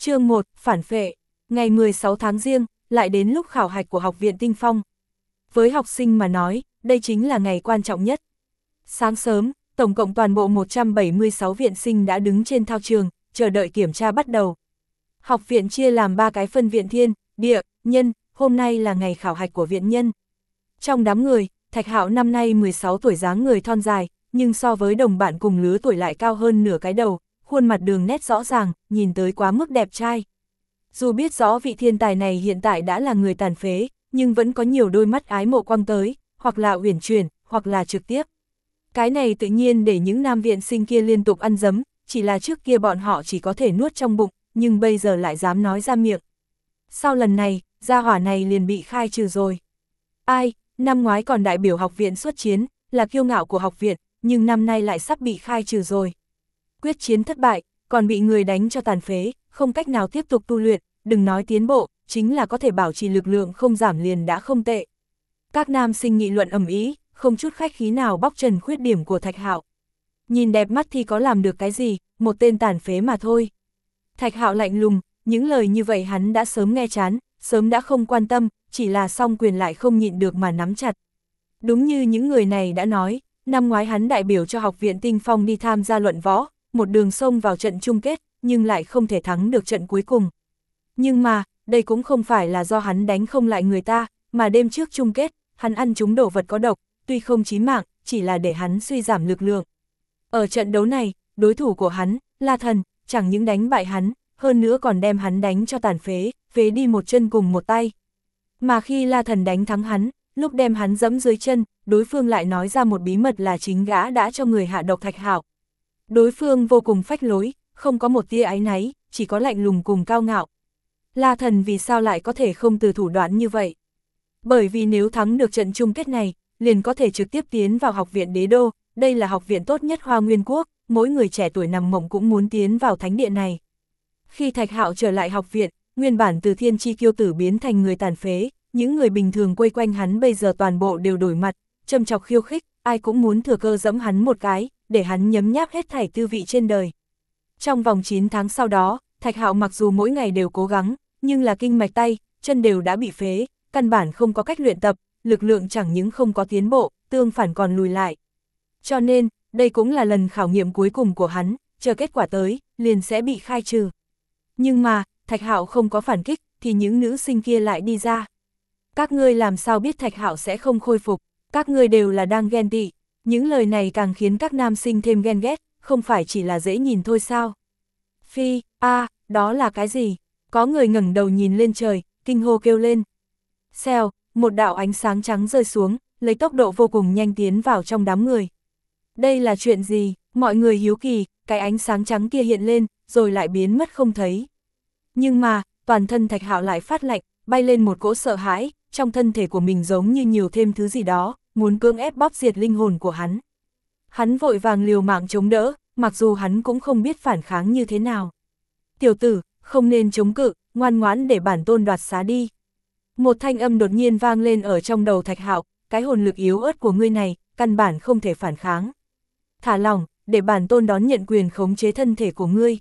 chương 1, phản phệ. Ngày 16 tháng riêng, lại đến lúc khảo hạch của học viện Tinh Phong. Với học sinh mà nói, đây chính là ngày quan trọng nhất. Sáng sớm, tổng cộng toàn bộ 176 viện sinh đã đứng trên thao trường, chờ đợi kiểm tra bắt đầu. Học viện chia làm 3 cái phân viện thiên, địa, nhân, hôm nay là ngày khảo hạch của viện nhân. Trong đám người, Thạch Hạo năm nay 16 tuổi dáng người thon dài, nhưng so với đồng bạn cùng lứa tuổi lại cao hơn nửa cái đầu, khuôn mặt đường nét rõ ràng, nhìn tới quá mức đẹp trai. Dù biết rõ vị thiên tài này hiện tại đã là người tàn phế, nhưng vẫn có nhiều đôi mắt ái mộ quăng tới, hoặc là uyển chuyển, hoặc là trực tiếp. Cái này tự nhiên để những nam viện sinh kia liên tục ăn dấm, chỉ là trước kia bọn họ chỉ có thể nuốt trong bụng, nhưng bây giờ lại dám nói ra miệng. Sau lần này, gia hỏa này liền bị khai trừ rồi. Ai, năm ngoái còn đại biểu học viện xuất chiến, là kiêu ngạo của học viện, nhưng năm nay lại sắp bị khai trừ rồi. Quyết chiến thất bại, còn bị người đánh cho tàn phế, không cách nào tiếp tục tu luyện, đừng nói tiến bộ, chính là có thể bảo trì lực lượng không giảm liền đã không tệ. Các nam sinh nghị luận ầm ý, không chút khách khí nào bóc trần khuyết điểm của Thạch Hạo. Nhìn đẹp mắt thì có làm được cái gì, một tên tàn phế mà thôi. Thạch Hạo lạnh lùng, những lời như vậy hắn đã sớm nghe chán, sớm đã không quan tâm, chỉ là song quyền lại không nhịn được mà nắm chặt. Đúng như những người này đã nói, năm ngoái hắn đại biểu cho học viện Tinh Phong đi tham gia luận võ, một đường sông vào trận chung kết, nhưng lại không thể thắng được trận cuối cùng. Nhưng mà, đây cũng không phải là do hắn đánh không lại người ta, mà đêm trước chung kết, hắn ăn chúng đồ vật có độc, tuy không chí mạng, chỉ là để hắn suy giảm lực lượng. Ở trận đấu này, đối thủ của hắn, La Thần, chẳng những đánh bại hắn, hơn nữa còn đem hắn đánh cho tàn phế, phế đi một chân cùng một tay. Mà khi La Thần đánh thắng hắn, lúc đem hắn dẫm dưới chân, đối phương lại nói ra một bí mật là chính gã đã cho người hạ độc thạch hảo. Đối phương vô cùng phách lối, không có một tia ái náy, chỉ có lạnh lùng cùng cao ngạo. La Thần vì sao lại có thể không từ thủ đoạn như vậy? Bởi vì nếu thắng được trận chung kết này, liền có thể trực tiếp tiến vào học viện đế đô, đây là học viện tốt nhất Hoa Nguyên Quốc, mỗi người trẻ tuổi nằm mộng cũng muốn tiến vào thánh địa này. Khi Thạch Hạo trở lại học viện, nguyên bản từ thiên chi kiêu tử biến thành người tàn phế, những người bình thường quây quanh hắn bây giờ toàn bộ đều đổi mặt, châm chọc khiêu khích, ai cũng muốn thừa cơ dẫm hắn một cái, để hắn nhấm nháp hết thảy tư vị trên đời. Trong vòng 9 tháng sau đó, Thạch Hạo mặc dù mỗi ngày đều cố gắng, nhưng là kinh mạch tay, chân đều đã bị phế, căn bản không có cách luyện tập, lực lượng chẳng những không có tiến bộ, tương phản còn lùi lại. Cho nên, đây cũng là lần khảo nghiệm cuối cùng của hắn, chờ kết quả tới, liền sẽ bị khai trừ. Nhưng mà, Thạch Hạo không có phản kích, thì những nữ sinh kia lại đi ra. Các ngươi làm sao biết Thạch Hạo sẽ không khôi phục, các ngươi đều là đang ghen tị. Những lời này càng khiến các nam sinh thêm ghen ghét, không phải chỉ là dễ nhìn thôi sao. Phi, a đó là cái gì? Có người ngẩng đầu nhìn lên trời, kinh hô kêu lên. Xèo, một đạo ánh sáng trắng rơi xuống, lấy tốc độ vô cùng nhanh tiến vào trong đám người. Đây là chuyện gì? Mọi người hiếu kỳ, cái ánh sáng trắng kia hiện lên, rồi lại biến mất không thấy. Nhưng mà, toàn thân thạch hạo lại phát lạnh, bay lên một cỗ sợ hãi, trong thân thể của mình giống như nhiều thêm thứ gì đó, muốn cưỡng ép bóp diệt linh hồn của hắn. Hắn vội vàng liều mạng chống đỡ, mặc dù hắn cũng không biết phản kháng như thế nào. Tiểu tử, không nên chống cự, ngoan ngoãn để bản tôn đoạt xá đi. Một thanh âm đột nhiên vang lên ở trong đầu thạch hạo, cái hồn lực yếu ớt của ngươi này, căn bản không thể phản kháng. Thả lòng, để bản tôn đón nhận quyền khống chế thân thể của ngươi.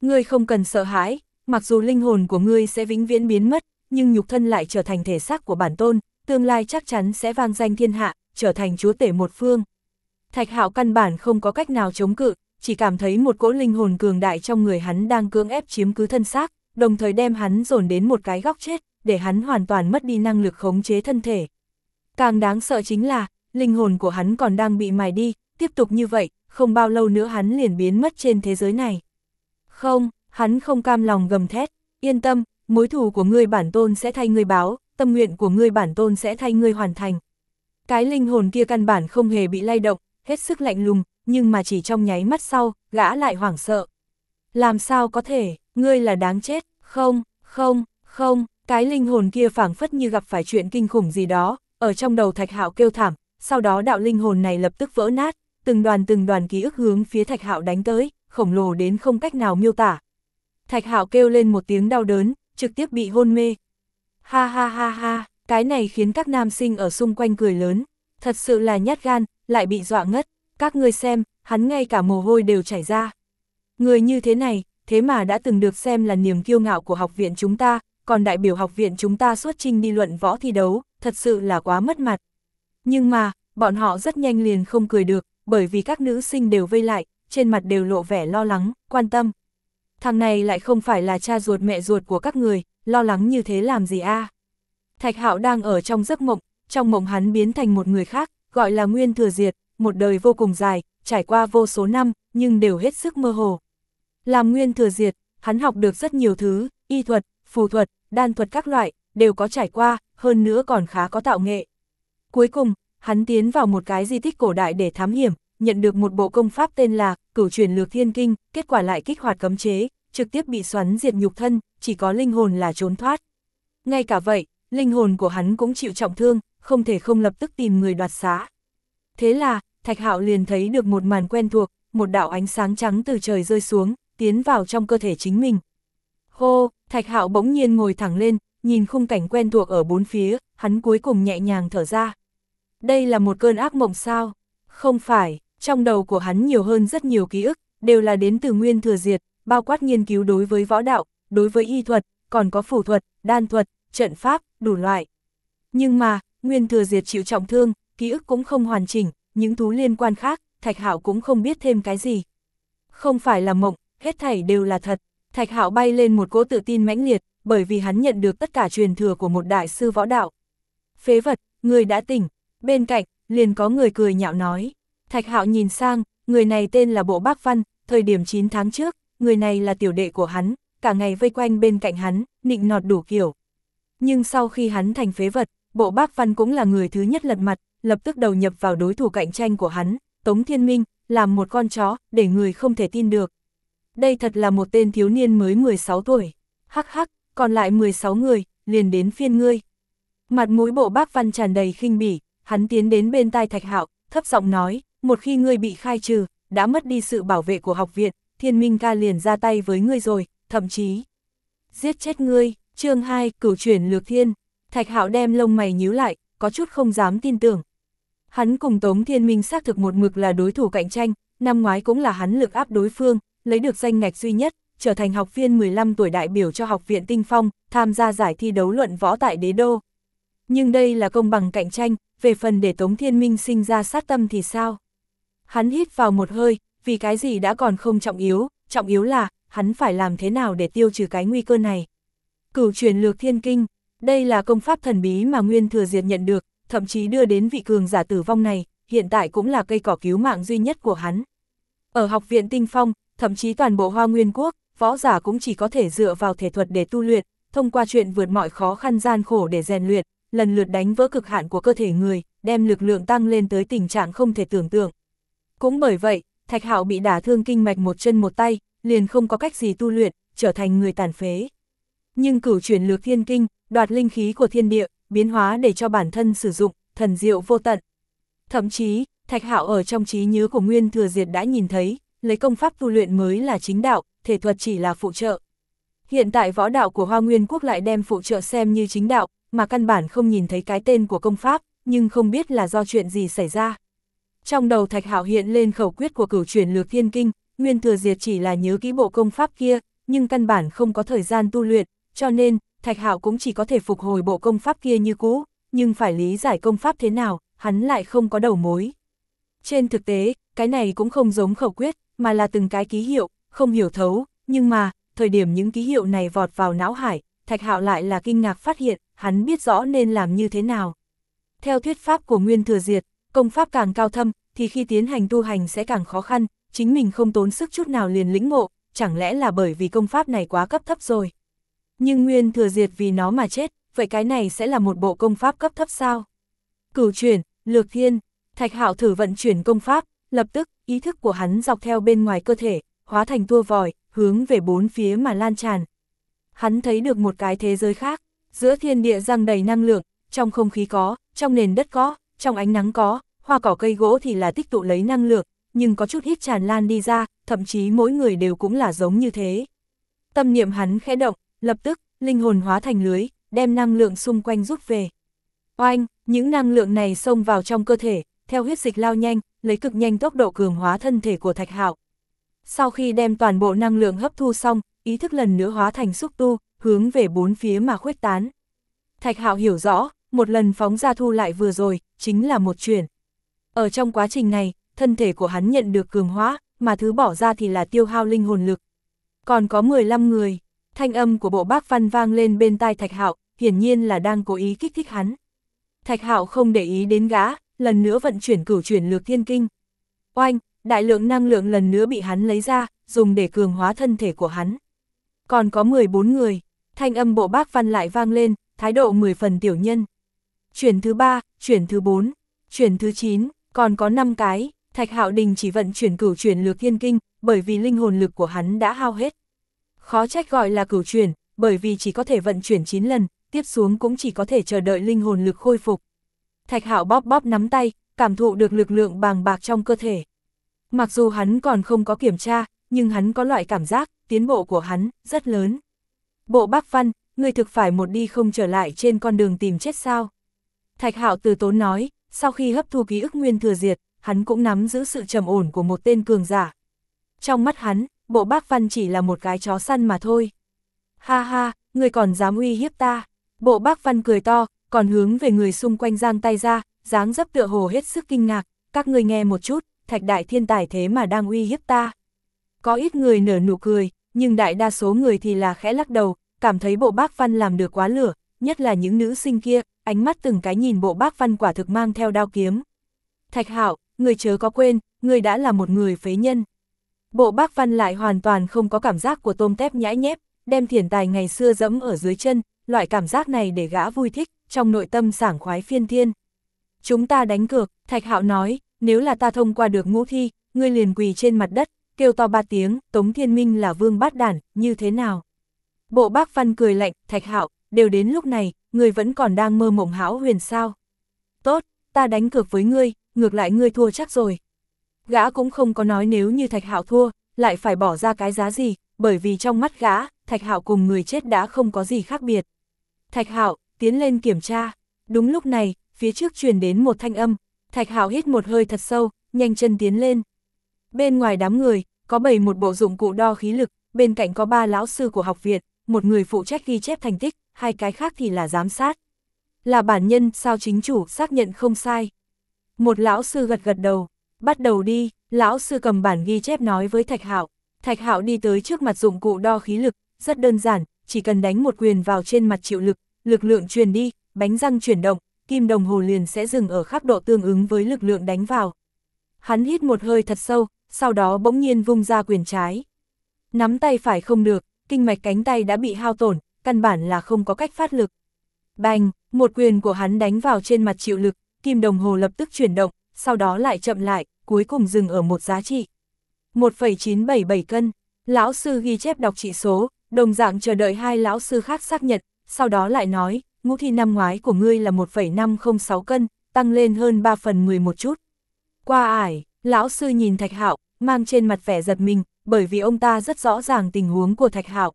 Ngươi không cần sợ hãi, mặc dù linh hồn của ngươi sẽ vĩnh viễn biến mất, nhưng nhục thân lại trở thành thể xác của bản tôn, tương lai chắc chắn sẽ vang danh thiên hạ, trở thành chúa tể một phương. Thạch hạo căn bản không có cách nào chống cự, chỉ cảm thấy một cỗ linh hồn cường đại trong người hắn đang cưỡng ép chiếm cứ thân xác, đồng thời đem hắn dồn đến một cái góc chết, để hắn hoàn toàn mất đi năng lực khống chế thân thể. Càng đáng sợ chính là, linh hồn của hắn còn đang bị mài đi, tiếp tục như vậy, không bao lâu nữa hắn liền biến mất trên thế giới này. Không, hắn không cam lòng gầm thét, yên tâm, mối thù của ngươi bản tôn sẽ thay ngươi báo, tâm nguyện của ngươi bản tôn sẽ thay ngươi hoàn thành. Cái linh hồn kia căn bản không hề bị lay động, hết sức lạnh lùng, nhưng mà chỉ trong nháy mắt sau, gã lại hoảng sợ. Làm sao có thể, ngươi là đáng chết, không, không, không, cái linh hồn kia phảng phất như gặp phải chuyện kinh khủng gì đó, ở trong đầu thạch hạo kêu thảm, sau đó đạo linh hồn này lập tức vỡ nát, từng đoàn từng đoàn ký ức hướng phía thạch hạo đánh tới, khổng lồ đến không cách nào miêu tả. Thạch hạo kêu lên một tiếng đau đớn, trực tiếp bị hôn mê. Ha ha ha ha, cái này khiến các nam sinh ở xung quanh cười lớn, thật sự là nhát gan, lại bị dọa ngất, các ngươi xem, hắn ngay cả mồ hôi đều chảy ra. Người như thế này, thế mà đã từng được xem là niềm kiêu ngạo của học viện chúng ta, còn đại biểu học viện chúng ta xuất trình đi luận võ thi đấu, thật sự là quá mất mặt. Nhưng mà, bọn họ rất nhanh liền không cười được, bởi vì các nữ sinh đều vây lại, trên mặt đều lộ vẻ lo lắng, quan tâm. Thằng này lại không phải là cha ruột mẹ ruột của các người, lo lắng như thế làm gì a? Thạch Hạo đang ở trong giấc mộng, trong mộng hắn biến thành một người khác, gọi là Nguyên Thừa Diệt, một đời vô cùng dài, trải qua vô số năm, nhưng đều hết sức mơ hồ. Làm Nguyên Thừa Diệt, hắn học được rất nhiều thứ, y thuật, phù thuật, đan thuật các loại, đều có trải qua, hơn nữa còn khá có tạo nghệ. Cuối cùng, hắn tiến vào một cái di tích cổ đại để thám hiểm, nhận được một bộ công pháp tên là Cửu truyền lược thiên kinh, kết quả lại kích hoạt cấm chế, trực tiếp bị xoắn diệt nhục thân, chỉ có linh hồn là trốn thoát. Ngay cả vậy, linh hồn của hắn cũng chịu trọng thương, không thể không lập tức tìm người đoạt xá. Thế là, Thạch Hạo liền thấy được một màn quen thuộc, một đạo ánh sáng trắng từ trời rơi xuống, tiến vào trong cơ thể chính mình. Hô, Thạch Hạo bỗng nhiên ngồi thẳng lên, nhìn khung cảnh quen thuộc ở bốn phía, hắn cuối cùng nhẹ nhàng thở ra. Đây là một cơn ác mộng sao? Không phải, trong đầu của hắn nhiều hơn rất nhiều ký ức, đều là đến từ nguyên thừa diệt, bao quát nghiên cứu đối với võ đạo, đối với y thuật, còn có phủ thuật, đan thuật, trận pháp, đủ loại. Nhưng mà, nguyên thừa diệt chịu trọng thương, ký ức cũng không hoàn chỉnh, những thú liên quan khác, Thạch Hạo cũng không biết thêm cái gì. Không phải là mộng, hết thảy đều là thật. Thạch Hạo bay lên một cỗ tự tin mãnh liệt, bởi vì hắn nhận được tất cả truyền thừa của một đại sư võ đạo. Phế vật, người đã tỉnh, bên cạnh, liền có người cười nhạo nói. Thạch Hạo nhìn sang, người này tên là Bộ Bác Văn, thời điểm 9 tháng trước, người này là tiểu đệ của hắn, cả ngày vây quanh bên cạnh hắn, nịnh nọt đủ kiểu. Nhưng sau khi hắn thành phế vật, Bộ Bác Văn cũng là người thứ nhất lật mặt, lập tức đầu nhập vào đối thủ cạnh tranh của hắn, Tống Thiên Minh, làm một con chó, để người không thể tin được. Đây thật là một tên thiếu niên mới 16 tuổi. Hắc hắc, còn lại 16 người, liền đến phiên ngươi. Mặt mũi bộ bác văn tràn đầy khinh bỉ, hắn tiến đến bên tai Thạch Hạo, thấp giọng nói, một khi ngươi bị khai trừ, đã mất đi sự bảo vệ của học viện, thiên minh ca liền ra tay với ngươi rồi, thậm chí giết chết ngươi, chương 2, cửu chuyển lược thiên. Thạch Hạo đem lông mày nhíu lại, có chút không dám tin tưởng. Hắn cùng Tống Thiên Minh xác thực một mực là đối thủ cạnh tranh, năm ngoái cũng là hắn lực áp đối phương, lấy được danh ngạch duy nhất, trở thành học viên 15 tuổi đại biểu cho học viện Tinh Phong, tham gia giải thi đấu luận võ tại đế đô. Nhưng đây là công bằng cạnh tranh, về phần để Tống Thiên Minh sinh ra sát tâm thì sao? Hắn hít vào một hơi, vì cái gì đã còn không trọng yếu, trọng yếu là, hắn phải làm thế nào để tiêu trừ cái nguy cơ này. Cửu truyền lược thiên kinh, đây là công pháp thần bí mà Nguyên Thừa Diệt nhận được, thậm chí đưa đến vị cường giả tử vong này, hiện tại cũng là cây cỏ cứu mạng duy nhất của hắn. Ở học viện Tinh Phong, thậm chí toàn bộ Hoa Nguyên Quốc, võ giả cũng chỉ có thể dựa vào thể thuật để tu luyện, thông qua chuyện vượt mọi khó khăn gian khổ để rèn luyện, lần lượt đánh vỡ cực hạn của cơ thể người, đem lực lượng tăng lên tới tình trạng không thể tưởng tượng. Cũng bởi vậy, Thạch Hạo bị đả thương kinh mạch một chân một tay, liền không có cách gì tu luyện, trở thành người tàn phế. Nhưng cửu chuyển lược thiên kinh, đoạt linh khí của thiên địa, biến hóa để cho bản thân sử dụng, thần diệu vô tận. Thậm chí, Thạch Hạo ở trong trí nhớ của Nguyên Thừa Diệt đã nhìn thấy, lấy công pháp tu luyện mới là chính đạo, thể thuật chỉ là phụ trợ. Hiện tại võ đạo của Hoa Nguyên Quốc lại đem phụ trợ xem như chính đạo, mà căn bản không nhìn thấy cái tên của công pháp, nhưng không biết là do chuyện gì xảy ra. Trong đầu Thạch Hạo hiện lên khẩu quyết của cửu truyền lược thiên kinh, Nguyên Thừa Diệt chỉ là nhớ kỹ bộ công pháp kia, nhưng căn bản không có thời gian tu luyện, cho nên, Thạch Hạo cũng chỉ có thể phục hồi bộ công pháp kia như cũ, nhưng phải lý giải công pháp thế nào, hắn lại không có đầu mối. Trên thực tế, cái này cũng không giống khẩu quyết, mà là từng cái ký hiệu, không hiểu thấu, nhưng mà, thời điểm những ký hiệu này vọt vào não hải, Thạch Hạo lại là kinh ngạc phát hiện, hắn biết rõ nên làm như thế nào. Theo thuyết pháp của Nguyên Thừa Diệt, công pháp càng cao thâm, thì khi tiến hành tu hành sẽ càng khó khăn, chính mình không tốn sức chút nào liền lĩnh ngộ, chẳng lẽ là bởi vì công pháp này quá cấp thấp rồi. Nhưng Nguyên Thừa Diệt vì nó mà chết, vậy cái này sẽ là một bộ công pháp cấp thấp sao? Cửu chuyển, lược thiên, Thạch Hạo thử vận chuyển công pháp, lập tức, ý thức của hắn dọc theo bên ngoài cơ thể, hóa thành tua vòi, hướng về bốn phía mà lan tràn. Hắn thấy được một cái thế giới khác, giữa thiên địa răng đầy năng lượng, trong không khí có, trong nền đất có, trong ánh nắng có, hoa cỏ cây gỗ thì là tích tụ lấy năng lượng, nhưng có chút ít tràn lan đi ra, thậm chí mỗi người đều cũng là giống như thế. Tâm niệm hắn khẽ động, lập tức, linh hồn hóa thành lưới, đem năng lượng xung quanh rút về. Oanh, những năng lượng này xông vào trong cơ thể, theo huyết dịch lao nhanh, lấy cực nhanh tốc độ cường hóa thân thể của Thạch Hạo. Sau khi đem toàn bộ năng lượng hấp thu xong, ý thức lần nữa hóa thành xúc tu, hướng về bốn phía mà khuếch tán. Thạch Hạo hiểu rõ, một lần phóng ra thu lại vừa rồi, chính là một chuyển. Ở trong quá trình này, thân thể của hắn nhận được cường hóa, mà thứ bỏ ra thì là tiêu hao linh hồn lực. Còn có 15 người, thanh âm của bộ bác văn vang lên bên tai Thạch Hạo, hiển nhiên là đang cố ý kích thích hắn. Thạch Hạo không để ý đến gã, lần nữa vận chuyển cửu chuyển lược thiên kinh. Oanh, đại lượng năng lượng lần nữa bị hắn lấy ra, dùng để cường hóa thân thể của hắn. Còn có 14 người, thanh âm bộ bác văn lại vang lên, thái độ 10 phần tiểu nhân. Chuyển thứ 3, chuyển thứ 4, chuyển thứ 9, còn có 5 cái, Thạch Hạo Đình chỉ vận chuyển cửu chuyển lược thiên kinh, bởi vì linh hồn lực của hắn đã hao hết. Khó trách gọi là cửu chuyển, bởi vì chỉ có thể vận chuyển 9 lần, tiếp xuống cũng chỉ có thể chờ đợi linh hồn lực khôi phục. Thạch Hạo bóp bóp nắm tay, cảm thụ được lực lượng bàng bạc trong cơ thể. Mặc dù hắn còn không có kiểm tra, nhưng hắn có loại cảm giác, tiến bộ của hắn, rất lớn. Bộ bác văn, người thực phải một đi không trở lại trên con đường tìm chết sao. Thạch Hạo từ tốn nói, sau khi hấp thu ký ức nguyên thừa diệt, hắn cũng nắm giữ sự trầm ổn của một tên cường giả. Trong mắt hắn, bộ bác văn chỉ là một cái chó săn mà thôi. Ha ha, người còn dám uy hiếp ta. Bộ bác văn cười to, còn hướng về người xung quanh giang tay ra, dáng dấp tựa hồ hết sức kinh ngạc, các người nghe một chút, thạch đại thiên tài thế mà đang uy hiếp ta. Có ít người nở nụ cười, nhưng đại đa số người thì là khẽ lắc đầu, cảm thấy bộ bác văn làm được quá lửa, nhất là những nữ sinh kia, ánh mắt từng cái nhìn bộ bác văn quả thực mang theo đao kiếm. Thạch hạo, người chớ có quên, người đã là một người phế nhân. Bộ bác văn lại hoàn toàn không có cảm giác của tôm tép nhãi nhép, đem thiền tài ngày xưa dẫm ở dưới chân, loại cảm giác này để gã vui thích, trong nội tâm sảng khoái phiên thiên. Chúng ta đánh cược, Thạch Hạo nói, nếu là ta thông qua được ngũ thi, ngươi liền quỳ trên mặt đất, kêu to ba tiếng, Tống Thiên Minh là vương bát đản, như thế nào? Bộ bác văn cười lạnh, Thạch Hạo, đều đến lúc này, ngươi vẫn còn đang mơ mộng hão huyền sao? Tốt, ta đánh cược với ngươi, ngược lại ngươi thua chắc rồi. Gã cũng không có nói nếu như Thạch Hạo thua, lại phải bỏ ra cái giá gì, bởi vì trong mắt gã, Thạch Hạo cùng người chết đã không có gì khác biệt. Thạch Hạo, tiến lên kiểm tra. Đúng lúc này, phía trước truyền đến một thanh âm, Thạch Hạo hít một hơi thật sâu, nhanh chân tiến lên. Bên ngoài đám người, có bảy một bộ dụng cụ đo khí lực, bên cạnh có ba lão sư của học viện, một người phụ trách ghi chép thành tích, hai cái khác thì là giám sát. Là bản nhân, sao chính chủ xác nhận không sai. Một lão sư gật gật đầu, bắt đầu đi, lão sư cầm bản ghi chép nói với Thạch Hạo. Thạch Hạo đi tới trước mặt dụng cụ đo khí lực, rất đơn giản, chỉ cần đánh một quyền vào trên mặt chịu lực, lực lượng truyền đi, bánh răng chuyển động, kim đồng hồ liền sẽ dừng ở khắc độ tương ứng với lực lượng đánh vào. Hắn hít một hơi thật sâu, sau đó bỗng nhiên vung ra quyền trái. Nắm tay phải không được, kinh mạch cánh tay đã bị hao tổn, căn bản là không có cách phát lực. Bành, một quyền của hắn đánh vào trên mặt chịu lực, kim đồng hồ lập tức chuyển động, sau đó lại chậm lại, cuối cùng dừng ở một giá trị. 1,977 cân, lão sư ghi chép đọc trị số, đồng dạng chờ đợi hai lão sư khác xác nhận, sau đó lại nói, ngũ thi năm ngoái của ngươi là 1,506 cân, tăng lên hơn 3 phần 10 một chút. Qua ải, lão sư nhìn Thạch Hạo, mang trên mặt vẻ giật mình, bởi vì ông ta rất rõ ràng tình huống của Thạch Hạo.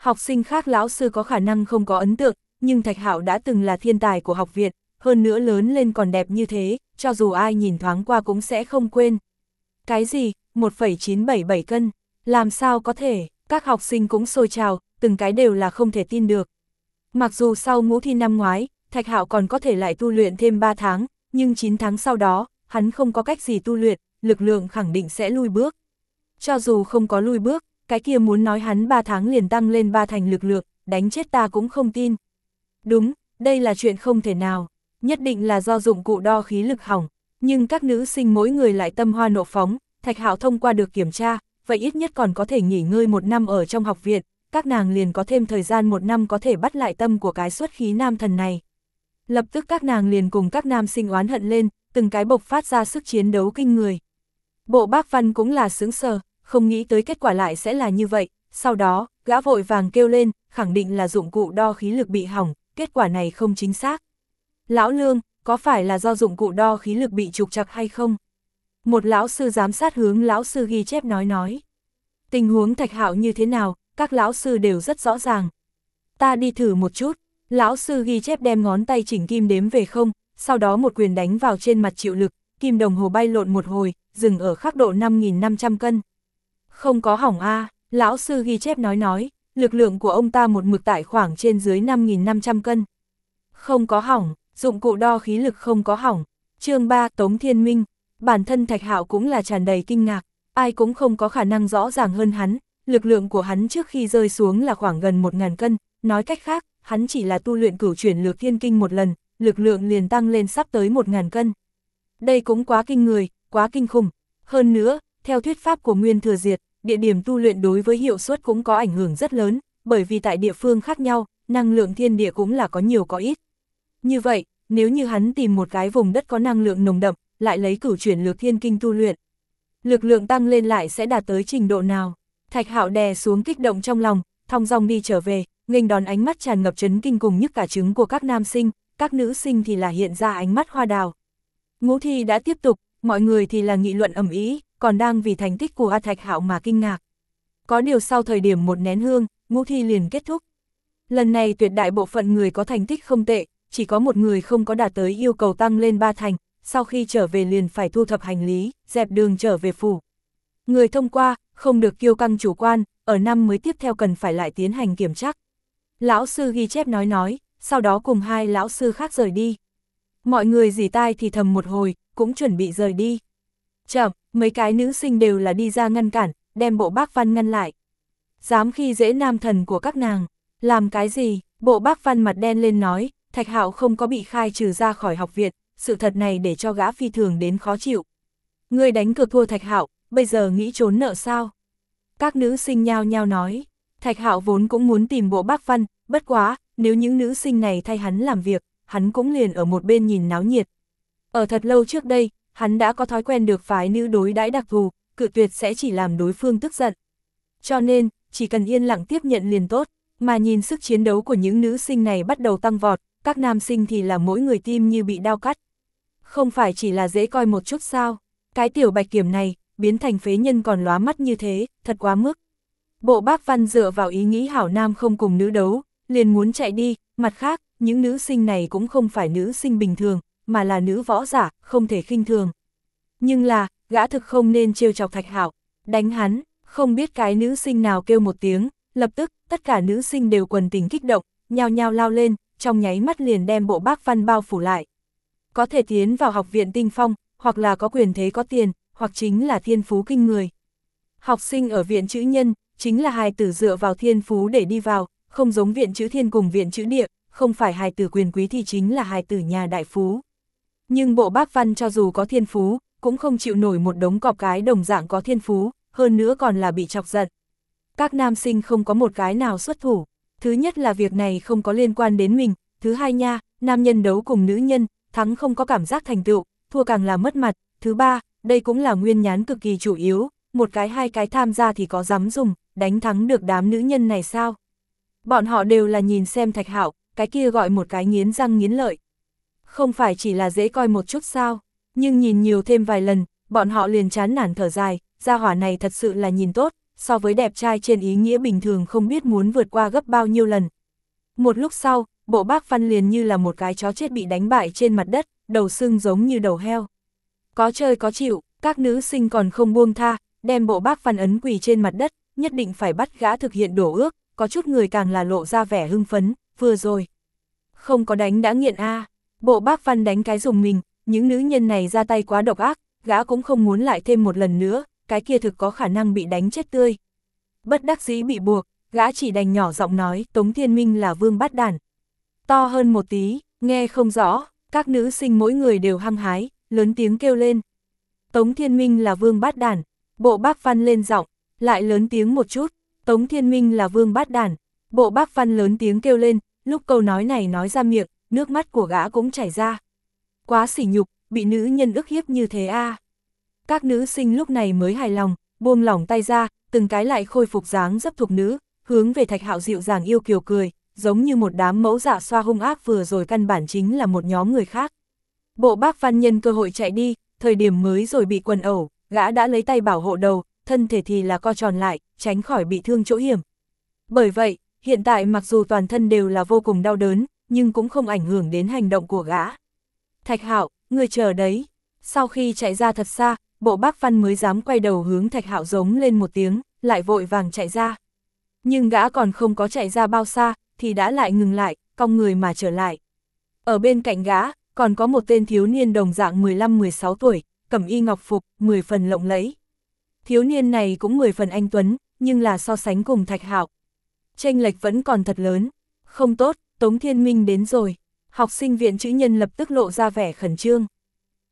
Học sinh khác lão sư có khả năng không có ấn tượng, nhưng Thạch Hạo đã từng là thiên tài của học viện, hơn nữa lớn lên còn đẹp như thế, cho dù ai nhìn thoáng qua cũng sẽ không quên. Cái gì, 1,977 cân, làm sao có thể, các học sinh cũng sôi trào, từng cái đều là không thể tin được. Mặc dù sau ngũ thi năm ngoái, Thạch Hạo còn có thể lại tu luyện thêm 3 tháng, nhưng 9 tháng sau đó, hắn không có cách gì tu luyện, lực lượng khẳng định sẽ lui bước. Cho dù không có lui bước, cái kia muốn nói hắn 3 tháng liền tăng lên 3 thành lực lượng, đánh chết ta cũng không tin. Đúng, đây là chuyện không thể nào, nhất định là do dụng cụ đo khí lực hỏng, nhưng các nữ sinh mỗi người lại tâm hoa nộ phóng, Thạch Hạo thông qua được kiểm tra, vậy ít nhất còn có thể nghỉ ngơi một năm ở trong học viện, các nàng liền có thêm thời gian một năm có thể bắt lại tâm của cái xuất khí nam thần này. Lập tức các nàng liền cùng các nam sinh oán hận lên, từng cái bộc phát ra sức chiến đấu kinh người. Bộ bác văn cũng là sướng sờ, không nghĩ tới kết quả lại sẽ là như vậy, sau đó, gã vội vàng kêu lên, khẳng định là dụng cụ đo khí lực bị hỏng, kết quả này không chính xác. Lão Lương, có phải là do dụng cụ đo khí lực bị trục trặc hay không? Một lão sư giám sát hướng lão sư ghi chép nói nói. Tình huống thạch hạo như thế nào, các lão sư đều rất rõ ràng. Ta đi thử một chút, lão sư ghi chép đem ngón tay chỉnh kim đếm về không, sau đó một quyền đánh vào trên mặt chịu lực, kim đồng hồ bay lộn một hồi, dừng ở khắc độ 5.500 cân. Không có hỏng a lão sư ghi chép nói nói, lực lượng của ông ta một mực tại khoảng trên dưới 5.500 cân. Không có hỏng, dụng cụ đo khí lực không có hỏng. chương 3 Tống Thiên Minh, bản thân Thạch Hạo cũng là tràn đầy kinh ngạc, ai cũng không có khả năng rõ ràng hơn hắn, lực lượng của hắn trước khi rơi xuống là khoảng gần 1.000 cân, nói cách khác, hắn chỉ là tu luyện cửu chuyển lược thiên kinh một lần, lực lượng liền tăng lên sắp tới 1.000 cân. Đây cũng quá kinh người, quá kinh khủng. Hơn nữa, theo thuyết pháp của Nguyên Thừa Diệt, địa điểm tu luyện đối với hiệu suất cũng có ảnh hưởng rất lớn, bởi vì tại địa phương khác nhau, năng lượng thiên địa cũng là có nhiều có ít. Như vậy, nếu như hắn tìm một cái vùng đất có năng lượng nồng đậm, lại lấy cửu chuyển lược thiên kinh tu luyện, lực lượng tăng lên lại sẽ đạt tới trình độ nào? Thạch Hạo đè xuống kích động trong lòng, thong dong đi trở về, nghênh đón ánh mắt tràn ngập chấn kinh cùng nhức cả trứng của các nam sinh, các nữ sinh thì là hiện ra ánh mắt hoa đào. Ngũ thi đã tiếp tục, mọi người thì là nghị luận ầm ý, còn đang vì thành tích của A Thạch Hạo mà kinh ngạc. Có điều sau thời điểm một nén hương, ngũ thi liền kết thúc. Lần này tuyệt đại bộ phận người có thành tích không tệ, chỉ có một người không có đạt tới yêu cầu tăng lên ba thành, sau khi trở về liền phải thu thập hành lý, dẹp đường trở về phủ. Người thông qua, không được kiêu căng chủ quan, ở năm mới tiếp theo cần phải lại tiến hành kiểm tra. Lão sư ghi chép nói nói, sau đó cùng hai lão sư khác rời đi. Mọi người dì tai thì thầm một hồi, cũng chuẩn bị rời đi. Chậm, mấy cái nữ sinh đều là đi ra ngăn cản, đem bộ bác văn ngăn lại. Dám khi dễ nam thần của các nàng, làm cái gì, bộ bác văn mặt đen lên nói, Thạch Hạo không có bị khai trừ ra khỏi học viện, sự thật này để cho gã phi thường đến khó chịu. Người đánh cược thua Thạch Hạo, bây giờ nghĩ trốn nợ sao? Các nữ sinh nhao nhao nói, Thạch Hạo vốn cũng muốn tìm bộ bác văn, bất quá, nếu những nữ sinh này thay hắn làm việc, hắn cũng liền ở một bên nhìn náo nhiệt. Ở thật lâu trước đây, hắn đã có thói quen được phái nữ đối đãi đặc thù, cự tuyệt sẽ chỉ làm đối phương tức giận. Cho nên, chỉ cần yên lặng tiếp nhận liền tốt, mà nhìn sức chiến đấu của những nữ sinh này bắt đầu tăng vọt, các nam sinh thì là mỗi người tim như bị đau cắt. Không phải chỉ là dễ coi một chút sao, cái tiểu bạch kiểm này, biến thành phế nhân còn lóa mắt như thế, thật quá mức. Bộ bác văn dựa vào ý nghĩ hảo nam không cùng nữ đấu, liền muốn chạy đi, mặt khác, những nữ sinh này cũng không phải nữ sinh bình thường, mà là nữ võ giả, không thể khinh thường. Nhưng là, gã thực không nên trêu chọc thạch hảo, đánh hắn, không biết cái nữ sinh nào kêu một tiếng, lập tức, tất cả nữ sinh đều quần tình kích động, nhao nhao lao lên, trong nháy mắt liền đem bộ bác văn bao phủ lại. Có thể tiến vào học viện tinh phong, hoặc là có quyền thế có tiền, hoặc chính là thiên phú kinh người. Học sinh ở viện chữ nhân, chính là hài tử dựa vào thiên phú để đi vào, không giống viện chữ thiên cùng viện chữ địa, không phải hài tử quyền quý thì chính là hài tử nhà đại phú. Nhưng bộ bác văn cho dù có thiên phú, cũng không chịu nổi một đống cọp cái đồng dạng có thiên phú, hơn nữa còn là bị chọc giận. Các nam sinh không có một cái nào xuất thủ, thứ nhất là việc này không có liên quan đến mình, thứ hai nha, nam nhân đấu cùng nữ nhân, thắng không có cảm giác thành tựu, thua càng là mất mặt, thứ ba, đây cũng là nguyên nhán cực kỳ chủ yếu, một cái hai cái tham gia thì có dám dùng, đánh thắng được đám nữ nhân này sao? Bọn họ đều là nhìn xem thạch hạo, cái kia gọi một cái nghiến răng nghiến lợi. Không phải chỉ là dễ coi một chút sao, nhưng nhìn nhiều thêm vài lần, bọn họ liền chán nản thở dài, gia hỏa này thật sự là nhìn tốt, so với đẹp trai trên ý nghĩa bình thường không biết muốn vượt qua gấp bao nhiêu lần. Một lúc sau, bộ bác văn liền như là một cái chó chết bị đánh bại trên mặt đất, đầu sưng giống như đầu heo. Có chơi có chịu, các nữ sinh còn không buông tha, đem bộ bác văn ấn quỳ trên mặt đất, nhất định phải bắt gã thực hiện đổ ước, có chút người càng là lộ ra vẻ hưng phấn, vừa rồi. Không có đánh đã nghiện a bộ bác văn đánh cái dùng mình, những nữ nhân này ra tay quá độc ác, gã cũng không muốn lại thêm một lần nữa, cái kia thực có khả năng bị đánh chết tươi. Bất đắc dĩ bị buộc, gã chỉ đành nhỏ giọng nói Tống Thiên Minh là vương bát đàn. To hơn một tí, nghe không rõ, các nữ sinh mỗi người đều hăng hái, lớn tiếng kêu lên. Tống Thiên Minh là vương bát đàn, bộ bác văn lên giọng, lại lớn tiếng một chút, Tống Thiên Minh là vương bát đàn, bộ bác văn lớn tiếng kêu lên, lúc câu nói này nói ra miệng, nước mắt của gã cũng chảy ra. Quá sỉ nhục, bị nữ nhân ức hiếp như thế a Các nữ sinh lúc này mới hài lòng, buông lỏng tay ra, từng cái lại khôi phục dáng dấp thuộc nữ, hướng về thạch hạo dịu dàng yêu kiều cười, giống như một đám mẫu dạ xoa hung ác vừa rồi căn bản chính là một nhóm người khác. Bộ bác văn nhân cơ hội chạy đi, thời điểm mới rồi bị quần ẩu, gã đã lấy tay bảo hộ đầu, thân thể thì là co tròn lại, tránh khỏi bị thương chỗ hiểm. Bởi vậy, hiện tại mặc dù toàn thân đều là vô cùng đau đớn, nhưng cũng không ảnh hưởng đến hành động của gã. Thạch hạo, người chờ đấy. Sau khi chạy ra thật xa, bộ bác văn mới dám quay đầu hướng thạch hạo giống lên một tiếng, lại vội vàng chạy ra. Nhưng gã còn không có chạy ra bao xa, thì đã lại ngừng lại, cong người mà trở lại. Ở bên cạnh gã, còn có một tên thiếu niên đồng dạng 15-16 tuổi, cẩm y ngọc phục, 10 phần lộng lẫy. Thiếu niên này cũng 10 phần anh Tuấn, nhưng là so sánh cùng Thạch Hạo. Tranh lệch vẫn còn thật lớn. Không tốt, Tống Thiên Minh đến rồi. Học sinh viện chữ nhân lập tức lộ ra vẻ khẩn trương.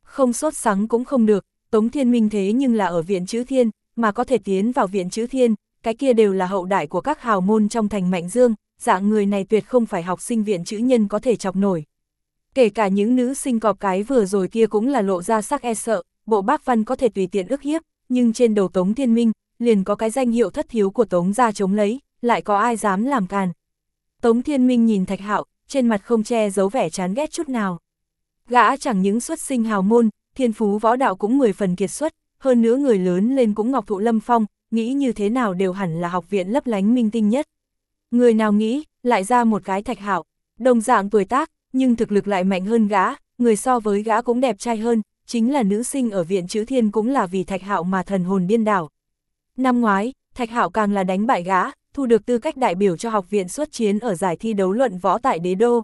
Không sốt sắng cũng không được, Tống Thiên Minh thế nhưng là ở viện chữ thiên, mà có thể tiến vào viện chữ thiên, cái kia đều là hậu đại của các hào môn trong thành Mạnh Dương, dạng người này tuyệt không phải học sinh viện chữ nhân có thể chọc nổi. Kể cả những nữ sinh cọp cái vừa rồi kia cũng là lộ ra sắc e sợ, bộ bác văn có thể tùy tiện ức hiếp, nhưng trên đầu Tống Thiên Minh, liền có cái danh hiệu thất thiếu của Tống ra chống lấy, lại có ai dám làm càn. Tống Thiên Minh nhìn Thạch Hạo, trên mặt không che giấu vẻ chán ghét chút nào. Gã chẳng những xuất sinh hào môn, thiên phú võ đạo cũng 10 phần kiệt xuất, hơn nữa người lớn lên cũng ngọc thụ lâm phong, nghĩ như thế nào đều hẳn là học viện lấp lánh minh tinh nhất. Người nào nghĩ, lại ra một cái Thạch Hạo, đồng dạng tuổi tác, nhưng thực lực lại mạnh hơn gã, người so với gã cũng đẹp trai hơn, chính là nữ sinh ở viện chữ thiên cũng là vì Thạch Hạo mà thần hồn điên đảo. Năm ngoái, Thạch Hạo càng là đánh bại gã, thu được tư cách đại biểu cho học viện xuất chiến ở giải thi đấu luận võ tại đế đô.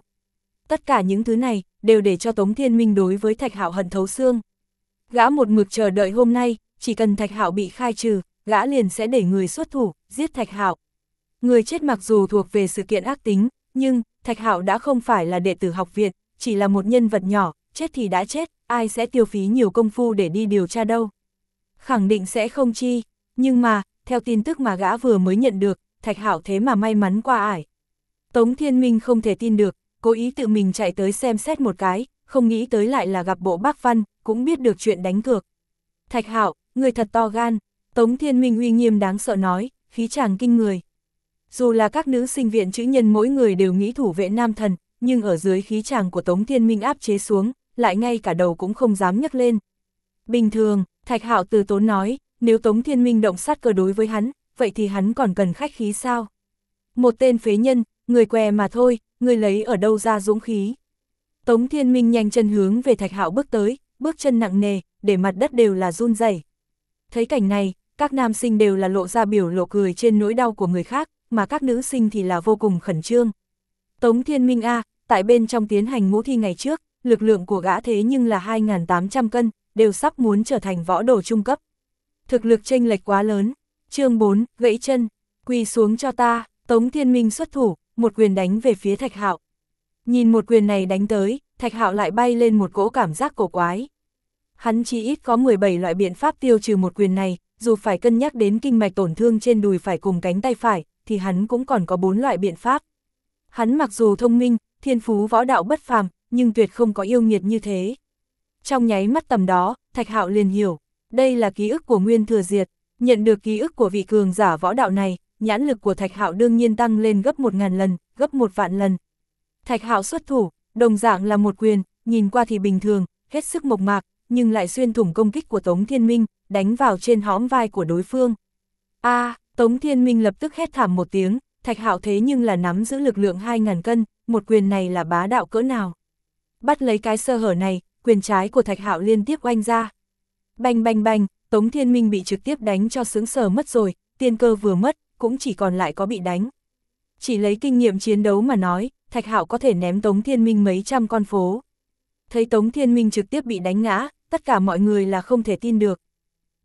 Tất cả những thứ này, đều để cho Tống Thiên Minh đối với Thạch Hạo hận thấu xương. Gã một mực chờ đợi hôm nay, chỉ cần Thạch Hạo bị khai trừ, gã liền sẽ để người xuất thủ, giết Thạch Hạo. Người chết mặc dù thuộc về sự kiện ác tính, nhưng, Thạch Hạo đã không phải là đệ tử học viện, chỉ là một nhân vật nhỏ, chết thì đã chết, ai sẽ tiêu phí nhiều công phu để đi điều tra đâu. Khẳng định sẽ không chi, nhưng mà, theo tin tức mà gã vừa mới nhận được, Thạch Hạo thế mà may mắn qua ải. Tống Thiên Minh không thể tin được, cố ý tự mình chạy tới xem xét một cái, không nghĩ tới lại là gặp bộ bác văn, cũng biết được chuyện đánh cược. Thạch Hạo, người thật to gan, Tống Thiên Minh uy nghiêm đáng sợ nói, khí chàng kinh người. Dù là các nữ sinh viện chữ nhân mỗi người đều nghĩ thủ vệ nam thần, nhưng ở dưới khí chàng của Tống Thiên Minh áp chế xuống, lại ngay cả đầu cũng không dám nhấc lên. Bình thường, Thạch Hạo từ tốn nói, nếu Tống Thiên Minh động sát cơ đối với hắn, vậy thì hắn còn cần khách khí sao? Một tên phế nhân, người què mà thôi, người lấy ở đâu ra dũng khí? Tống Thiên Minh nhanh chân hướng về Thạch Hạo bước tới, bước chân nặng nề, để mặt đất đều là run rẩy. Thấy cảnh này, các nam sinh đều là lộ ra biểu lộ cười trên nỗi đau của người khác, mà các nữ sinh thì là vô cùng khẩn trương. Tống Thiên Minh A, tại bên trong tiến hành ngũ thi ngày trước, lực lượng của gã thế nhưng là 2.800 cân, đều sắp muốn trở thành võ đồ trung cấp. Thực lực chênh lệch quá lớn chương 4, gãy chân, quỳ xuống cho ta, Tống Thiên Minh xuất thủ, một quyền đánh về phía Thạch Hạo. Nhìn một quyền này đánh tới, Thạch Hạo lại bay lên một cỗ cảm giác cổ quái. Hắn chỉ ít có 17 loại biện pháp tiêu trừ một quyền này, dù phải cân nhắc đến kinh mạch tổn thương trên đùi phải cùng cánh tay phải, thì hắn cũng còn có bốn loại biện pháp. Hắn mặc dù thông minh, thiên phú võ đạo bất phàm, nhưng tuyệt không có yêu nghiệt như thế. Trong nháy mắt tầm đó, Thạch Hạo liền hiểu, đây là ký ức của Nguyên Thừa Diệt, nhận được ký ức của vị cường giả võ đạo này, nhãn lực của Thạch Hạo đương nhiên tăng lên gấp một ngàn lần, gấp một vạn lần. Thạch Hạo xuất thủ, đồng dạng là một quyền, nhìn qua thì bình thường, hết sức mộc mạc, nhưng lại xuyên thủng công kích của Tống Thiên Minh, đánh vào trên hõm vai của đối phương. A, Tống Thiên Minh lập tức hét thảm một tiếng, Thạch Hạo thế nhưng là nắm giữ lực lượng 2.000 cân, một quyền này là bá đạo cỡ nào. Bắt lấy cái sơ hở này, quyền trái của Thạch Hạo liên tiếp oanh ra. bành bành bành Tống Thiên Minh bị trực tiếp đánh cho sướng sờ mất rồi, tiên cơ vừa mất, cũng chỉ còn lại có bị đánh. Chỉ lấy kinh nghiệm chiến đấu mà nói, Thạch Hạo có thể ném Tống Thiên Minh mấy trăm con phố. Thấy Tống Thiên Minh trực tiếp bị đánh ngã, tất cả mọi người là không thể tin được.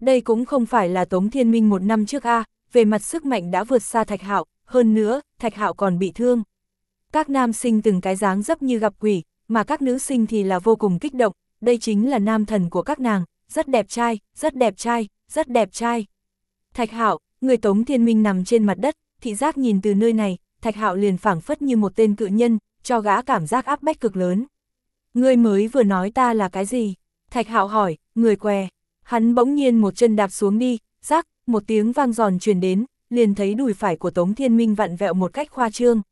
Đây cũng không phải là Tống Thiên Minh một năm trước a, về mặt sức mạnh đã vượt xa Thạch Hạo, hơn nữa, Thạch Hạo còn bị thương. Các nam sinh từng cái dáng dấp như gặp quỷ, mà các nữ sinh thì là vô cùng kích động, đây chính là nam thần của các nàng, rất đẹp trai, rất đẹp trai, rất đẹp trai. Thạch Hạo, người Tống Thiên Minh nằm trên mặt đất, thị giác nhìn từ nơi này, Thạch Hạo liền phảng phất như một tên cự nhân, cho gã cảm giác áp bách cực lớn. Ngươi mới vừa nói ta là cái gì? Thạch Hạo hỏi, người què. Hắn bỗng nhiên một chân đạp xuống đi, rắc, một tiếng vang giòn truyền đến, liền thấy đùi phải của Tống Thiên Minh vặn vẹo một cách khoa trương.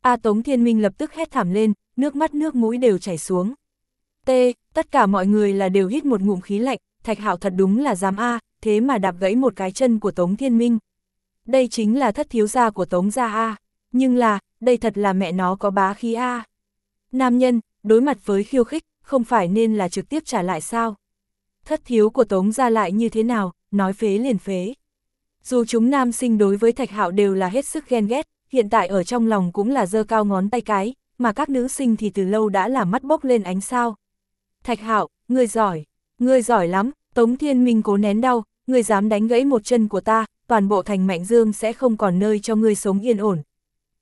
A Tống Thiên Minh lập tức hét thảm lên, nước mắt nước mũi đều chảy xuống. T, tất cả mọi người là đều hít một ngụm khí lạnh, Thạch Hạo thật đúng là dám A, thế mà đạp gãy một cái chân của Tống Thiên Minh. Đây chính là thất thiếu gia của Tống gia A, nhưng là, đây thật là mẹ nó có bá khí A. Nam nhân, đối mặt với khiêu khích, không phải nên là trực tiếp trả lại sao? Thất thiếu của Tống gia lại như thế nào, nói phế liền phế. Dù chúng nam sinh đối với Thạch Hạo đều là hết sức ghen ghét, hiện tại ở trong lòng cũng là dơ cao ngón tay cái, mà các nữ sinh thì từ lâu đã là mắt bốc lên ánh sao. Thạch Hạo, ngươi giỏi, ngươi giỏi lắm, Tống Thiên Minh cố nén đau, ngươi dám đánh gãy một chân của ta, toàn bộ thành Mạnh Dương sẽ không còn nơi cho ngươi sống yên ổn.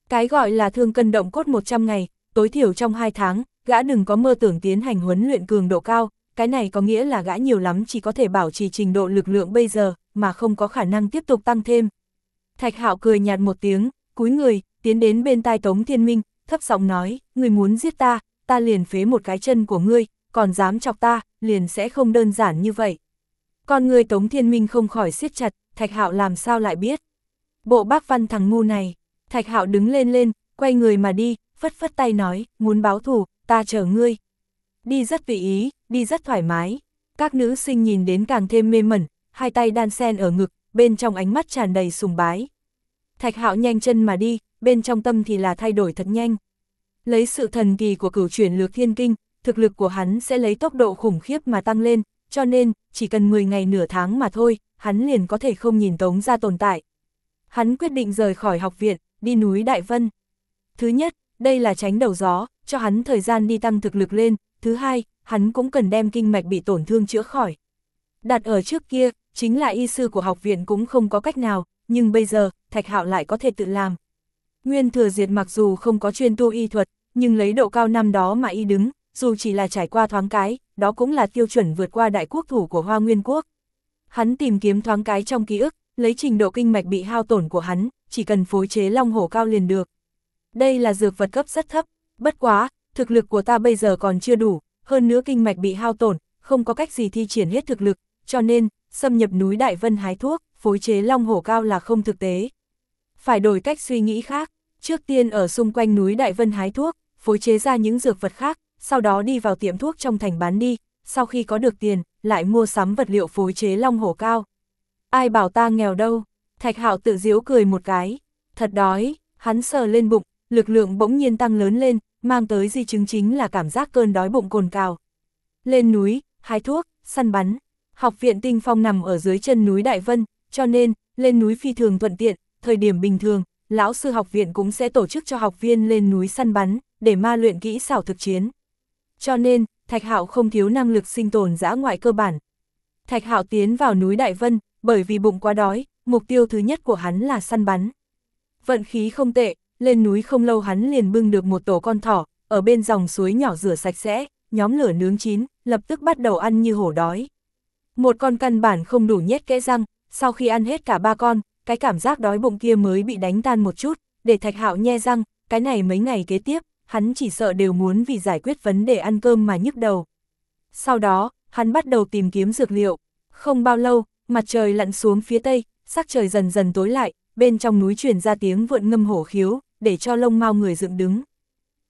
Cái gọi là thương cân động cốt 100 ngày, tối thiểu trong 2 tháng, gã đừng có mơ tưởng tiến hành huấn luyện cường độ cao, cái này có nghĩa là gã nhiều lắm chỉ có thể bảo trì trình độ lực lượng bây giờ, mà không có khả năng tiếp tục tăng thêm. Thạch Hạo cười nhạt một tiếng, cúi người, tiến đến bên tai Tống Thiên Minh, thấp giọng nói, người muốn giết ta, ta liền phế một cái chân của ngươi, còn dám chọc ta, liền sẽ không đơn giản như vậy. Con người Tống Thiên Minh không khỏi siết chặt, Thạch Hạo làm sao lại biết. Bộ bác văn thằng ngu này, Thạch Hạo đứng lên lên, quay người mà đi, phất phất tay nói, muốn báo thù, ta chờ ngươi. Đi rất vị ý, đi rất thoải mái. Các nữ sinh nhìn đến càng thêm mê mẩn, hai tay đan sen ở ngực, bên trong ánh mắt tràn đầy sùng bái. Thạch Hạo nhanh chân mà đi, bên trong tâm thì là thay đổi thật nhanh. Lấy sự thần kỳ của cửu chuyển lược thiên kinh, thực lực của hắn sẽ lấy tốc độ khủng khiếp mà tăng lên, cho nên, chỉ cần 10 ngày nửa tháng mà thôi, hắn liền có thể không nhìn Tống ra tồn tại. Hắn quyết định rời khỏi học viện, đi núi Đại Vân. Thứ nhất, đây là tránh đầu gió, cho hắn thời gian đi tăng thực lực lên, thứ hai, hắn cũng cần đem kinh mạch bị tổn thương chữa khỏi. Đặt ở trước kia, chính là y sư của học viện cũng không có cách nào, nhưng bây giờ, Thạch Hạo lại có thể tự làm. Nguyên thừa diệt mặc dù không có chuyên tu y thuật, nhưng lấy độ cao năm đó mà y đứng, dù chỉ là trải qua thoáng cái, đó cũng là tiêu chuẩn vượt qua đại quốc thủ của Hoa Nguyên Quốc. Hắn tìm kiếm thoáng cái trong ký ức, lấy trình độ kinh mạch bị hao tổn của hắn, chỉ cần phối chế long hổ cao liền được. Đây là dược vật cấp rất thấp, bất quá, thực lực của ta bây giờ còn chưa đủ, hơn nữa kinh mạch bị hao tổn, không có cách gì thi triển hết thực lực, cho nên, xâm nhập núi Đại Vân hái thuốc, phối chế long hổ cao là không thực tế. Phải đổi cách suy nghĩ khác, trước tiên ở xung quanh núi Đại Vân hái thuốc, phối chế ra những dược vật khác, sau đó đi vào tiệm thuốc trong thành bán đi, sau khi có được tiền, lại mua sắm vật liệu phối chế long hổ cao. Ai bảo ta nghèo đâu, thạch hạo tự diếu cười một cái, thật đói, hắn sờ lên bụng, lực lượng bỗng nhiên tăng lớn lên, mang tới di chứng chính là cảm giác cơn đói bụng cồn cào. Lên núi, hái thuốc, săn bắn, học viện tinh phong nằm ở dưới chân núi Đại Vân, cho nên, lên núi phi thường thuận tiện, thời điểm bình thường, lão sư học viện cũng sẽ tổ chức cho học viên lên núi săn bắn, để ma luyện kỹ xảo thực chiến. Cho nên, Thạch Hạo không thiếu năng lực sinh tồn dã ngoại cơ bản. Thạch Hạo tiến vào núi Đại Vân, bởi vì bụng quá đói, mục tiêu thứ nhất của hắn là săn bắn. Vận khí không tệ, lên núi không lâu hắn liền bưng được một tổ con thỏ, ở bên dòng suối nhỏ rửa sạch sẽ, nhóm lửa nướng chín, lập tức bắt đầu ăn như hổ đói. Một con căn bản không đủ nhét kẽ răng, sau khi ăn hết cả ba con, cái cảm giác đói bụng kia mới bị đánh tan một chút, để thạch hạo nhe răng, cái này mấy ngày kế tiếp, hắn chỉ sợ đều muốn vì giải quyết vấn đề ăn cơm mà nhức đầu. Sau đó, hắn bắt đầu tìm kiếm dược liệu. Không bao lâu, mặt trời lặn xuống phía tây, sắc trời dần dần tối lại, bên trong núi truyền ra tiếng vượn ngâm hổ khiếu, để cho lông mau người dựng đứng.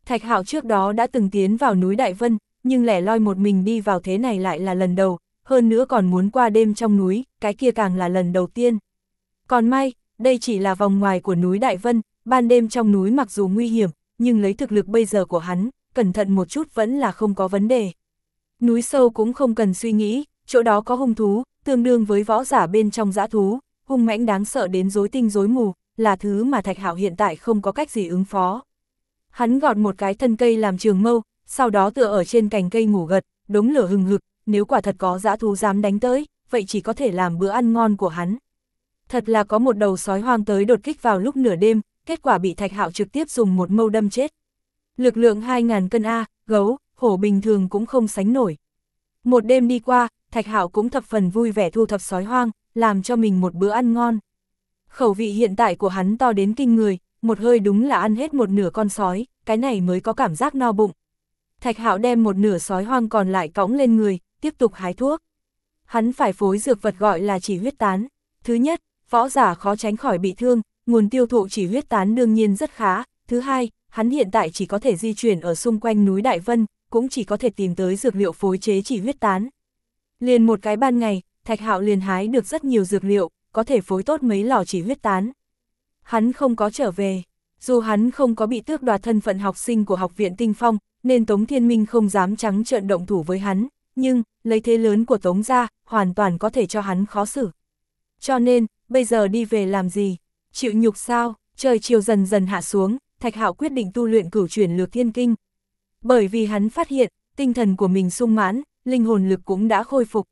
Thạch Hạo trước đó đã từng tiến vào núi Đại Vân, nhưng lẻ loi một mình đi vào thế này lại là lần đầu, hơn nữa còn muốn qua đêm trong núi, cái kia càng là lần đầu tiên. Còn may, đây chỉ là vòng ngoài của núi Đại Vân, ban đêm trong núi mặc dù nguy hiểm, nhưng lấy thực lực bây giờ của hắn, cẩn thận một chút vẫn là không có vấn đề. Núi sâu cũng không cần suy nghĩ, chỗ đó có hung thú, tương đương với võ giả bên trong dã thú, hung mãnh đáng sợ đến rối tinh rối mù, là thứ mà Thạch Hạo hiện tại không có cách gì ứng phó. Hắn gọt một cái thân cây làm trường mâu, sau đó tựa ở trên cành cây ngủ gật, đống lửa hừng hực, nếu quả thật có dã thú dám đánh tới, vậy chỉ có thể làm bữa ăn ngon của hắn. Thật là có một đầu sói hoang tới đột kích vào lúc nửa đêm, kết quả bị Thạch Hạo trực tiếp dùng một mâu đâm chết. Lực lượng 2.000 cân A, gấu, hổ bình thường cũng không sánh nổi. Một đêm đi qua, Thạch Hạo cũng thập phần vui vẻ thu thập sói hoang, làm cho mình một bữa ăn ngon. Khẩu vị hiện tại của hắn to đến kinh người, một hơi đúng là ăn hết một nửa con sói, cái này mới có cảm giác no bụng. Thạch Hạo đem một nửa sói hoang còn lại cõng lên người, tiếp tục hái thuốc. Hắn phải phối dược vật gọi là chỉ huyết tán. Thứ nhất, võ giả khó tránh khỏi bị thương, nguồn tiêu thụ chỉ huyết tán đương nhiên rất khá. Thứ hai, hắn hiện tại chỉ có thể di chuyển ở xung quanh núi Đại Vân, cũng chỉ có thể tìm tới dược liệu phối chế chỉ huyết tán. Liền một cái ban ngày, Thạch Hạo liền hái được rất nhiều dược liệu, có thể phối tốt mấy lò chỉ huyết tán. Hắn không có trở về, dù hắn không có bị tước đoạt thân phận học sinh của học viện Tinh Phong, nên Tống Thiên Minh không dám trắng trợn động thủ với hắn, nhưng, lấy thế lớn của Tống gia, hoàn toàn có thể cho hắn khó xử. Cho nên, bây giờ đi về làm gì? Chịu nhục sao? Trời chiều dần dần hạ xuống, Thạch Hạo quyết định tu luyện cửu chuyển lược thiên kinh. Bởi vì hắn phát hiện, tinh thần của mình sung mãn, linh hồn lực cũng đã khôi phục.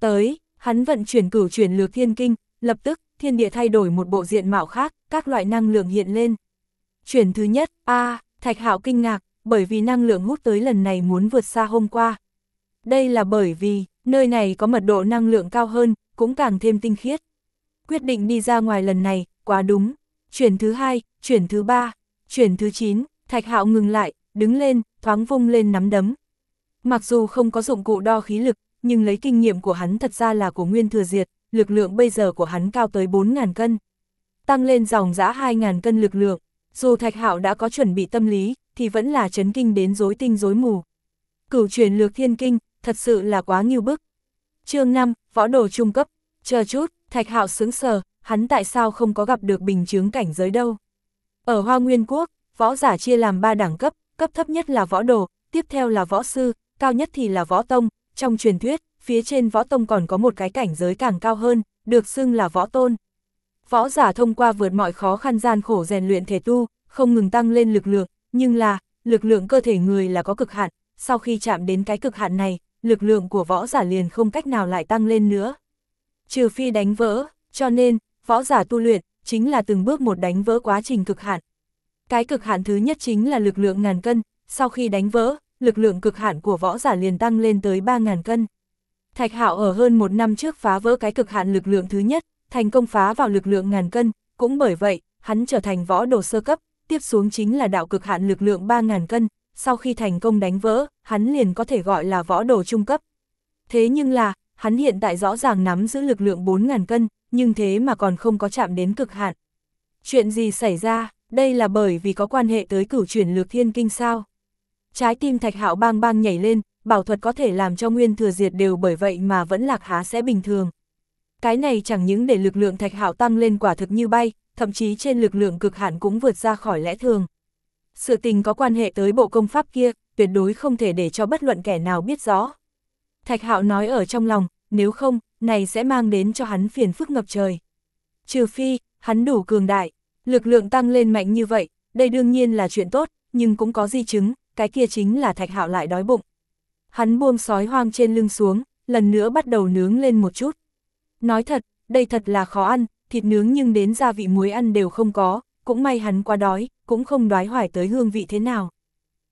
Tới, hắn vận chuyển cửu chuyển lược thiên kinh, lập tức, thiên địa thay đổi một bộ diện mạo khác, các loại năng lượng hiện lên. Chuyển thứ nhất, a Thạch Hạo kinh ngạc, bởi vì năng lượng hút tới lần này muốn vượt xa hôm qua. Đây là bởi vì, nơi này có mật độ năng lượng cao hơn, cũng càng thêm tinh khiết. Quyết định đi ra ngoài lần này, quá đúng. Chuyển thứ hai, chuyển thứ ba, chuyển thứ chín, Thạch Hạo ngừng lại, đứng lên, thoáng vung lên nắm đấm. Mặc dù không có dụng cụ đo khí lực, nhưng lấy kinh nghiệm của hắn thật ra là của Nguyên Thừa Diệt, lực lượng bây giờ của hắn cao tới 4.000 cân. Tăng lên dòng giã 2.000 cân lực lượng, dù Thạch Hạo đã có chuẩn bị tâm lý, thì vẫn là chấn kinh đến rối tinh rối mù. Cửu truyền lược thiên kinh, thật sự là quá nghiêu bức. chương 5, võ đồ trung cấp, chờ chút, Thạch Hạo sướng sờ, hắn tại sao không có gặp được bình chướng cảnh giới đâu. Ở Hoa Nguyên Quốc, võ giả chia làm 3 đẳng cấp, cấp thấp nhất là võ đồ, tiếp theo là võ sư, cao nhất thì là võ tông, trong truyền thuyết, phía trên võ tông còn có một cái cảnh giới càng cao hơn, được xưng là võ tôn. Võ giả thông qua vượt mọi khó khăn gian khổ rèn luyện thể tu, không ngừng tăng lên lực lượng, nhưng là, lực lượng cơ thể người là có cực hạn, sau khi chạm đến cái cực hạn này, lực lượng của võ giả liền không cách nào lại tăng lên nữa. Trừ phi đánh vỡ, cho nên, võ giả tu luyện, chính là từng bước một đánh vỡ quá trình cực hạn. Cái cực hạn thứ nhất chính là lực lượng ngàn cân, sau khi đánh vỡ, lực lượng cực hạn của võ giả liền tăng lên tới 3.000 cân. Thạch Hạo ở hơn một năm trước phá vỡ cái cực hạn lực lượng thứ nhất, thành công phá vào lực lượng ngàn cân, cũng bởi vậy, hắn trở thành võ đồ sơ cấp, tiếp xuống chính là đạo cực hạn lực lượng 3.000 cân, sau khi thành công đánh vỡ, hắn liền có thể gọi là võ đồ trung cấp. Thế nhưng là, hắn hiện tại rõ ràng nắm giữ lực lượng 4.000 cân, nhưng thế mà còn không có chạm đến cực hạn. Chuyện gì xảy ra, đây là bởi vì có quan hệ tới cửu chuyển lược thiên kinh sao. Trái tim thạch hạo bang bang nhảy lên, bảo thuật có thể làm cho nguyên thừa diệt đều bởi vậy mà vẫn lạc há sẽ bình thường. Cái này chẳng những để lực lượng thạch hạo tăng lên quả thực như bay, thậm chí trên lực lượng cực hạn cũng vượt ra khỏi lẽ thường. Sự tình có quan hệ tới bộ công pháp kia, tuyệt đối không thể để cho bất luận kẻ nào biết rõ. Thạch hạo nói ở trong lòng, nếu không, này sẽ mang đến cho hắn phiền phức ngập trời. Trừ phi, hắn đủ cường đại, lực lượng tăng lên mạnh như vậy, đây đương nhiên là chuyện tốt, nhưng cũng có di chứng, cái kia chính là thạch hạo lại đói bụng. Hắn buông sói hoang trên lưng xuống, lần nữa bắt đầu nướng lên một chút. Nói thật, đây thật là khó ăn, thịt nướng nhưng đến gia vị muối ăn đều không có, cũng may hắn quá đói, cũng không đoái hoài tới hương vị thế nào.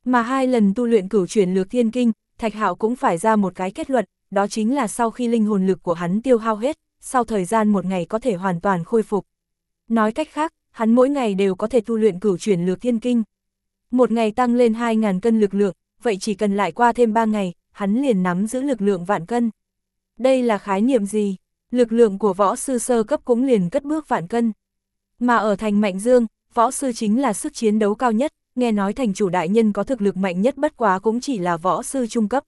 Mà hai lần tu luyện cửu chuyển lược thiên kinh, Thạch Hạo cũng phải ra một cái kết luận, đó chính là sau khi linh hồn lực của hắn tiêu hao hết, sau thời gian một ngày có thể hoàn toàn khôi phục. Nói cách khác, hắn mỗi ngày đều có thể tu luyện cửu chuyển lược thiên kinh. Một ngày tăng lên 2.000 cân lực lượng, vậy chỉ cần lại qua thêm 3 ngày, hắn liền nắm giữ lực lượng vạn cân. Đây là khái niệm gì? Lực lượng của võ sư sơ cấp cũng liền cất bước vạn cân. Mà ở thành Mạnh Dương, võ sư chính là sức chiến đấu cao nhất, nghe nói thành chủ đại nhân có thực lực mạnh nhất bất quá cũng chỉ là võ sư trung cấp.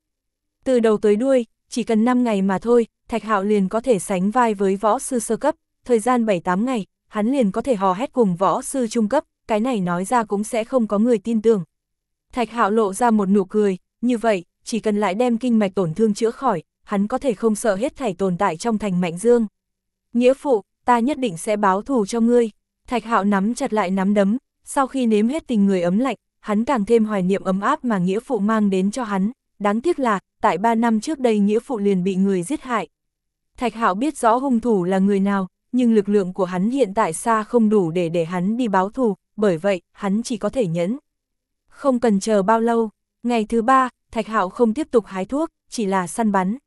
Từ đầu tới đuôi, chỉ cần 5 ngày mà thôi, Thạch Hạo liền có thể sánh vai với võ sư sơ cấp, thời gian 7-8 ngày, hắn liền có thể hò hét cùng võ sư trung cấp, cái này nói ra cũng sẽ không có người tin tưởng. Thạch Hạo lộ ra một nụ cười, như vậy, chỉ cần lại đem kinh mạch tổn thương chữa khỏi, hắn có thể không sợ hết thảy tồn tại trong thành Mạnh Dương. Nghĩa phụ, ta nhất định sẽ báo thù cho ngươi. Thạch Hạo nắm chặt lại nắm đấm, sau khi nếm hết tình người ấm lạnh, hắn càng thêm hoài niệm ấm áp mà nghĩa phụ mang đến cho hắn, đáng tiếc là, tại 3 năm trước đây nghĩa phụ liền bị người giết hại. Thạch Hạo biết rõ hung thủ là người nào, nhưng lực lượng của hắn hiện tại xa không đủ để để hắn đi báo thù, bởi vậy, hắn chỉ có thể nhẫn. Không cần chờ bao lâu, ngày thứ ba, Thạch Hạo không tiếp tục hái thuốc, chỉ là săn bắn.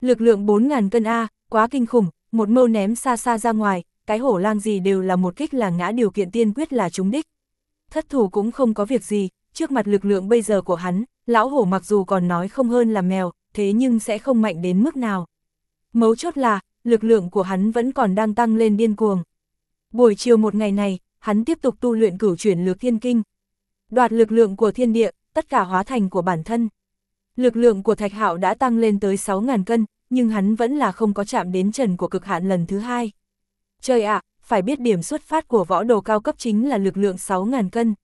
Lực lượng 4.000 cân A, quá kinh khủng, một mâu ném xa xa ra ngoài, cái hổ lang gì đều là một kích là ngã điều kiện tiên quyết là trúng đích. Thất thủ cũng không có việc gì, trước mặt lực lượng bây giờ của hắn, lão hổ mặc dù còn nói không hơn là mèo, thế nhưng sẽ không mạnh đến mức nào. Mấu chốt là, lực lượng của hắn vẫn còn đang tăng lên điên cuồng. Buổi chiều một ngày này, hắn tiếp tục tu luyện cửu chuyển lược thiên kinh. Đoạt lực lượng của thiên địa, tất cả hóa thành của bản thân. Lực lượng của Thạch Hạo đã tăng lên tới 6.000 cân, nhưng hắn vẫn là không có chạm đến trần của cực hạn lần thứ hai. Trời ạ, phải biết điểm xuất phát của võ đồ cao cấp chính là lực lượng 6.000 cân.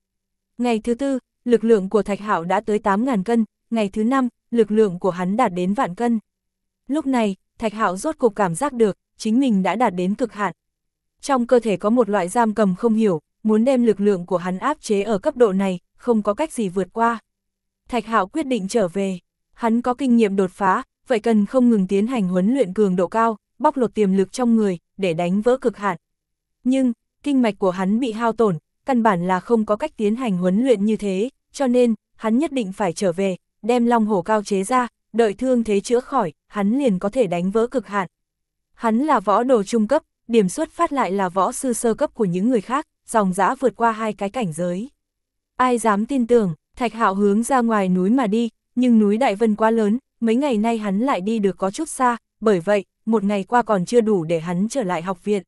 Ngày thứ tư, lực lượng của Thạch Hạo đã tới 8.000 cân, ngày thứ năm, lực lượng của hắn đạt đến vạn cân. Lúc này, Thạch Hạo rốt cục cảm giác được, chính mình đã đạt đến cực hạn. Trong cơ thể có một loại giam cầm không hiểu, muốn đem lực lượng của hắn áp chế ở cấp độ này, không có cách gì vượt qua. Thạch Hạo quyết định trở về, hắn có kinh nghiệm đột phá, vậy cần không ngừng tiến hành huấn luyện cường độ cao, bóc lột tiềm lực trong người, để đánh vỡ cực hạn. Nhưng, kinh mạch của hắn bị hao tổn, căn bản là không có cách tiến hành huấn luyện như thế, cho nên, hắn nhất định phải trở về, đem long hổ cao chế ra, đợi thương thế chữa khỏi, hắn liền có thể đánh vỡ cực hạn. Hắn là võ đồ trung cấp, điểm xuất phát lại là võ sư sơ cấp của những người khác, dòng dã vượt qua hai cái cảnh giới. Ai dám tin tưởng, Thạch Hạo hướng ra ngoài núi mà đi, nhưng núi Đại Vân quá lớn, mấy ngày nay hắn lại đi được có chút xa, bởi vậy, một ngày qua còn chưa đủ để hắn trở lại học viện.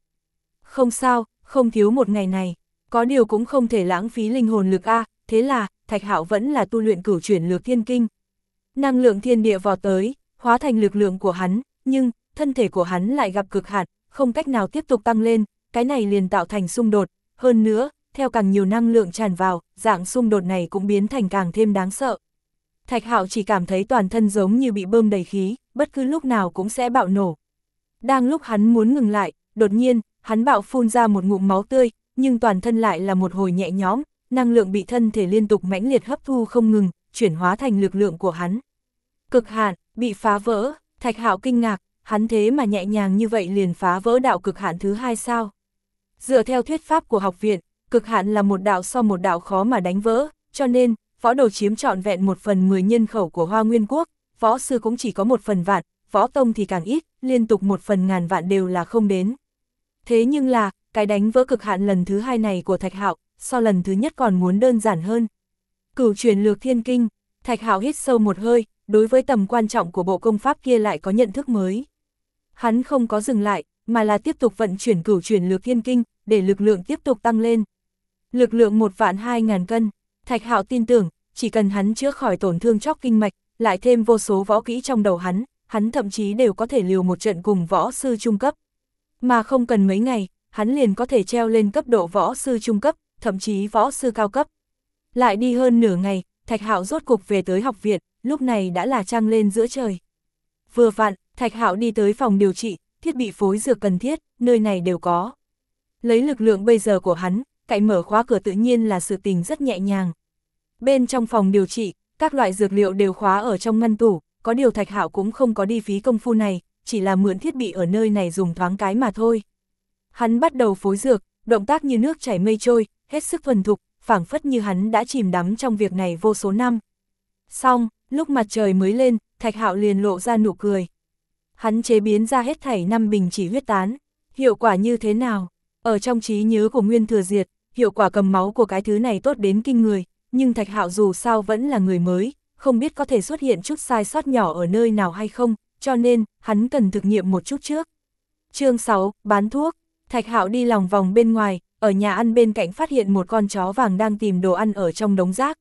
Không sao, không thiếu một ngày này, có điều cũng không thể lãng phí linh hồn lực A, thế là, Thạch Hạo vẫn là tu luyện cửu chuyển lược thiên kinh. Năng lượng thiên địa vò tới, hóa thành lực lượng của hắn, nhưng, thân thể của hắn lại gặp cực hạn, không cách nào tiếp tục tăng lên, cái này liền tạo thành xung đột, hơn nữa, theo càng nhiều năng lượng tràn vào, dạng xung đột này cũng biến thành càng thêm đáng sợ. Thạch Hạo chỉ cảm thấy toàn thân giống như bị bơm đầy khí, bất cứ lúc nào cũng sẽ bạo nổ. Đang lúc hắn muốn ngừng lại, đột nhiên, hắn bạo phun ra một ngụm máu tươi, nhưng toàn thân lại là một hồi nhẹ nhõm, năng lượng bị thân thể liên tục mãnh liệt hấp thu không ngừng, chuyển hóa thành lực lượng của hắn. Cực hạn, bị phá vỡ, Thạch Hạo kinh ngạc, hắn thế mà nhẹ nhàng như vậy liền phá vỡ đạo cực hạn thứ hai sao. Dựa theo thuyết pháp của học viện, cực hạn là một đạo so một đạo khó mà đánh vỡ, cho nên, võ đồ chiếm trọn vẹn một phần mười nhân khẩu của Hoa Nguyên Quốc, võ sư cũng chỉ có một phần vạn, võ tông thì càng ít, liên tục một phần ngàn vạn đều là không đến. Thế nhưng là, cái đánh vỡ cực hạn lần thứ hai này của Thạch Hạo, so lần thứ nhất còn muốn đơn giản hơn. Cửu truyền lược thiên kinh, Thạch Hạo hít sâu một hơi, đối với tầm quan trọng của bộ công pháp kia lại có nhận thức mới. Hắn không có dừng lại, mà là tiếp tục vận chuyển cửu truyền lược thiên kinh, để lực lượng tiếp tục tăng lên. Lực lượng một vạn hai ngàn cân, Thạch Hạo tin tưởng, chỉ cần hắn chữa khỏi tổn thương chóc kinh mạch, lại thêm vô số võ kỹ trong đầu hắn, hắn thậm chí đều có thể liều một trận cùng võ sư trung cấp. Mà không cần mấy ngày, hắn liền có thể treo lên cấp độ võ sư trung cấp, thậm chí võ sư cao cấp. Lại đi hơn nửa ngày, Thạch Hạo rốt cục về tới học viện, lúc này đã là trăng lên giữa trời. Vừa vặn, Thạch Hạo đi tới phòng điều trị, thiết bị phối dược cần thiết, nơi này đều có. Lấy lực lượng bây giờ của hắn, cậy mở khóa cửa tự nhiên là sự tình rất nhẹ nhàng. Bên trong phòng điều trị, các loại dược liệu đều khóa ở trong ngăn tủ, có điều Thạch Hạo cũng không có đi phí công phu này, chỉ là mượn thiết bị ở nơi này dùng thoáng cái mà thôi. Hắn bắt đầu phối dược, động tác như nước chảy mây trôi, hết sức thuần thục, phảng phất như hắn đã chìm đắm trong việc này vô số năm. Xong, lúc mặt trời mới lên, Thạch Hạo liền lộ ra nụ cười. Hắn chế biến ra hết thảy năm bình chỉ huyết tán. Hiệu quả như thế nào? Ở trong trí nhớ của Nguyên Thừa Diệt, hiệu quả cầm máu của cái thứ này tốt đến kinh người, nhưng Thạch Hạo dù sao vẫn là người mới, không biết có thể xuất hiện chút sai sót nhỏ ở nơi nào hay không, cho nên, hắn cần thực nghiệm một chút trước. chương 6, bán thuốc. Thạch Hạo đi lòng vòng bên ngoài, ở nhà ăn bên cạnh phát hiện một con chó vàng đang tìm đồ ăn ở trong đống rác.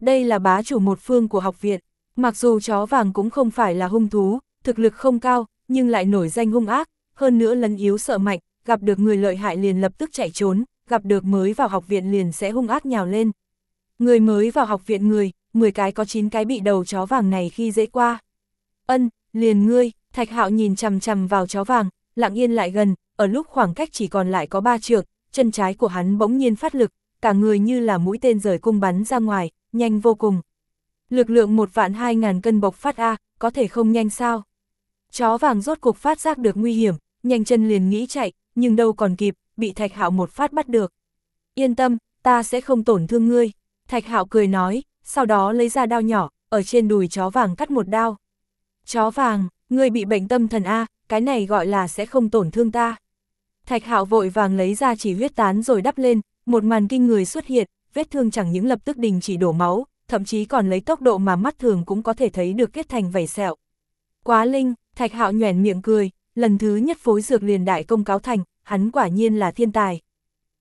Đây là bá chủ một phương của học viện, mặc dù chó vàng cũng không phải là hung thú, thực lực không cao, nhưng lại nổi danh hung ác, hơn nữa lấn yếu sợ mạnh, gặp được người lợi hại liền lập tức chạy trốn, gặp được mới vào học viện liền sẽ hung ác nhào lên. Người mới vào học viện người, 10 cái có 9 cái bị đầu chó vàng này khi dễ qua. Ân, liền ngươi, Thạch Hạo nhìn chằm chằm vào chó vàng, lặng yên lại gần, ở lúc khoảng cách chỉ còn lại có ba trượng, chân trái của hắn bỗng nhiên phát lực, cả người như là mũi tên rời cung bắn ra ngoài, nhanh vô cùng. Lực lượng một vạn hai ngàn cân bộc phát A, có thể không nhanh sao? Chó vàng rốt cục phát giác được nguy hiểm, nhanh chân liền nghĩ chạy, nhưng đâu còn kịp, bị Thạch Hạo một phát bắt được. Yên tâm, ta sẽ không tổn thương ngươi. Thạch Hạo cười nói, sau đó lấy ra đao nhỏ, ở trên đùi chó vàng cắt một đao. Chó vàng, ngươi bị bệnh tâm thần A, cái này gọi là sẽ không tổn thương ta. Thạch hạo vội vàng lấy ra chỉ huyết tán rồi đắp lên, một màn kinh người xuất hiện, vết thương chẳng những lập tức đình chỉ đổ máu, thậm chí còn lấy tốc độ mà mắt thường cũng có thể thấy được kết thành vảy sẹo. Quá linh, thạch hạo nhoẻn miệng cười, lần thứ nhất phối dược liền đại công cáo thành, hắn quả nhiên là thiên tài.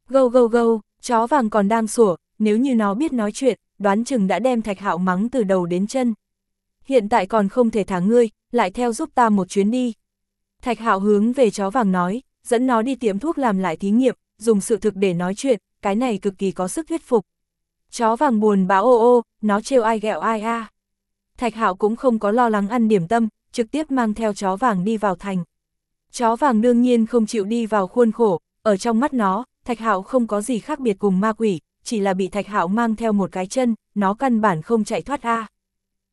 Gâu gâu gâu, chó vàng còn đang sủa, nếu như nó biết nói chuyện, đoán chừng đã đem thạch hạo mắng từ đầu đến chân. Hiện tại còn không thể thả ngươi, lại theo giúp ta một chuyến đi. Thạch hạo hướng về chó vàng nói, dẫn nó đi tiệm thuốc làm lại thí nghiệm, dùng sự thực để nói chuyện, cái này cực kỳ có sức thuyết phục. Chó vàng buồn bã ô ô, nó trêu ai ghẹo ai a. Thạch Hạo cũng không có lo lắng ăn điểm tâm, trực tiếp mang theo chó vàng đi vào thành. Chó vàng đương nhiên không chịu đi vào khuôn khổ, ở trong mắt nó, Thạch Hạo không có gì khác biệt cùng ma quỷ, chỉ là bị Thạch Hạo mang theo một cái chân, nó căn bản không chạy thoát a.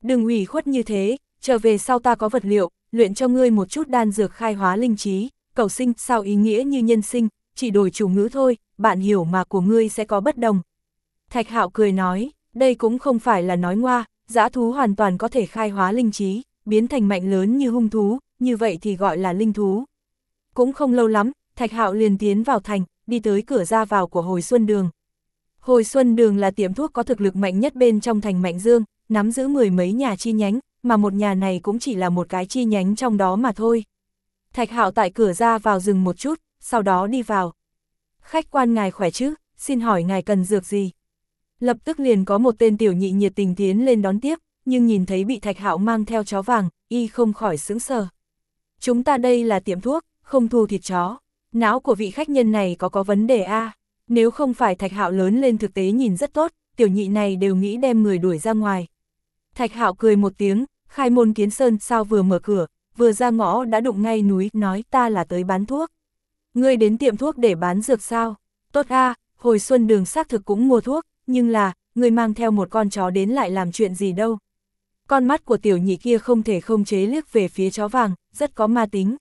Đừng ủy khuất như thế, trở về sau ta có vật liệu, luyện cho ngươi một chút đan dược khai hóa linh trí, cầu sinh sao ý nghĩa như nhân sinh, chỉ đổi chủ ngữ thôi, bạn hiểu mà của ngươi sẽ có bất đồng. Thạch Hạo cười nói, đây cũng không phải là nói ngoa, dã thú hoàn toàn có thể khai hóa linh trí, biến thành mạnh lớn như hung thú, như vậy thì gọi là linh thú. Cũng không lâu lắm, Thạch Hạo liền tiến vào thành, đi tới cửa ra vào của Hồi Xuân Đường. Hồi Xuân Đường là tiệm thuốc có thực lực mạnh nhất bên trong thành Mạnh Dương, nắm giữ mười mấy nhà chi nhánh, mà một nhà này cũng chỉ là một cái chi nhánh trong đó mà thôi. Thạch Hạo tại cửa ra vào dừng một chút, sau đó đi vào. Khách quan ngài khỏe chứ, xin hỏi ngài cần dược gì? Lập tức liền có một tên tiểu nhị nhiệt tình tiến lên đón tiếp, nhưng nhìn thấy bị Thạch Hạo mang theo chó vàng, y không khỏi sững sờ. Chúng ta đây là tiệm thuốc, không thu thịt chó. Não của vị khách nhân này có có vấn đề a Nếu không phải Thạch Hạo lớn lên thực tế nhìn rất tốt, tiểu nhị này đều nghĩ đem người đuổi ra ngoài. Thạch Hạo cười một tiếng, khai môn kiến sơn sao vừa mở cửa, vừa ra ngõ đã đụng ngay núi, nói ta là tới bán thuốc. Ngươi đến tiệm thuốc để bán dược sao? Tốt a, hồi xuân đường xác thực cũng mua thuốc, nhưng là, ngươi mang theo một con chó đến lại làm chuyện gì đâu. Con mắt của tiểu nhị kia không thể không chế liếc về phía chó vàng, rất có ma tính.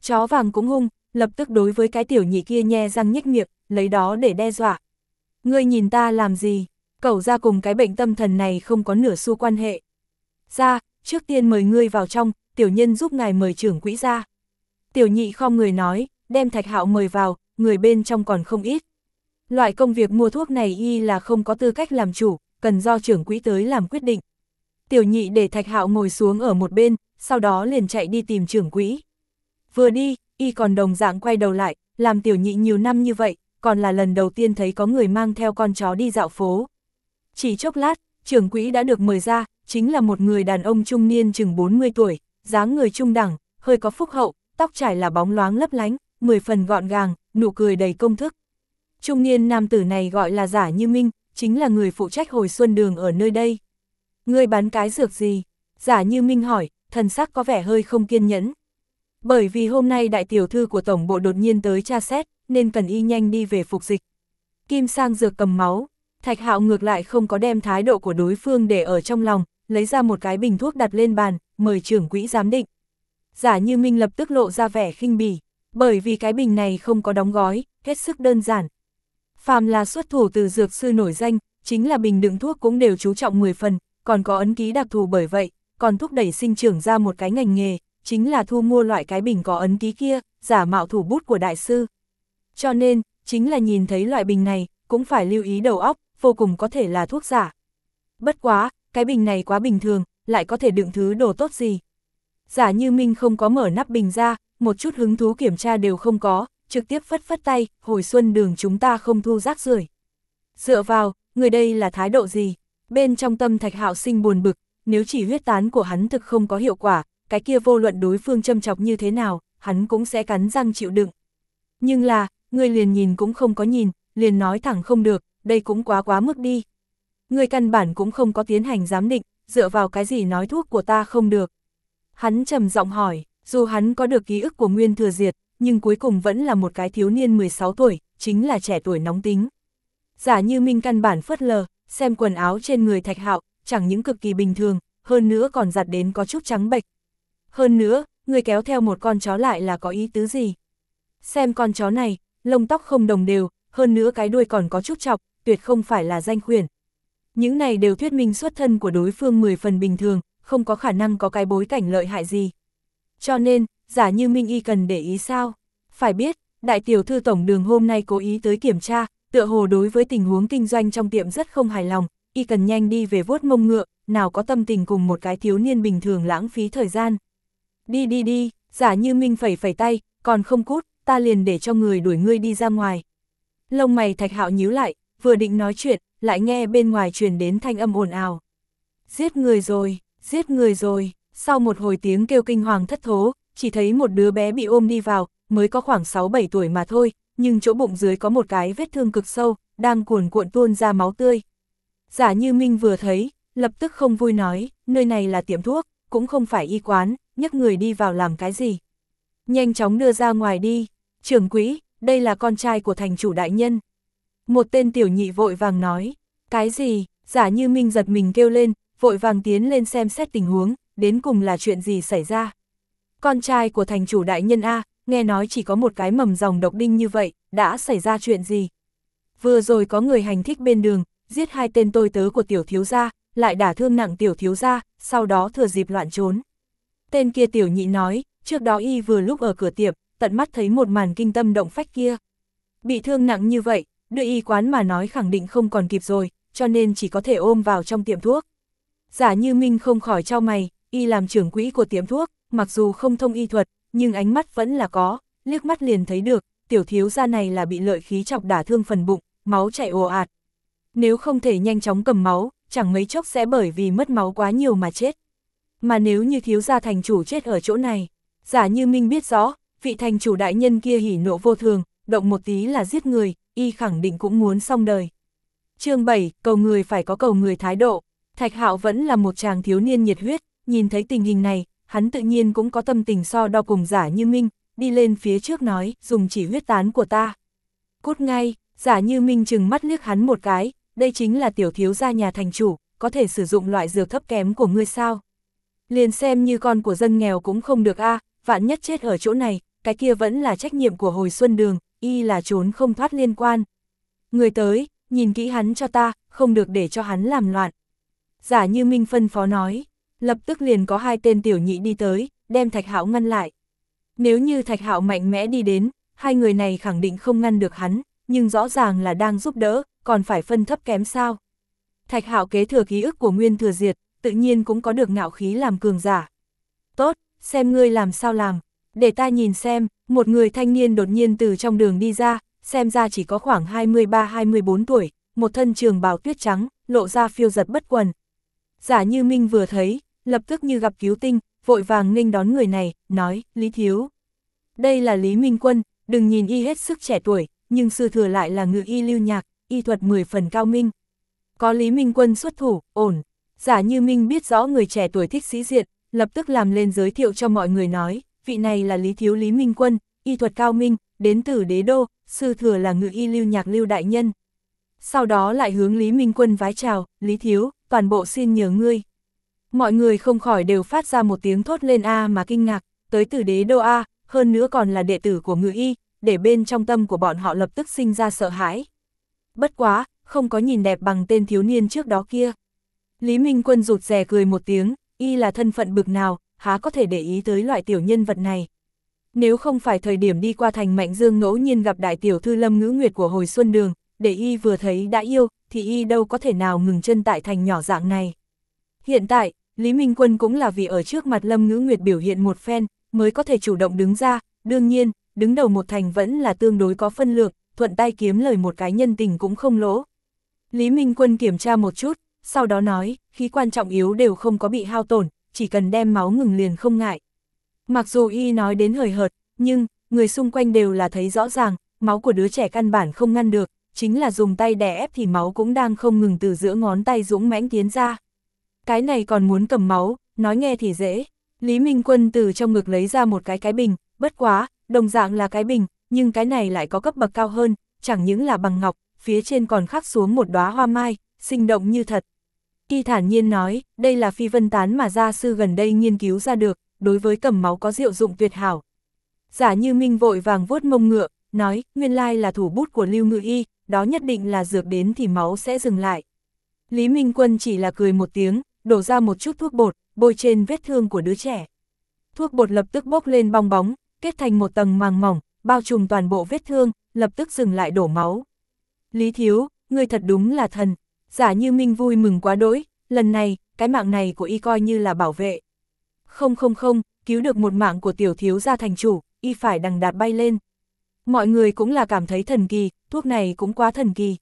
Chó vàng cũng hung, lập tức đối với cái tiểu nhị kia nhe răng nhếch miệng, lấy đó để đe dọa. Ngươi nhìn ta làm gì? Cậu ra cùng cái bệnh tâm thần này không có nửa xu quan hệ. Ra, trước tiên mời ngươi vào trong, tiểu nhân giúp ngài mời trưởng quỹ ra. Tiểu nhị không người nói, đem thạch hạo mời vào, người bên trong còn không ít. Loại công việc mua thuốc này y là không có tư cách làm chủ, cần do trưởng quỹ tới làm quyết định. Tiểu nhị để thạch hạo ngồi xuống ở một bên, sau đó liền chạy đi tìm trưởng quỹ. Vừa đi, y còn đồng dạng quay đầu lại, làm tiểu nhị nhiều năm như vậy, còn là lần đầu tiên thấy có người mang theo con chó đi dạo phố. Chỉ chốc lát, trưởng quỹ đã được mời ra, chính là một người đàn ông trung niên chừng 40 tuổi, dáng người trung đẳng, hơi có phúc hậu, tóc trải là bóng loáng lấp lánh, 10 phần gọn gàng, nụ cười đầy công thức. Trung niên nam tử này gọi là Giả Như Minh, chính là người phụ trách hồi xuân đường ở nơi đây. Người bán cái dược gì? Giả Như Minh hỏi, thần sắc có vẻ hơi không kiên nhẫn. Bởi vì hôm nay đại tiểu thư của tổng bộ đột nhiên tới tra xét, nên cần y nhanh đi về phục dịch. Kim sang dược cầm máu, Thạch Hạo ngược lại không có đem thái độ của đối phương để ở trong lòng, lấy ra một cái bình thuốc đặt lên bàn, mời trưởng quỹ giám định. Giả như Minh lập tức lộ ra vẻ khinh bỉ, bởi vì cái bình này không có đóng gói, hết sức đơn giản. Phàm là xuất thủ từ dược sư nổi danh, chính là bình đựng thuốc cũng đều chú trọng 10 phần, còn có ấn ký đặc thù bởi vậy, còn thúc đẩy sinh trưởng ra một cái ngành nghề, chính là thu mua loại cái bình có ấn ký kia, giả mạo thủ bút của đại sư. Cho nên, chính là nhìn thấy loại bình này, cũng phải lưu ý đầu óc, vô cùng có thể là thuốc giả. Bất quá, cái bình này quá bình thường, lại có thể đựng thứ đồ tốt gì. Giả như Minh không có mở nắp bình ra, một chút hứng thú kiểm tra đều không có, trực tiếp phất phất tay, hồi xuân đường chúng ta không thu rác rưởi. Dựa vào, người đây là thái độ gì? Bên trong tâm thạch hạo sinh buồn bực, nếu chỉ huyết tán của hắn thực không có hiệu quả, cái kia vô luận đối phương châm chọc như thế nào, hắn cũng sẽ cắn răng chịu đựng. Nhưng là, người liền nhìn cũng không có nhìn, liền nói thẳng không được, đây cũng quá quá mức đi. Người căn bản cũng không có tiến hành giám định, dựa vào cái gì nói thuốc của ta không được. Hắn trầm giọng hỏi, dù hắn có được ký ức của Nguyên Thừa Diệt, nhưng cuối cùng vẫn là một cái thiếu niên 16 tuổi, chính là trẻ tuổi nóng tính. Giả như Minh căn bản phớt lờ, xem quần áo trên người thạch hạo, chẳng những cực kỳ bình thường, hơn nữa còn giặt đến có chút trắng bệch. Hơn nữa, người kéo theo một con chó lại là có ý tứ gì? Xem con chó này, lông tóc không đồng đều, hơn nữa cái đuôi còn có chút chọc, tuyệt không phải là danh khuyển. Những này đều thuyết minh xuất thân của đối phương 10 phần bình thường, không có khả năng có cái bối cảnh lợi hại gì. Cho nên, giả như Minh Y cần để ý sao? Phải biết, đại tiểu thư tổng đường hôm nay cố ý tới kiểm tra, tựa hồ đối với tình huống kinh doanh trong tiệm rất không hài lòng, y cần nhanh đi về vuốt mông ngựa, nào có tâm tình cùng một cái thiếu niên bình thường lãng phí thời gian. Đi đi đi, giả như Minh phẩy phẩy tay, còn không cút, ta liền để cho người đuổi ngươi đi ra ngoài. Lông mày thạch hạo nhíu lại, vừa định nói chuyện, lại nghe bên ngoài truyền đến thanh âm ồn ào. Giết người rồi, giết người rồi, sau một hồi tiếng kêu kinh hoàng thất thố, chỉ thấy một đứa bé bị ôm đi vào, mới có khoảng 6-7 tuổi mà thôi, nhưng chỗ bụng dưới có một cái vết thương cực sâu, đang cuồn cuộn tuôn ra máu tươi. Giả như Minh vừa thấy, lập tức không vui nói, nơi này là tiệm thuốc, cũng không phải y quán, nhấc người đi vào làm cái gì. Nhanh chóng đưa ra ngoài đi, trưởng quỹ, đây là con trai của thành chủ đại nhân. Một tên tiểu nhị vội vàng nói, cái gì, giả như Minh giật mình kêu lên, vội vàng tiến lên xem xét tình huống, đến cùng là chuyện gì xảy ra. Con trai của thành chủ đại nhân A, nghe nói chỉ có một cái mầm dòng độc đinh như vậy, đã xảy ra chuyện gì? Vừa rồi có người hành thích bên đường, giết hai tên tôi tớ của tiểu thiếu gia, lại đả thương nặng tiểu thiếu gia, sau đó thừa dịp loạn trốn. Tên kia tiểu nhị nói, trước đó y vừa lúc ở cửa tiệm, tận mắt thấy một màn kinh tâm động phách kia. Bị thương nặng như vậy, đưa y quán mà nói khẳng định không còn kịp rồi, cho nên chỉ có thể ôm vào trong tiệm thuốc. Giả như Minh không khỏi trao mày, y làm trưởng quỹ của tiệm thuốc, mặc dù không thông y thuật, nhưng ánh mắt vẫn là có, liếc mắt liền thấy được, tiểu thiếu gia này là bị lợi khí chọc đả thương phần bụng, máu chảy ồ ạt. Nếu không thể nhanh chóng cầm máu, chẳng mấy chốc sẽ bởi vì mất máu quá nhiều mà chết. Mà nếu như thiếu gia thành chủ chết ở chỗ này, giả như Minh biết rõ, vị thành chủ đại nhân kia hỉ nộ vô thường, động một tí là giết người, y khẳng định cũng muốn xong đời. chương 7, cầu người phải có cầu người thái độ, Thạch Hạo vẫn là một chàng thiếu niên nhiệt huyết, nhìn thấy tình hình này, hắn tự nhiên cũng có tâm tình so đo cùng giả như Minh, đi lên phía trước nói, dùng chỉ huyết tán của ta. Cút ngay, giả như Minh chừng mắt liếc hắn một cái, đây chính là tiểu thiếu gia nhà thành chủ, có thể sử dụng loại dược thấp kém của ngươi sao. Liền xem như con của dân nghèo cũng không được a vạn nhất chết ở chỗ này, cái kia vẫn là trách nhiệm của hồi xuân đường, y là trốn không thoát liên quan. Người tới, nhìn kỹ hắn cho ta, không được để cho hắn làm loạn. Giả như Minh phân phó nói, lập tức liền có hai tên tiểu nhị đi tới, đem Thạch Hạo ngăn lại. Nếu như Thạch Hạo mạnh mẽ đi đến, hai người này khẳng định không ngăn được hắn, nhưng rõ ràng là đang giúp đỡ, còn phải phân thấp kém sao. Thạch Hạo kế thừa ký ức của Nguyên Thừa Diệt, tự nhiên cũng có được ngạo khí làm cường giả. Tốt, xem ngươi làm sao làm, để ta nhìn xem, một người thanh niên đột nhiên từ trong đường đi ra, xem ra chỉ có khoảng 23-24 tuổi, một thân trường bào tuyết trắng, lộ ra phiêu giật bất quần. Giả như Minh vừa thấy, lập tức như gặp cứu tinh, vội vàng nghênh đón người này, nói, Lý Thiếu. Đây là Lý Minh Quân, đừng nhìn y hết sức trẻ tuổi, nhưng sư thừa lại là ngự y lưu nhạc, y thuật 10 phần cao minh. Có Lý Minh Quân xuất thủ, ổn. Giả như Minh biết rõ người trẻ tuổi thích sĩ diện, lập tức làm lên giới thiệu cho mọi người nói, vị này là Lý Thiếu Lý Minh Quân, y thuật cao minh, đến từ đế đô, sư thừa là ngự y lưu nhạc lưu đại nhân. Sau đó lại hướng Lý Minh Quân vái chào, Lý Thiếu, toàn bộ xin nhờ ngươi. Mọi người không khỏi đều phát ra một tiếng thốt lên A mà kinh ngạc, tới từ đế đô A, hơn nữa còn là đệ tử của ngự y, để bên trong tâm của bọn họ lập tức sinh ra sợ hãi. Bất quá, không có nhìn đẹp bằng tên thiếu niên trước đó kia. Lý Minh Quân rụt rè cười một tiếng, y là thân phận bực nào, há có thể để ý tới loại tiểu nhân vật này. Nếu không phải thời điểm đi qua thành Mạnh Dương ngẫu nhiên gặp đại tiểu thư Lâm Ngữ Nguyệt của hồi xuân đường, để y vừa thấy đã yêu, thì y đâu có thể nào ngừng chân tại thành nhỏ dạng này. Hiện tại, Lý Minh Quân cũng là vì ở trước mặt Lâm Ngữ Nguyệt biểu hiện một phen, mới có thể chủ động đứng ra, đương nhiên, đứng đầu một thành vẫn là tương đối có phân lượng, thuận tay kiếm lời một cái nhân tình cũng không lỗ. Lý Minh Quân kiểm tra một chút, sau đó nói, khí quan trọng yếu đều không có bị hao tổn, chỉ cần đem máu ngừng liền không ngại. Mặc dù y nói đến hời hợt, nhưng, người xung quanh đều là thấy rõ ràng, máu của đứa trẻ căn bản không ngăn được, chính là dùng tay đè ép thì máu cũng đang không ngừng từ giữa ngón tay dũng mãnh tiến ra. Cái này còn muốn cầm máu, nói nghe thì dễ. Lý Minh Quân từ trong ngực lấy ra một cái cái bình, bất quá, đồng dạng là cái bình, nhưng cái này lại có cấp bậc cao hơn, chẳng những là bằng ngọc, phía trên còn khắc xuống một đóa hoa mai, sinh động như thật. Y thản nhiên nói, đây là phi vân tán mà gia sư gần đây nghiên cứu ra được, đối với cầm máu có diệu dụng tuyệt hảo. Giả như Minh vội vàng vuốt mông ngựa, nói, nguyên lai là thủ bút của Lưu Ngự Y, đó nhất định là dược đến thì máu sẽ dừng lại. Lý Minh Quân chỉ là cười một tiếng, đổ ra một chút thuốc bột, bôi trên vết thương của đứa trẻ. Thuốc bột lập tức bốc lên bong bóng, kết thành một tầng màng mỏng, bao trùm toàn bộ vết thương, lập tức dừng lại đổ máu. Lý Thiếu, người thật đúng là thần, giả như Minh vui mừng quá đỗi, lần này, cái mạng này của y coi như là bảo vệ. Không không không, cứu được một mạng của tiểu thiếu gia thành chủ, y phải đằng đạt bay lên. Mọi người cũng là cảm thấy thần kỳ, thuốc này cũng quá thần kỳ.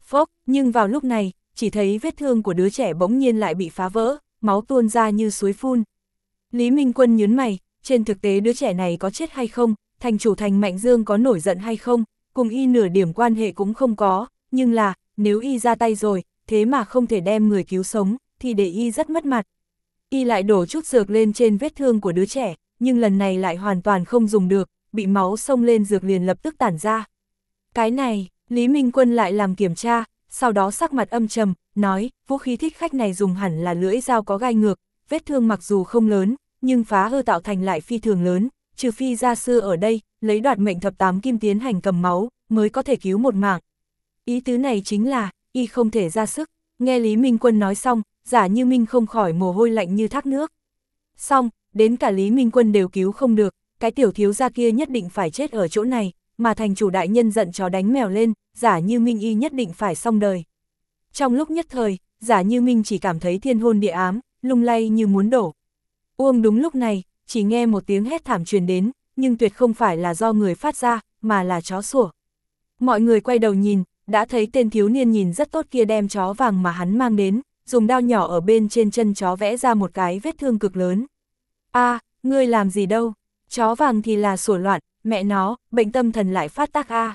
Phốc, nhưng vào lúc này, chỉ thấy vết thương của đứa trẻ bỗng nhiên lại bị phá vỡ, máu tuôn ra như suối phun. Lý Minh Quân nhấn mày, trên thực tế đứa trẻ này có chết hay không, thành chủ thành Mạnh Dương có nổi giận hay không, cùng y nửa điểm quan hệ cũng không có, nhưng là, nếu y ra tay rồi, thế mà không thể đem người cứu sống, thì để y rất mất mặt. y lại đổ chút dược lên trên vết thương của đứa trẻ, nhưng lần này lại hoàn toàn không dùng được, bị máu xông lên dược liền lập tức tản ra. Cái này, Lý Minh Quân lại làm kiểm tra, sau đó sắc mặt âm trầm, nói, vũ khí thích khách này dùng hẳn là lưỡi dao có gai ngược, vết thương mặc dù không lớn, nhưng phá hư tạo thành lại phi thường lớn, trừ phi gia sư ở đây, lấy đoạt mệnh thập tám kim tiến hành cầm máu, mới có thể cứu một mạng. Ý tứ này chính là, y không thể ra sức, nghe Lý Minh Quân nói xong, giả như Minh không khỏi mồ hôi lạnh như thác nước. Xong, đến cả Lý Minh Quân đều cứu không được, cái tiểu thiếu gia kia nhất định phải chết ở chỗ này, mà thành chủ đại nhân giận chó đánh mèo lên, giả như Minh y nhất định phải xong đời. Trong lúc nhất thời, giả như Minh chỉ cảm thấy thiên hôn địa ám, lung lay như muốn đổ. Uông đúng lúc này, chỉ nghe một tiếng hét thảm truyền đến, nhưng tuyệt không phải là do người phát ra, mà là chó sủa. Mọi người quay đầu nhìn, đã thấy tên thiếu niên nhìn rất tốt kia đem chó vàng mà hắn mang đến, dùng đao nhỏ ở bên trên chân chó vẽ ra một cái vết thương cực lớn. a ngươi làm gì đâu, chó vàng thì là sủa loạn, mẹ nó, bệnh tâm thần lại phát tác a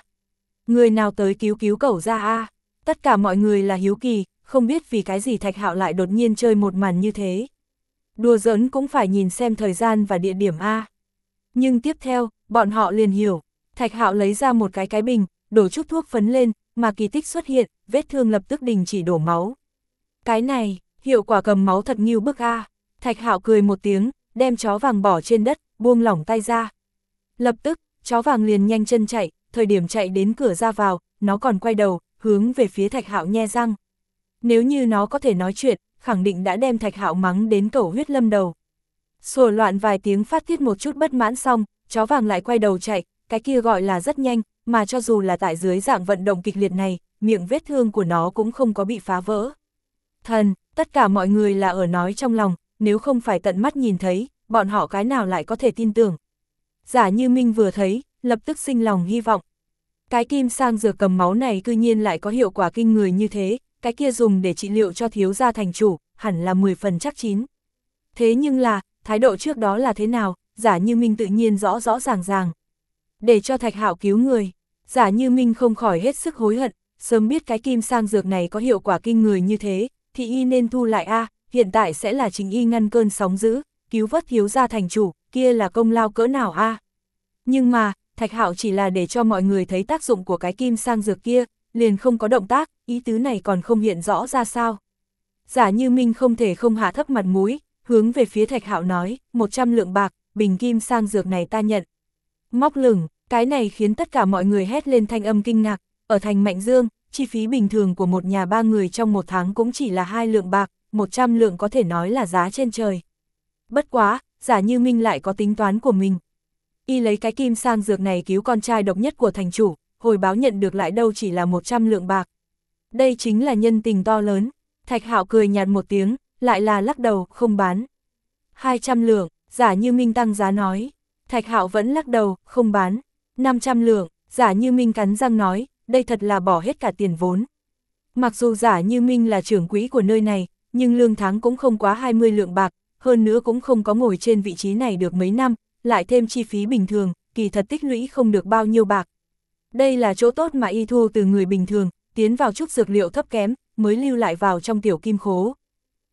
Người nào tới cứu cứu cẩu ra a Tất cả mọi người là hiếu kỳ, không biết vì cái gì Thạch Hạo lại đột nhiên chơi một màn như thế. Đùa giỡn cũng phải nhìn xem thời gian và địa điểm A. Nhưng tiếp theo, bọn họ liền hiểu, Thạch Hạo lấy ra một cái cái bình, đổ chút thuốc phấn lên, mà kỳ tích xuất hiện, vết thương lập tức đình chỉ đổ máu. Cái này, hiệu quả cầm máu thật nghiêu bức A. Thạch Hạo cười một tiếng, đem chó vàng bỏ trên đất, buông lỏng tay ra. Lập tức, chó vàng liền nhanh chân chạy, thời điểm chạy đến cửa ra vào, nó còn quay đầu, hướng về phía Thạch Hạo nhe răng. Nếu như nó có thể nói chuyện, khẳng định đã đem Thạch Hạo mắng đến cầu huyết lâm đầu. Sủa loạn vài tiếng phát tiết một chút bất mãn xong, chó vàng lại quay đầu chạy, cái kia gọi là rất nhanh, mà cho dù là tại dưới dạng vận động kịch liệt này, miệng vết thương của nó cũng không có bị phá vỡ. Thần, tất cả mọi người là ở nói trong lòng, nếu không phải tận mắt nhìn thấy, bọn họ cái nào lại có thể tin tưởng. Giả như Minh vừa thấy, lập tức sinh lòng hy vọng. Cái kim sang dừa cầm máu này cư nhiên lại có hiệu quả kinh người như thế, cái kia dùng để trị liệu cho thiếu gia thành chủ, hẳn là 10 phần chắc chín. Thế nhưng là, thái độ trước đó là thế nào, giả như Minh tự nhiên rõ rõ ràng ràng. Để cho thạch hạo cứu người, giả như Minh không khỏi hết sức hối hận, sớm biết cái kim sang dược này có hiệu quả kinh người như thế, thì y nên thu lại a hiện tại sẽ là chính y ngăn cơn sóng dữ, cứu vớt thiếu gia thành chủ, kia là công lao cỡ nào a Nhưng mà, Thạch Hạo chỉ là để cho mọi người thấy tác dụng của cái kim sang dược kia, liền không có động tác, ý tứ này còn không hiện rõ ra sao. Giả như Minh không thể không hạ thấp mặt mũi, hướng về phía Thạch Hạo nói, 100 lượng bạc, bình kim sang dược này ta nhận. Móc lửng, cái này khiến tất cả mọi người hét lên thanh âm kinh ngạc, ở thành Mạnh Dương, chi phí bình thường của một nhà ba người trong một tháng cũng chỉ là hai lượng bạc, 100 lượng có thể nói là giá trên trời. Bất quá, giả như Minh lại có tính toán của mình. Y lấy cái kim sang dược này cứu con trai độc nhất của thành chủ, hồi báo nhận được lại đâu chỉ là 100 lượng bạc. Đây chính là nhân tình to lớn. Thạch Hạo cười nhạt một tiếng, lại là lắc đầu, không bán. 200 lượng, giả như Minh tăng giá nói. Thạch Hạo vẫn lắc đầu, không bán. 500 lượng, giả như Minh cắn răng nói, đây thật là bỏ hết cả tiền vốn. Mặc dù giả như Minh là trưởng quỹ của nơi này, nhưng lương tháng cũng không quá 20 lượng bạc, hơn nữa cũng không có ngồi trên vị trí này được mấy năm, lại thêm chi phí bình thường, kỳ thật tích lũy không được bao nhiêu bạc. Đây là chỗ tốt mà y thu từ người bình thường, tiến vào chút dược liệu thấp kém, mới lưu lại vào trong tiểu kim khố.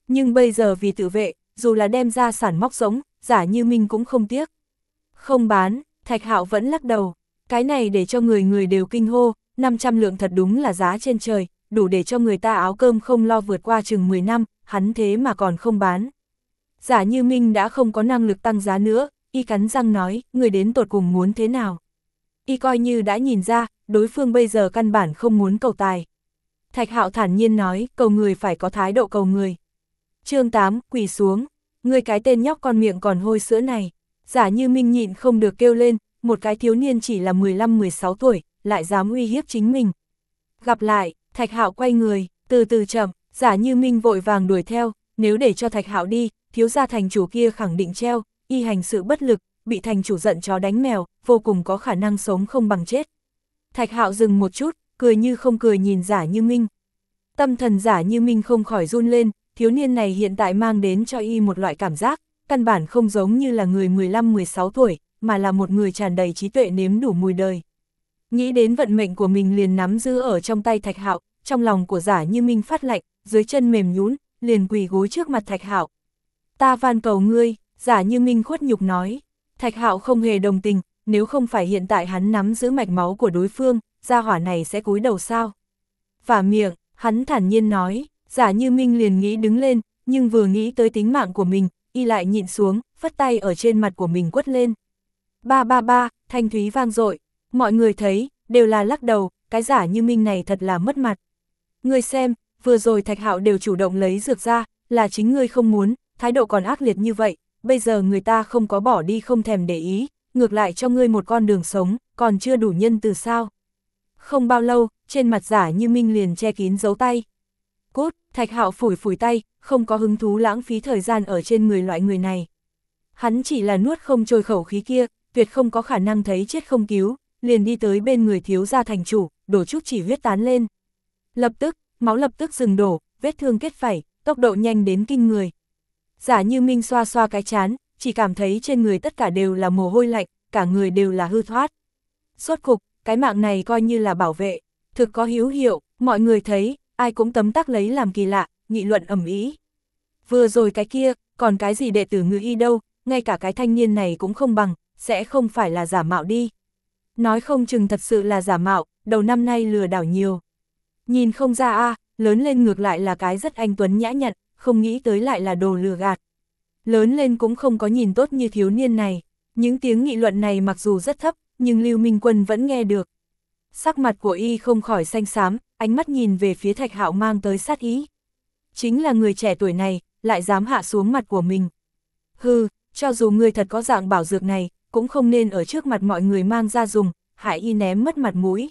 Nhưng bây giờ vì tự vệ, dù là đem ra sản móc giống, giả như Minh cũng không tiếc. Không bán, Thạch Hạo vẫn lắc đầu, cái này để cho người người đều kinh hô, 500 lượng thật đúng là giá trên trời, đủ để cho người ta áo cơm không lo vượt qua chừng 10 năm, hắn thế mà còn không bán. Giả như Minh đã không có năng lực tăng giá nữa, y cắn răng nói, người đến tột cùng muốn thế nào. Y coi như đã nhìn ra, đối phương bây giờ căn bản không muốn cầu tài. Thạch hạo thản nhiên nói, cầu người phải có thái độ cầu người. chương 8, quỳ xuống, người cái tên nhóc con miệng còn hôi sữa này. Giả như Minh nhịn không được kêu lên, một cái thiếu niên chỉ là 15-16 tuổi, lại dám uy hiếp chính mình. Gặp lại, Thạch Hạo quay người, từ từ chậm, giả như Minh vội vàng đuổi theo, nếu để cho Thạch Hạo đi, thiếu gia thành chủ kia khẳng định treo, y hành sự bất lực, bị thành chủ giận chó đánh mèo, vô cùng có khả năng sống không bằng chết. Thạch Hạo dừng một chút, cười như không cười nhìn giả như Minh. Tâm thần giả như Minh không khỏi run lên, thiếu niên này hiện tại mang đến cho y một loại cảm giác, căn bản không giống như là người 15-16 tuổi, mà là một người tràn đầy trí tuệ nếm đủ mùi đời. Nghĩ đến vận mệnh của mình liền nắm giữ ở trong tay Thạch Hạo, trong lòng của giả như Minh phát lạnh, dưới chân mềm nhún, liền quỳ gối trước mặt Thạch Hạo. Ta van cầu ngươi, giả như Minh khuất nhục nói. Thạch hạo không hề đồng tình, nếu không phải hiện tại hắn nắm giữ mạch máu của đối phương, gia hỏa này sẽ cúi đầu sao? Và miệng, hắn thản nhiên nói, giả như Minh liền nghĩ đứng lên, nhưng vừa nghĩ tới tính mạng của mình, y lại nhịn xuống, phất tay ở trên mặt của mình quất lên. Ba ba ba, thanh thúy vang dội mọi người thấy, đều là lắc đầu, cái giả như Minh này thật là mất mặt. Ngươi xem, vừa rồi Thạch Hạo đều chủ động lấy dược ra, là chính ngươi không muốn, thái độ còn ác liệt như vậy, bây giờ người ta không có bỏ đi không thèm để ý, ngược lại cho ngươi một con đường sống, còn chưa đủ nhân từ sao. Không bao lâu, trên mặt giả như Minh liền che kín dấu tay. Cốt, Thạch Hạo phủi phủi tay, không có hứng thú lãng phí thời gian ở trên người loại người này. Hắn chỉ là nuốt không trôi khẩu khí kia, tuyệt không có khả năng thấy chết không cứu, liền đi tới bên người thiếu gia thành chủ, đổ chút chỉ huyết tán lên. Lập tức, máu lập tức dừng đổ, vết thương kết phẩy tốc độ nhanh đến kinh người. Giả như Minh xoa xoa cái chán, chỉ cảm thấy trên người tất cả đều là mồ hôi lạnh, cả người đều là hư thoát. Suốt cục, cái mạng này coi như là bảo vệ, thực có hiếu hiệu, mọi người thấy, ai cũng tấm tắc lấy làm kỳ lạ, nghị luận ẩm ý. Vừa rồi cái kia, còn cái gì đệ tử ngữ y đâu, ngay cả cái thanh niên này cũng không bằng, sẽ không phải là giả mạo đi. Nói không chừng thật sự là giả mạo, đầu năm nay lừa đảo nhiều. Nhìn không ra a lớn lên ngược lại là cái rất anh tuấn nhã nhặn, không nghĩ tới lại là đồ lừa gạt. Lớn lên cũng không có nhìn tốt như thiếu niên này. Những tiếng nghị luận này mặc dù rất thấp, nhưng Lưu Minh Quân vẫn nghe được. Sắc mặt của y không khỏi xanh xám, ánh mắt nhìn về phía thạch hạo mang tới sát ý. Chính là người trẻ tuổi này, lại dám hạ xuống mặt của mình. Hừ, cho dù người thật có dạng bảo dược này, cũng không nên ở trước mặt mọi người mang ra dùng, hại y ném mất mặt mũi.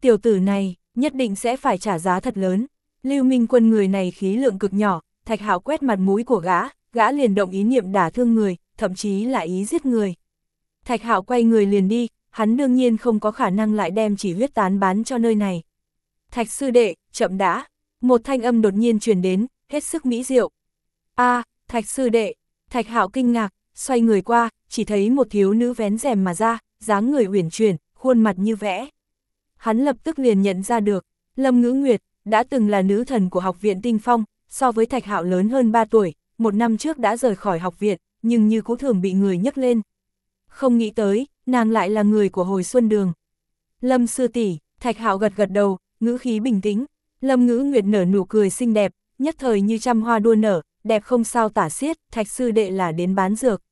Tiểu tử này, nhất định sẽ phải trả giá thật lớn. Lưu Minh Quân người này khí lượng cực nhỏ, Thạch Hạo quét mặt mũi của gã, gã liền động ý niệm đả thương người, thậm chí là ý giết người. Thạch Hạo quay người liền đi, hắn đương nhiên không có khả năng lại đem chỉ huyết tán bán cho nơi này. Thạch sư đệ, chậm đã. Một thanh âm đột nhiên truyền đến, hết sức mỹ diệu. A, Thạch sư đệ. Thạch Hạo kinh ngạc, xoay người qua, chỉ thấy một thiếu nữ vén rèm mà ra, dáng người uyển chuyển, khuôn mặt như vẽ. Hắn lập tức liền nhận ra được, Lâm Ngữ Nguyệt, đã từng là nữ thần của học viện Tinh Phong, so với Thạch Hạo lớn hơn 3 tuổi, một năm trước đã rời khỏi học viện, nhưng như cũ thường bị người nhấc lên. Không nghĩ tới, nàng lại là người của hồi xuân đường. Lâm sư tỷ, Thạch Hạo gật gật đầu, ngữ khí bình tĩnh, Lâm Ngữ Nguyệt nở nụ cười xinh đẹp, nhất thời như trăm hoa đua nở, đẹp không sao tả xiết, Thạch sư đệ là đến bán dược.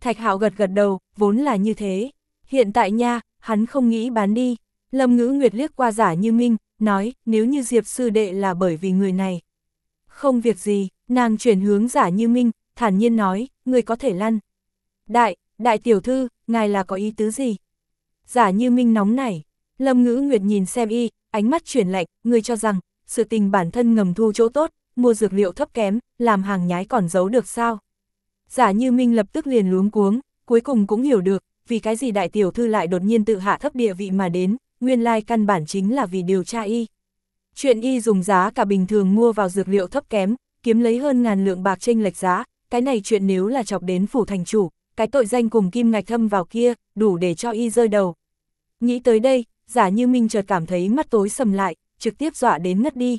Thạch Hạo gật gật đầu, vốn là như thế. Hiện tại nha, hắn không nghĩ bán đi. Lâm Ngữ Nguyệt liếc qua giả như Minh, nói, nếu như Diệp sư đệ là bởi vì người này. Không việc gì, nàng chuyển hướng giả như Minh, thản nhiên nói, người có thể lăn. Đại, đại tiểu thư, ngài là có ý tứ gì? Giả như Minh nóng này, Lâm Ngữ Nguyệt nhìn xem y, ánh mắt chuyển lạnh, người cho rằng, sự tình bản thân ngầm thu chỗ tốt, mua dược liệu thấp kém, làm hàng nhái còn giấu được sao? Giả như Minh lập tức liền luống cuống, cuối cùng cũng hiểu được, vì cái gì đại tiểu thư lại đột nhiên tự hạ thấp địa vị mà đến, nguyên lai căn bản chính là vì điều tra y. Chuyện y dùng giá cả bình thường mua vào dược liệu thấp kém, kiếm lấy hơn ngàn lượng bạc chênh lệch giá, cái này chuyện nếu là chọc đến phủ thành chủ, cái tội danh cùng kim ngạch thâm vào kia, đủ để cho y rơi đầu. Nghĩ tới đây, giả như Minh chợt cảm thấy mắt tối sầm lại, trực tiếp dọa đến ngất đi.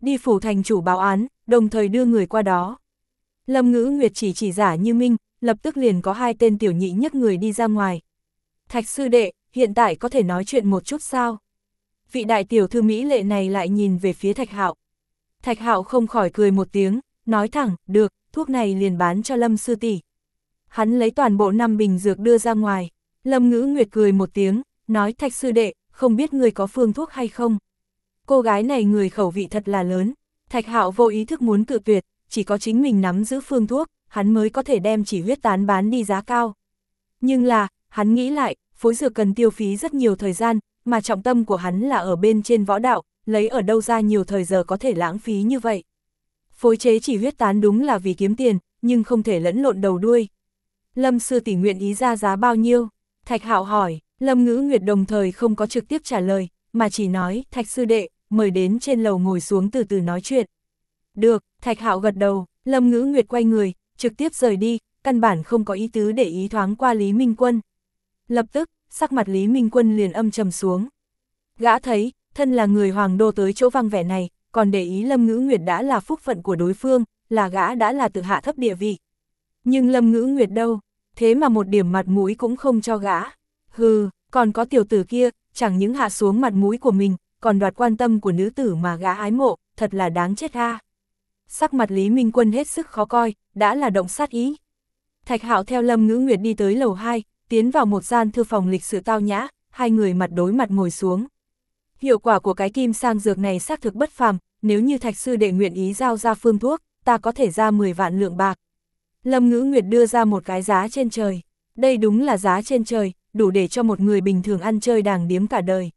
Đi phủ thành chủ báo án, đồng thời đưa người qua đó. Lâm ngữ Nguyệt chỉ chỉ giả như Minh, lập tức liền có hai tên tiểu nhị nhấc người đi ra ngoài. Thạch sư đệ, hiện tại có thể nói chuyện một chút sao? Vị đại tiểu thư Mỹ lệ này lại nhìn về phía Thạch Hạo. Thạch Hạo không khỏi cười một tiếng, nói thẳng, được, thuốc này liền bán cho Lâm sư tỷ. Hắn lấy toàn bộ năm bình dược đưa ra ngoài. Lâm Ngữ Nguyệt cười một tiếng, nói Thạch sư đệ, không biết người có phương thuốc hay không. Cô gái này người khẩu vị thật là lớn. Thạch Hạo vô ý thức muốn cự tuyệt, chỉ có chính mình nắm giữ phương thuốc, hắn mới có thể đem chỉ huyết tán bán đi giá cao. Nhưng là, hắn nghĩ lại, phối dược cần tiêu phí rất nhiều thời gian, mà trọng tâm của hắn là ở bên trên võ đạo, lấy ở đâu ra nhiều thời giờ có thể lãng phí như vậy. Phối chế chỉ huyết tán đúng là vì kiếm tiền, nhưng không thể lẫn lộn đầu đuôi. Lâm sư tỷ nguyện ý ra giá bao nhiêu? Thạch Hạo hỏi, Lâm Ngữ Nguyệt đồng thời không có trực tiếp trả lời, mà chỉ nói, Thạch sư đệ, mời đến trên lầu ngồi xuống từ từ nói chuyện. Được, Thạch Hạo gật đầu, Lâm Ngữ Nguyệt quay người, trực tiếp rời đi, căn bản không có ý tứ để ý thoáng qua Lý Minh Quân. Lập tức, sắc mặt Lý Minh Quân liền âm trầm xuống. Gã thấy, thân là người hoàng đô tới chỗ vang vẻ này, còn để ý Lâm Ngữ Nguyệt đã là phúc phận của đối phương, là gã đã là tự hạ thấp địa vị. Nhưng Lâm Ngữ Nguyệt đâu, thế mà một điểm mặt mũi cũng không cho gã. Hừ, còn có tiểu tử kia, chẳng những hạ xuống mặt mũi của mình, còn đoạt quan tâm của nữ tử mà gã ái mộ, thật là đáng chết ha. Sắc mặt Lý Minh Quân hết sức khó coi, đã là động sát ý. Thạch Hạo theo Lâm Ngữ Nguyệt đi tới lầu 2, tiến vào một gian thư phòng lịch sự tao nhã, hai người mặt đối mặt ngồi xuống. Hiệu quả của cái kim sang dược này xác thực bất phàm, nếu như thạch sư đệ nguyện ý giao ra phương thuốc, ta có thể ra 10 vạn lượng bạc. Lâm Ngữ Nguyệt đưa ra một cái giá trên trời. Đây đúng là giá trên trời, đủ để cho một người bình thường ăn chơi đàng điếm cả đời.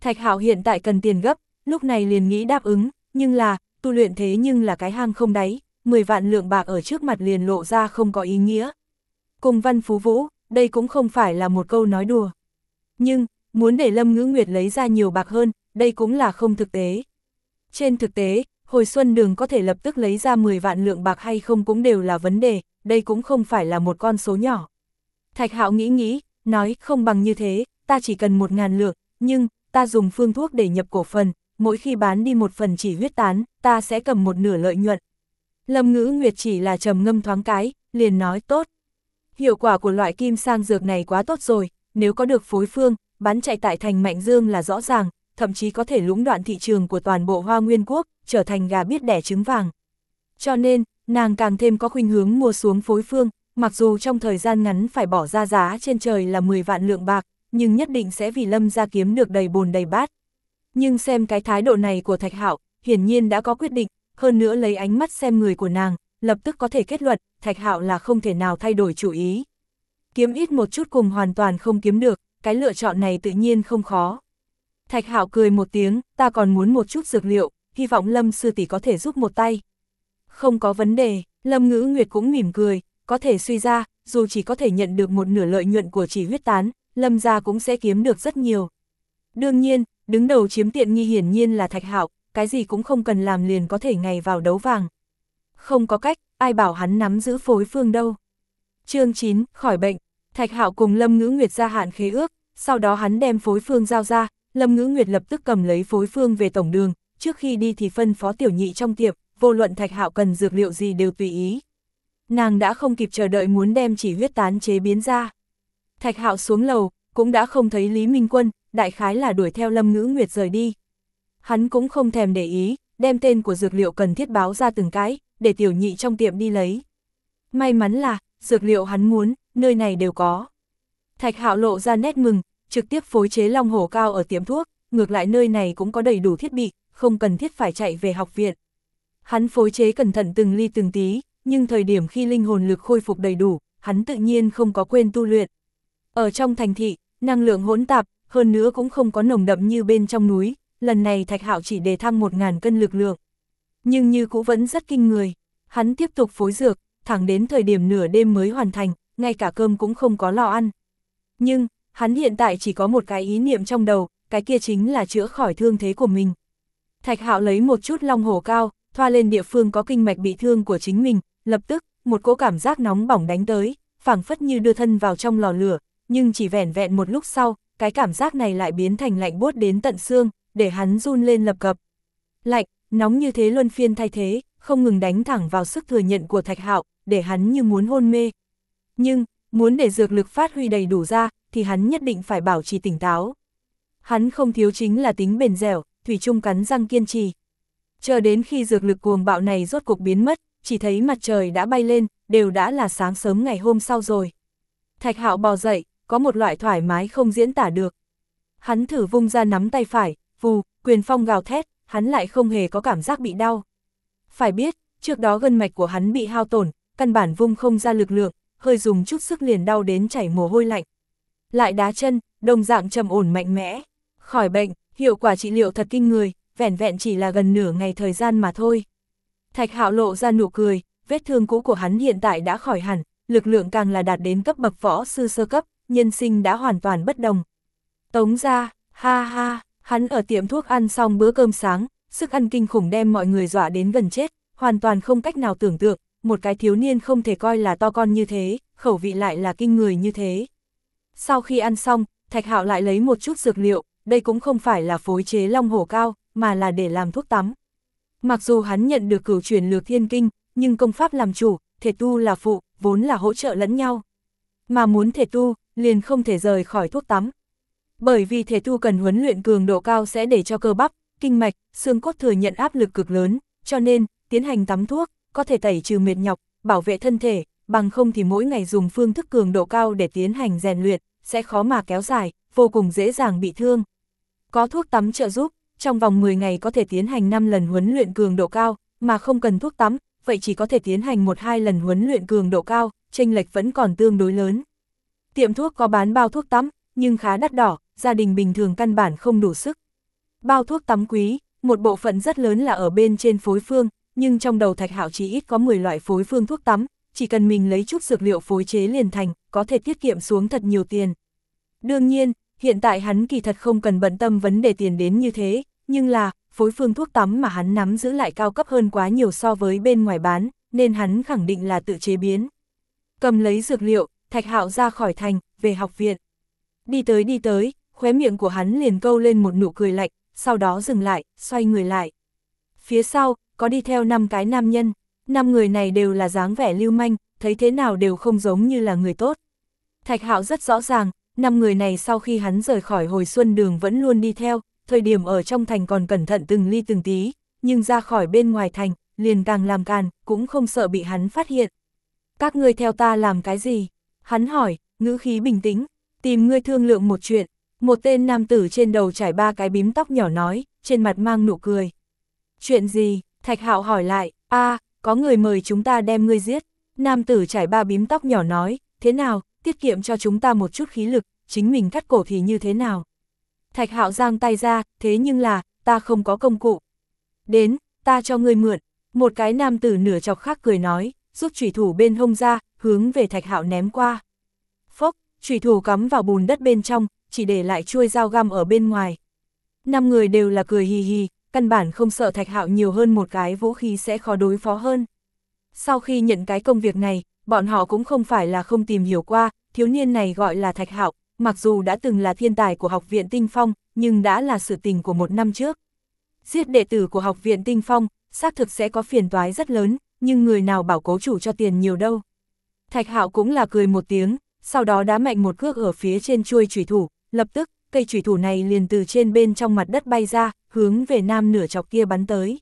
Thạch Hạo hiện tại cần tiền gấp, lúc này liền nghĩ đáp ứng, nhưng là, tu luyện thế nhưng là cái hang không đáy, 10 vạn lượng bạc ở trước mặt liền lộ ra không có ý nghĩa. Cùng Văn Phú Vũ, đây cũng không phải là một câu nói đùa. Nhưng, muốn để Lâm Ngữ Nguyệt lấy ra nhiều bạc hơn, đây cũng là không thực tế. Trên thực tế, hồi xuân đường có thể lập tức lấy ra 10 vạn lượng bạc hay không cũng đều là vấn đề, đây cũng không phải là một con số nhỏ. Thạch Hạo nghĩ nghĩ, nói không bằng như thế, ta chỉ cần một ngàn lượng, nhưng, ta dùng phương thuốc để nhập cổ phần, mỗi khi bán đi một phần chỉ huyết tán, ta sẽ cầm một nửa lợi nhuận. Lâm ngữ Nguyệt chỉ là trầm ngâm thoáng cái, liền nói tốt. Hiệu quả của loại kim sang dược này quá tốt rồi, nếu có được phối phương, bán chạy tại thành Mạnh Dương là rõ ràng, thậm chí có thể lũng đoạn thị trường của toàn bộ hoa nguyên quốc, trở thành gà biết đẻ trứng vàng. Cho nên, nàng càng thêm có khuynh hướng mua xuống phối phương, mặc dù trong thời gian ngắn phải bỏ ra giá trên trời là 10 vạn lượng bạc, nhưng nhất định sẽ vì lâm ra kiếm được đầy bồn đầy bát. Nhưng xem cái thái độ này của Thạch Hạo, hiển nhiên đã có quyết định, hơn nữa lấy ánh mắt xem người của nàng, lập tức có thể kết luận, Thạch Hạo là không thể nào thay đổi chủ ý. Kiếm ít một chút cùng hoàn toàn không kiếm được, cái lựa chọn này tự nhiên không khó. Thạch Hạo cười một tiếng, ta còn muốn một chút dược liệu, hy vọng Lâm sư tỷ có thể giúp một tay. Không có vấn đề, Lâm Ngữ Nguyệt cũng mỉm cười, có thể suy ra, dù chỉ có thể nhận được một nửa lợi nhuận của chỉ huyết tán, Lâm gia cũng sẽ kiếm được rất nhiều. Đương nhiên, đứng đầu chiếm tiện nghi hiển nhiên là Thạch Hạo, cái gì cũng không cần làm liền có thể ngày vào đấu vàng. Không có cách, ai bảo hắn nắm giữ phối phương đâu. chương 9, khỏi bệnh, Thạch Hạo cùng Lâm Ngữ Nguyệt ra hạn khế ước, sau đó hắn đem phối phương giao ra, Lâm Ngữ Nguyệt lập tức cầm lấy phối phương về tổng đường, trước khi đi thì phân phó tiểu nhị trong tiệm, vô luận Thạch Hạo cần dược liệu gì đều tùy ý. Nàng đã không kịp chờ đợi muốn đem chỉ huyết tán chế biến ra. Thạch Hạo xuống lầu, cũng đã không thấy Lý Minh Quân, đại khái là đuổi theo Lâm Ngữ Nguyệt rời đi. Hắn cũng không thèm để ý, đem tên của dược liệu cần thiết báo ra từng cái, để tiểu nhị trong tiệm đi lấy. May mắn là, dược liệu hắn muốn, nơi này đều có. Thạch Hạo lộ ra nét mừng, trực tiếp phối chế long hổ cao ở tiệm thuốc, ngược lại nơi này cũng có đầy đủ thiết bị, không cần thiết phải chạy về học viện. Hắn phối chế cẩn thận từng ly từng tí, nhưng thời điểm khi linh hồn lực khôi phục đầy đủ, hắn tự nhiên không có quên tu luyện. Ở trong thành thị, năng lượng hỗn tạp, hơn nữa cũng không có nồng đậm như bên trong núi, lần này Thạch Hạo chỉ đề thăng 1.000 cân lực lượng. Nhưng như cũ vẫn rất kinh người, hắn tiếp tục phối dược, thẳng đến thời điểm nửa đêm mới hoàn thành, ngay cả cơm cũng không có lo ăn. Nhưng, hắn hiện tại chỉ có một cái ý niệm trong đầu, cái kia chính là chữa khỏi thương thế của mình. Thạch Hạo lấy một chút long hổ cao, thoa lên địa phương có kinh mạch bị thương của chính mình, lập tức, một cỗ cảm giác nóng bỏng đánh tới, phảng phất như đưa thân vào trong lò lửa, nhưng chỉ vẻn vẹn một lúc sau, cái cảm giác này lại biến thành lạnh buốt đến tận xương, để hắn run lên lập cập. Lạnh, nóng như thế luân phiên thay thế, không ngừng đánh thẳng vào sức thừa nhận của Thạch Hạo, để hắn như muốn hôn mê. Nhưng, muốn để dược lực phát huy đầy đủ ra, thì hắn nhất định phải bảo trì tỉnh táo. Hắn không thiếu chính là tính bền dẻo, thủy Trung cắn răng kiên trì. Chờ đến khi dược lực cuồng bạo này rốt cuộc biến mất, chỉ thấy mặt trời đã bay lên, đều đã là sáng sớm ngày hôm sau rồi. Thạch hạo bò dậy, có một loại thoải mái không diễn tả được. Hắn thử vung ra nắm tay phải, vù, quyền phong gào thét, hắn lại không hề có cảm giác bị đau. Phải biết, trước đó gân mạch của hắn bị hao tổn, căn bản vung không ra lực lượng, hơi dùng chút sức liền đau đến chảy mồ hôi lạnh. Lại đá chân, đồng dạng trầm ổn mạnh mẽ. Khỏi bệnh, hiệu quả trị liệu thật kinh người, vẻn vẹn chỉ là gần nửa ngày thời gian mà thôi. Thạch hạo lộ ra nụ cười, vết thương cũ của hắn hiện tại đã khỏi hẳn, lực lượng càng là đạt đến cấp bậc võ sư sơ cấp, nhân sinh đã hoàn toàn bất đồng. Tống ra, ha ha, hắn ở tiệm thuốc ăn xong bữa cơm sáng, sức ăn kinh khủng đem mọi người dọa đến gần chết, hoàn toàn không cách nào tưởng tượng, một cái thiếu niên không thể coi là to con như thế, khẩu vị lại là kinh người như thế. Sau khi ăn xong, Thạch Hạo lại lấy một chút dược liệu, đây cũng không phải là phối chế long hổ cao, mà là để làm thuốc tắm. Mặc dù hắn nhận được cửu truyền lược thiên kinh, nhưng công pháp làm chủ, thể tu là phụ, vốn là hỗ trợ lẫn nhau. Mà muốn thể tu, liền không thể rời khỏi thuốc tắm. Bởi vì thể tu cần huấn luyện cường độ cao sẽ để cho cơ bắp, kinh mạch, xương cốt thừa nhận áp lực cực lớn, cho nên, tiến hành tắm thuốc, có thể tẩy trừ mệt nhọc, bảo vệ thân thể, bằng không thì mỗi ngày dùng phương thức cường độ cao để tiến hành rèn luyện, sẽ khó mà kéo dài, vô cùng dễ dàng bị thương. Có thuốc tắm trợ giúp, trong vòng 10 ngày có thể tiến hành 5 lần huấn luyện cường độ cao, mà không cần thuốc tắm, vậy chỉ có thể tiến hành 1-2 lần huấn luyện cường độ cao, chênh lệch vẫn còn tương đối lớn. Tiệm thuốc có bán bao thuốc tắm, nhưng khá đắt đỏ, gia đình bình thường căn bản không đủ sức. Bao thuốc tắm quý, một bộ phận rất lớn là ở bên trên phối phương, nhưng trong đầu thạch hạo chỉ ít có 10 loại phối phương thuốc tắm, chỉ cần mình lấy chút dược liệu phối chế liền thành, có thể tiết kiệm xuống thật nhiều tiền. Đương nhiên, hiện tại hắn kỳ thật không cần bận tâm vấn đề tiền đến như thế, nhưng là, phối phương thuốc tắm mà hắn nắm giữ lại cao cấp hơn quá nhiều so với bên ngoài bán, nên hắn khẳng định là tự chế biến. Cầm lấy dược liệu, thạch hạo ra khỏi thành, về học viện. Đi tới đi tới, khóe miệng của hắn liền câu lên một nụ cười lạnh, sau đó dừng lại, xoay người lại. Phía sau, có đi theo năm cái nam nhân, năm người này đều là dáng vẻ lưu manh, thấy thế nào đều không giống như là người tốt. Thạch Hạo rất rõ ràng, năm người này sau khi hắn rời khỏi hồi xuân đường vẫn luôn đi theo, thời điểm ở trong thành còn cẩn thận từng ly từng tí, nhưng ra khỏi bên ngoài thành, liền càng làm càn, cũng không sợ bị hắn phát hiện. Các ngươi theo ta làm cái gì? Hắn hỏi, ngữ khí bình tĩnh, tìm ngươi thương lượng một chuyện. Một tên nam tử trên đầu trải ba cái bím tóc nhỏ nói, trên mặt mang nụ cười. Chuyện gì? Thạch hạo hỏi lại, a có người mời chúng ta đem ngươi giết. Nam tử trải ba bím tóc nhỏ nói, thế nào, tiết kiệm cho chúng ta một chút khí lực, chính mình cắt cổ thì như thế nào? Thạch hạo giang tay ra, thế nhưng là, ta không có công cụ. Đến, ta cho ngươi mượn. Một cái nam tử nửa chọc khác cười nói, rút trùy thủ bên hông ra, hướng về thạch hạo ném qua. Phốc, trùy thủ cắm vào bùn đất bên trong, chỉ để lại chuôi dao găm ở bên ngoài. Năm người đều là cười hì hì, căn bản không sợ thạch hạo nhiều hơn một cái vũ khí sẽ khó đối phó hơn. Sau khi nhận cái công việc này, bọn họ cũng không phải là không tìm hiểu qua, thiếu niên này gọi là thạch hạo, mặc dù đã từng là thiên tài của học viện Tinh Phong, nhưng đã là sự tình của một năm trước. Giết đệ tử của học viện Tinh Phong, xác thực sẽ có phiền toái rất lớn, nhưng người nào bảo cố chủ cho tiền nhiều đâu. Thạch hạo cũng là cười một tiếng, sau đó đá mạnh một cước ở phía trên chuôi chủy thủ, lập tức, cây chủy thủ này liền từ trên bên trong mặt đất bay ra, hướng về nam nửa chọc kia bắn tới.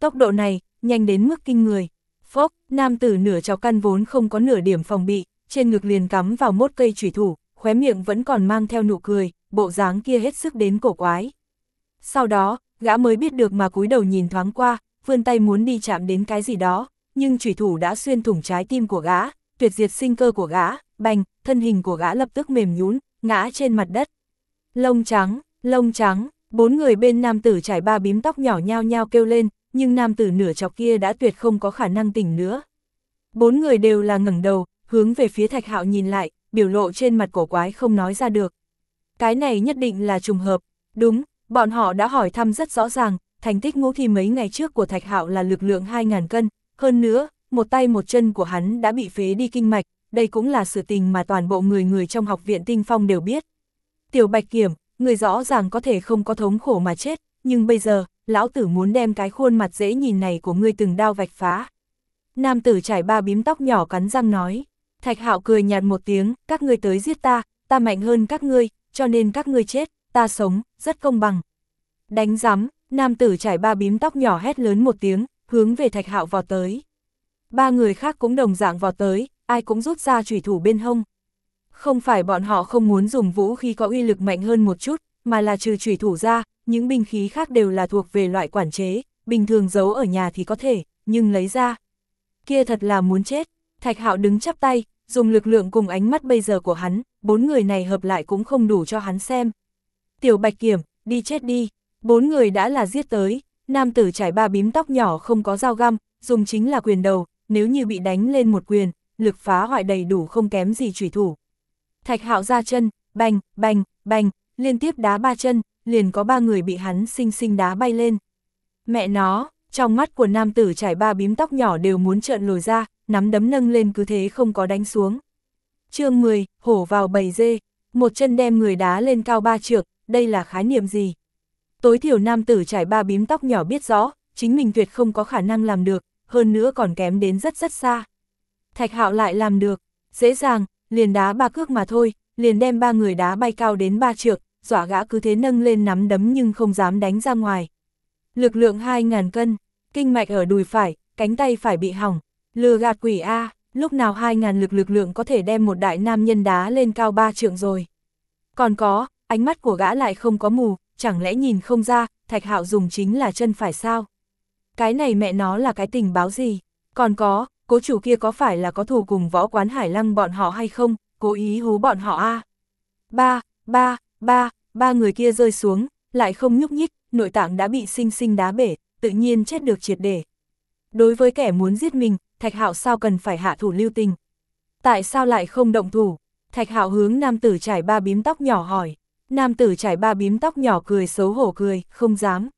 Tốc độ này, nhanh đến mức kinh người. Phốc, nam tử nửa chọc căn vốn không có nửa điểm phòng bị, trên ngực liền cắm vào mốt cây chủy thủ, khóe miệng vẫn còn mang theo nụ cười, bộ dáng kia hết sức đến cổ quái. Sau đó, gã mới biết được mà cúi đầu nhìn thoáng qua, vươn tay muốn đi chạm đến cái gì đó, nhưng chủy thủ đã xuyên thủng trái tim của gã, tuyệt diệt sinh cơ của gã, bành, thân hình của gã lập tức mềm nhún, ngã trên mặt đất. Lông trắng, lông trắng, bốn người bên nam tử trải ba bím tóc nhỏ nhao nhao kêu lên, nhưng nam tử nửa chọc kia đã tuyệt không có khả năng tỉnh nữa. Bốn người đều là ngẩng đầu, hướng về phía thạch hạo nhìn lại, biểu lộ trên mặt cổ quái không nói ra được. Cái này nhất định là trùng hợp, đúng, bọn họ đã hỏi thăm rất rõ ràng, thành tích ngũ thi mấy ngày trước của thạch hạo là lực lượng 2.000 cân, hơn nữa, một tay một chân của hắn đã bị phế đi kinh mạch, đây cũng là sự tình mà toàn bộ người người trong học viện tinh phong đều biết. Tiểu Bạch Kiểm, người rõ ràng có thể không có thống khổ mà chết, nhưng bây giờ, lão tử muốn đem cái khuôn mặt dễ nhìn này của ngươi từng đao vạch phá. Nam tử trải ba bím tóc nhỏ cắn răng nói. Thạch hạo cười nhạt một tiếng, các ngươi tới giết ta, ta mạnh hơn các ngươi, cho nên các ngươi chết, ta sống, rất công bằng. Đánh giám, nam tử trải ba bím tóc nhỏ hét lớn một tiếng, hướng về thạch hạo vào tới. Ba người khác cũng đồng dạng vào tới, ai cũng rút ra trùy thủ bên hông. Không phải bọn họ không muốn dùng vũ khi có uy lực mạnh hơn một chút, mà là trừ trùy thủ ra, những binh khí khác đều là thuộc về loại quản chế, bình thường giấu ở nhà thì có thể, nhưng lấy ra. Kia thật là muốn chết, Thạch Hạo đứng chắp tay, dùng lực lượng cùng ánh mắt bây giờ của hắn, bốn người này hợp lại cũng không đủ cho hắn xem. Tiểu Bạch Kiểm, đi chết đi, bốn người đã là giết tới, nam tử trải ba bím tóc nhỏ không có dao găm, dùng chính là quyền đầu, nếu như bị đánh lên một quyền, lực phá hoại đầy đủ không kém gì chủy thủ. Thạch hạo ra chân, bành, bành, bành, liên tiếp đá ba chân, liền có ba người bị hắn xinh xinh đá bay lên. Mẹ nó, trong mắt của nam tử trải ba bím tóc nhỏ đều muốn trợn lồi ra, nắm đấm nâng lên cứ thế không có đánh xuống. chương 10, hổ vào bầy dê, một chân đem người đá lên cao ba trượng, đây là khái niệm gì? Tối thiểu nam tử trải ba bím tóc nhỏ biết rõ, chính mình tuyệt không có khả năng làm được, hơn nữa còn kém đến rất rất xa. Thạch Hạo lại làm được, dễ dàng, liền đá ba cước mà thôi, liền đem ba người đá bay cao đến ba trượng, dọa gã cứ thế nâng lên nắm đấm nhưng không dám đánh ra ngoài. Lực lượng 2.000 cân, kinh mạch ở đùi phải, cánh tay phải bị hỏng, lừa gạt quỷ A, lúc nào 2.000 lực lực lượng có thể đem một đại nam nhân đá lên cao ba trượng rồi. Còn có, ánh mắt của gã lại không có mù, chẳng lẽ nhìn không ra, thạch hạo dùng chính là chân phải sao? Cái này mẹ nó là cái tình báo gì? Còn có, cố chủ kia có phải là có thù cùng võ quán hải lăng bọn họ hay không, cố ý hú bọn họ a Ba, ba, ba, ba người kia rơi xuống, lại không nhúc nhích, nội tạng đã bị sinh sinh đá bể, tự nhiên chết được triệt để. Đối với kẻ muốn giết mình, Thạch Hạo sao cần phải hạ thủ lưu tình? Tại sao lại không động thủ? Thạch Hạo hướng nam tử trải ba bím tóc nhỏ hỏi. Nam tử trải ba bím tóc nhỏ cười xấu hổ cười, không dám.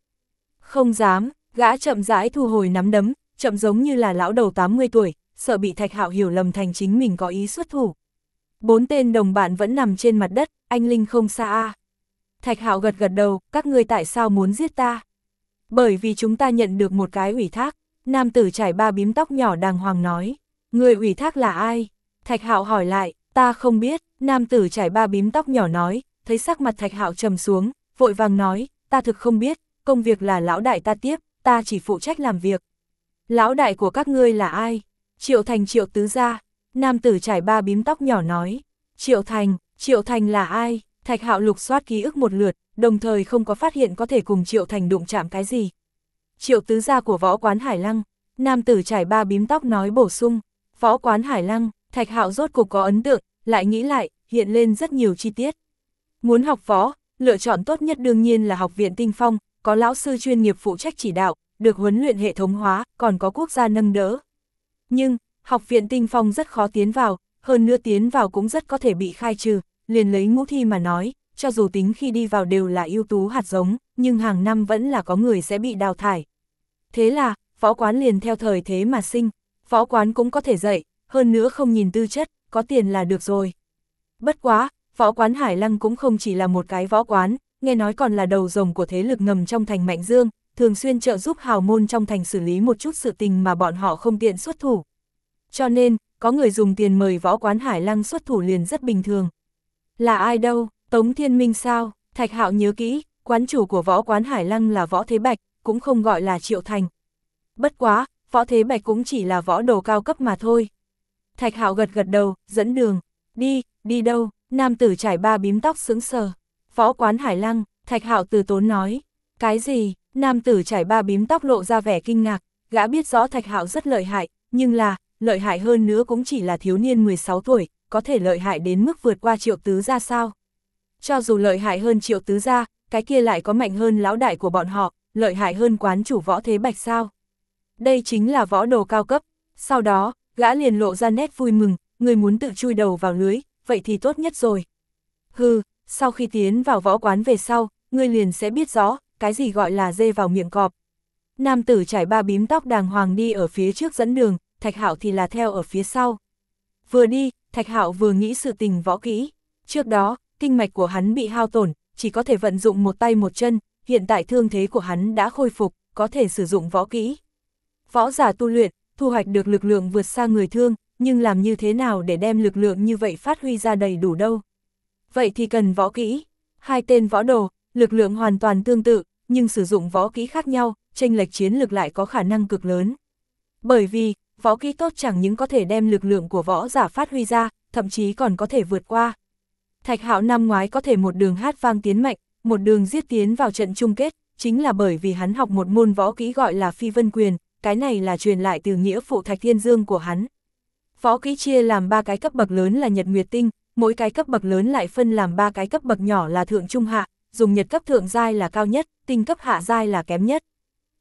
Không dám, gã chậm rãi thu hồi nắm đấm, chậm giống như là lão đầu 80 tuổi, sợ bị Thạch Hạo hiểu lầm thành chính mình có ý xuất thủ. Bốn tên đồng bạn vẫn nằm trên mặt đất, anh Linh không xa a. Thạch Hạo gật gật đầu, các ngươi tại sao muốn giết ta? Bởi vì chúng ta nhận được một cái ủy thác, nam tử trải ba bím tóc nhỏ đàng hoàng nói. Người ủy thác là ai? Thạch Hạo hỏi lại, ta không biết, nam tử trải ba bím tóc nhỏ nói, thấy sắc mặt Thạch Hạo trầm xuống, vội vàng nói, ta thực không biết, công việc là lão đại ta tiếp, ta chỉ phụ trách làm việc. Lão đại của các ngươi là ai? Triệu Thành Triệu Tứ Gia, nam tử trải ba bím tóc nhỏ nói, Triệu Thành, Triệu Thành là ai? Thạch Hạo lục soát ký ức một lượt, đồng thời không có phát hiện có thể cùng Triệu Thành đụng chạm cái gì. Triệu Tứ Gia của võ quán Hải Lăng, nam tử trải ba bím tóc nói bổ sung, võ quán Hải Lăng, Thạch Hạo rốt cục có ấn tượng, lại nghĩ lại, hiện lên rất nhiều chi tiết. Muốn học võ, lựa chọn tốt nhất đương nhiên là học viện tinh phong, có lão sư chuyên nghiệp phụ trách chỉ đạo, được huấn luyện hệ thống hóa, còn có quốc gia nâng đỡ. Nhưng, học viện tinh phong rất khó tiến vào, hơn nữa tiến vào cũng rất có thể bị khai trừ, liền lấy ngũ thi mà nói, cho dù tính khi đi vào đều là ưu tú hạt giống, nhưng hàng năm vẫn là có người sẽ bị đào thải. Thế là, võ quán liền theo thời thế mà sinh, võ quán cũng có thể dạy, hơn nữa không nhìn tư chất, có tiền là được rồi. Bất quá, võ quán Hải Lăng cũng không chỉ là một cái võ quán, nghe nói còn là đầu rồng của thế lực ngầm trong thành Mạnh Dương, thường xuyên trợ giúp hào môn trong thành xử lý một chút sự tình mà bọn họ không tiện xuất thủ. Cho nên, có người dùng tiền mời võ quán Hải Lăng xuất thủ liền rất bình thường. Là ai đâu, Tống Thiên Minh sao, Thạch Hạo nhớ kỹ, quán chủ của võ quán Hải Lăng là võ Thế Bạch, cũng không gọi là Triệu Thành. Bất quá, võ Thế Bạch cũng chỉ là võ đồ cao cấp mà thôi. Thạch Hạo gật gật đầu, dẫn đường, đi, đi đâu, nam tử trải ba bím tóc sững sờ. Võ quán Hải Lăng, Thạch Hạo từ tốn nói, cái gì, nam tử trải ba bím tóc lộ ra vẻ kinh ngạc, gã biết rõ Thạch Hạo rất lợi hại, nhưng là, lợi hại hơn nữa cũng chỉ là thiếu niên 16 tuổi, có thể lợi hại đến mức vượt qua triệu tứ ra sao. Cho dù lợi hại hơn triệu tứ ra, cái kia lại có mạnh hơn lão đại của bọn họ, lợi hại hơn quán chủ võ thế bạch sao. Đây chính là võ đồ cao cấp, sau đó, gã liền lộ ra nét vui mừng, người muốn tự chui đầu vào lưới, vậy thì tốt nhất rồi. Hừ, sau khi tiến vào võ quán về sau, ngươi liền sẽ biết rõ, cái gì gọi là dê vào miệng cọp. Nam tử trải ba bím tóc đàng hoàng đi ở phía trước dẫn đường, Thạch Hạo thì là theo ở phía sau. Vừa đi, Thạch Hạo vừa nghĩ sự tình võ kỹ. Trước đó, kinh mạch của hắn bị hao tổn, chỉ có thể vận dụng một tay một chân, hiện tại thương thế của hắn đã khôi phục, có thể sử dụng võ kỹ. Võ giả tu luyện, thu hoạch được lực lượng vượt xa người thương, nhưng làm như thế nào để đem lực lượng như vậy phát huy ra đầy đủ đâu. Vậy thì cần võ kỹ. Hai tên võ đồ, lực lượng hoàn toàn tương tự, nhưng sử dụng võ kỹ khác nhau, tranh lệch chiến lực lại có khả năng cực lớn. Bởi vì, võ kỹ tốt chẳng những có thể đem lực lượng của võ giả phát huy ra, thậm chí còn có thể vượt qua. Thạch hạo năm ngoái có thể một đường hát vang tiến mạnh, một đường giết tiến vào trận chung kết, chính là bởi vì hắn học một môn võ kỹ gọi là phi vân quyền, cái này là truyền lại từ nghĩa phụ Thạch Thiên Dương của hắn. Võ kỹ chia làm ba cái cấp bậc lớn là Nhật Nguyệt Tinh, mỗi cái cấp bậc lớn lại phân làm ba cái cấp bậc nhỏ là thượng trung hạ, dùng Nhật cấp thượng giai là cao nhất, tinh cấp hạ giai là kém nhất.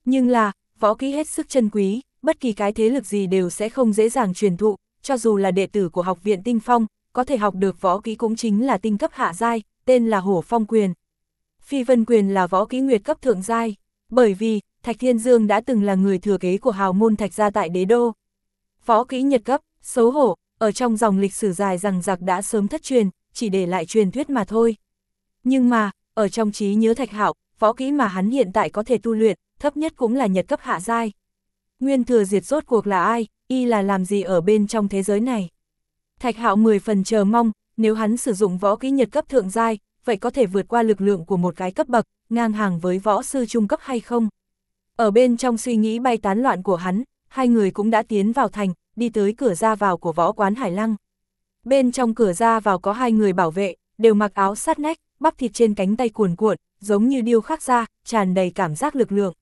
Nhưng là, võ kỹ hết sức chân quý, bất kỳ cái thế lực gì đều sẽ không dễ dàng truyền thụ, cho dù là đệ tử của học viện Tinh Phong, có thể học được võ kỹ cũng chính là tinh cấp hạ giai, tên là Hổ Phong Quyền. Phi Vân Quyền là võ kỹ nguyệt cấp thượng giai, bởi vì Thạch Thiên Dương đã từng là người thừa kế của hào môn Thạch gia tại đế đô. Võ kỹ nhật cấp, xấu hổ, ở trong dòng lịch sử dài rằng giặc đã sớm thất truyền, chỉ để lại truyền thuyết mà thôi. Nhưng mà, ở trong trí nhớ Thạch Hạo, võ kỹ mà hắn hiện tại có thể tu luyện, thấp nhất cũng là nhật cấp hạ giai. Nguyên thừa diệt rốt cuộc là ai, y là làm gì ở bên trong thế giới này. Thạch hạo 10 phần chờ mong, nếu hắn sử dụng võ kỹ nhật cấp thượng giai, vậy có thể vượt qua lực lượng của một cái cấp bậc, ngang hàng với võ sư trung cấp hay không? Ở bên trong suy nghĩ bay tán loạn của hắn, hai người cũng đã tiến vào thành, đi tới cửa ra vào của võ quán Hải Lăng. Bên trong cửa ra vào có hai người bảo vệ, đều mặc áo sát nách, bắp thịt trên cánh tay cuồn cuộn, giống như điêu khắc ra, tràn đầy cảm giác lực lượng.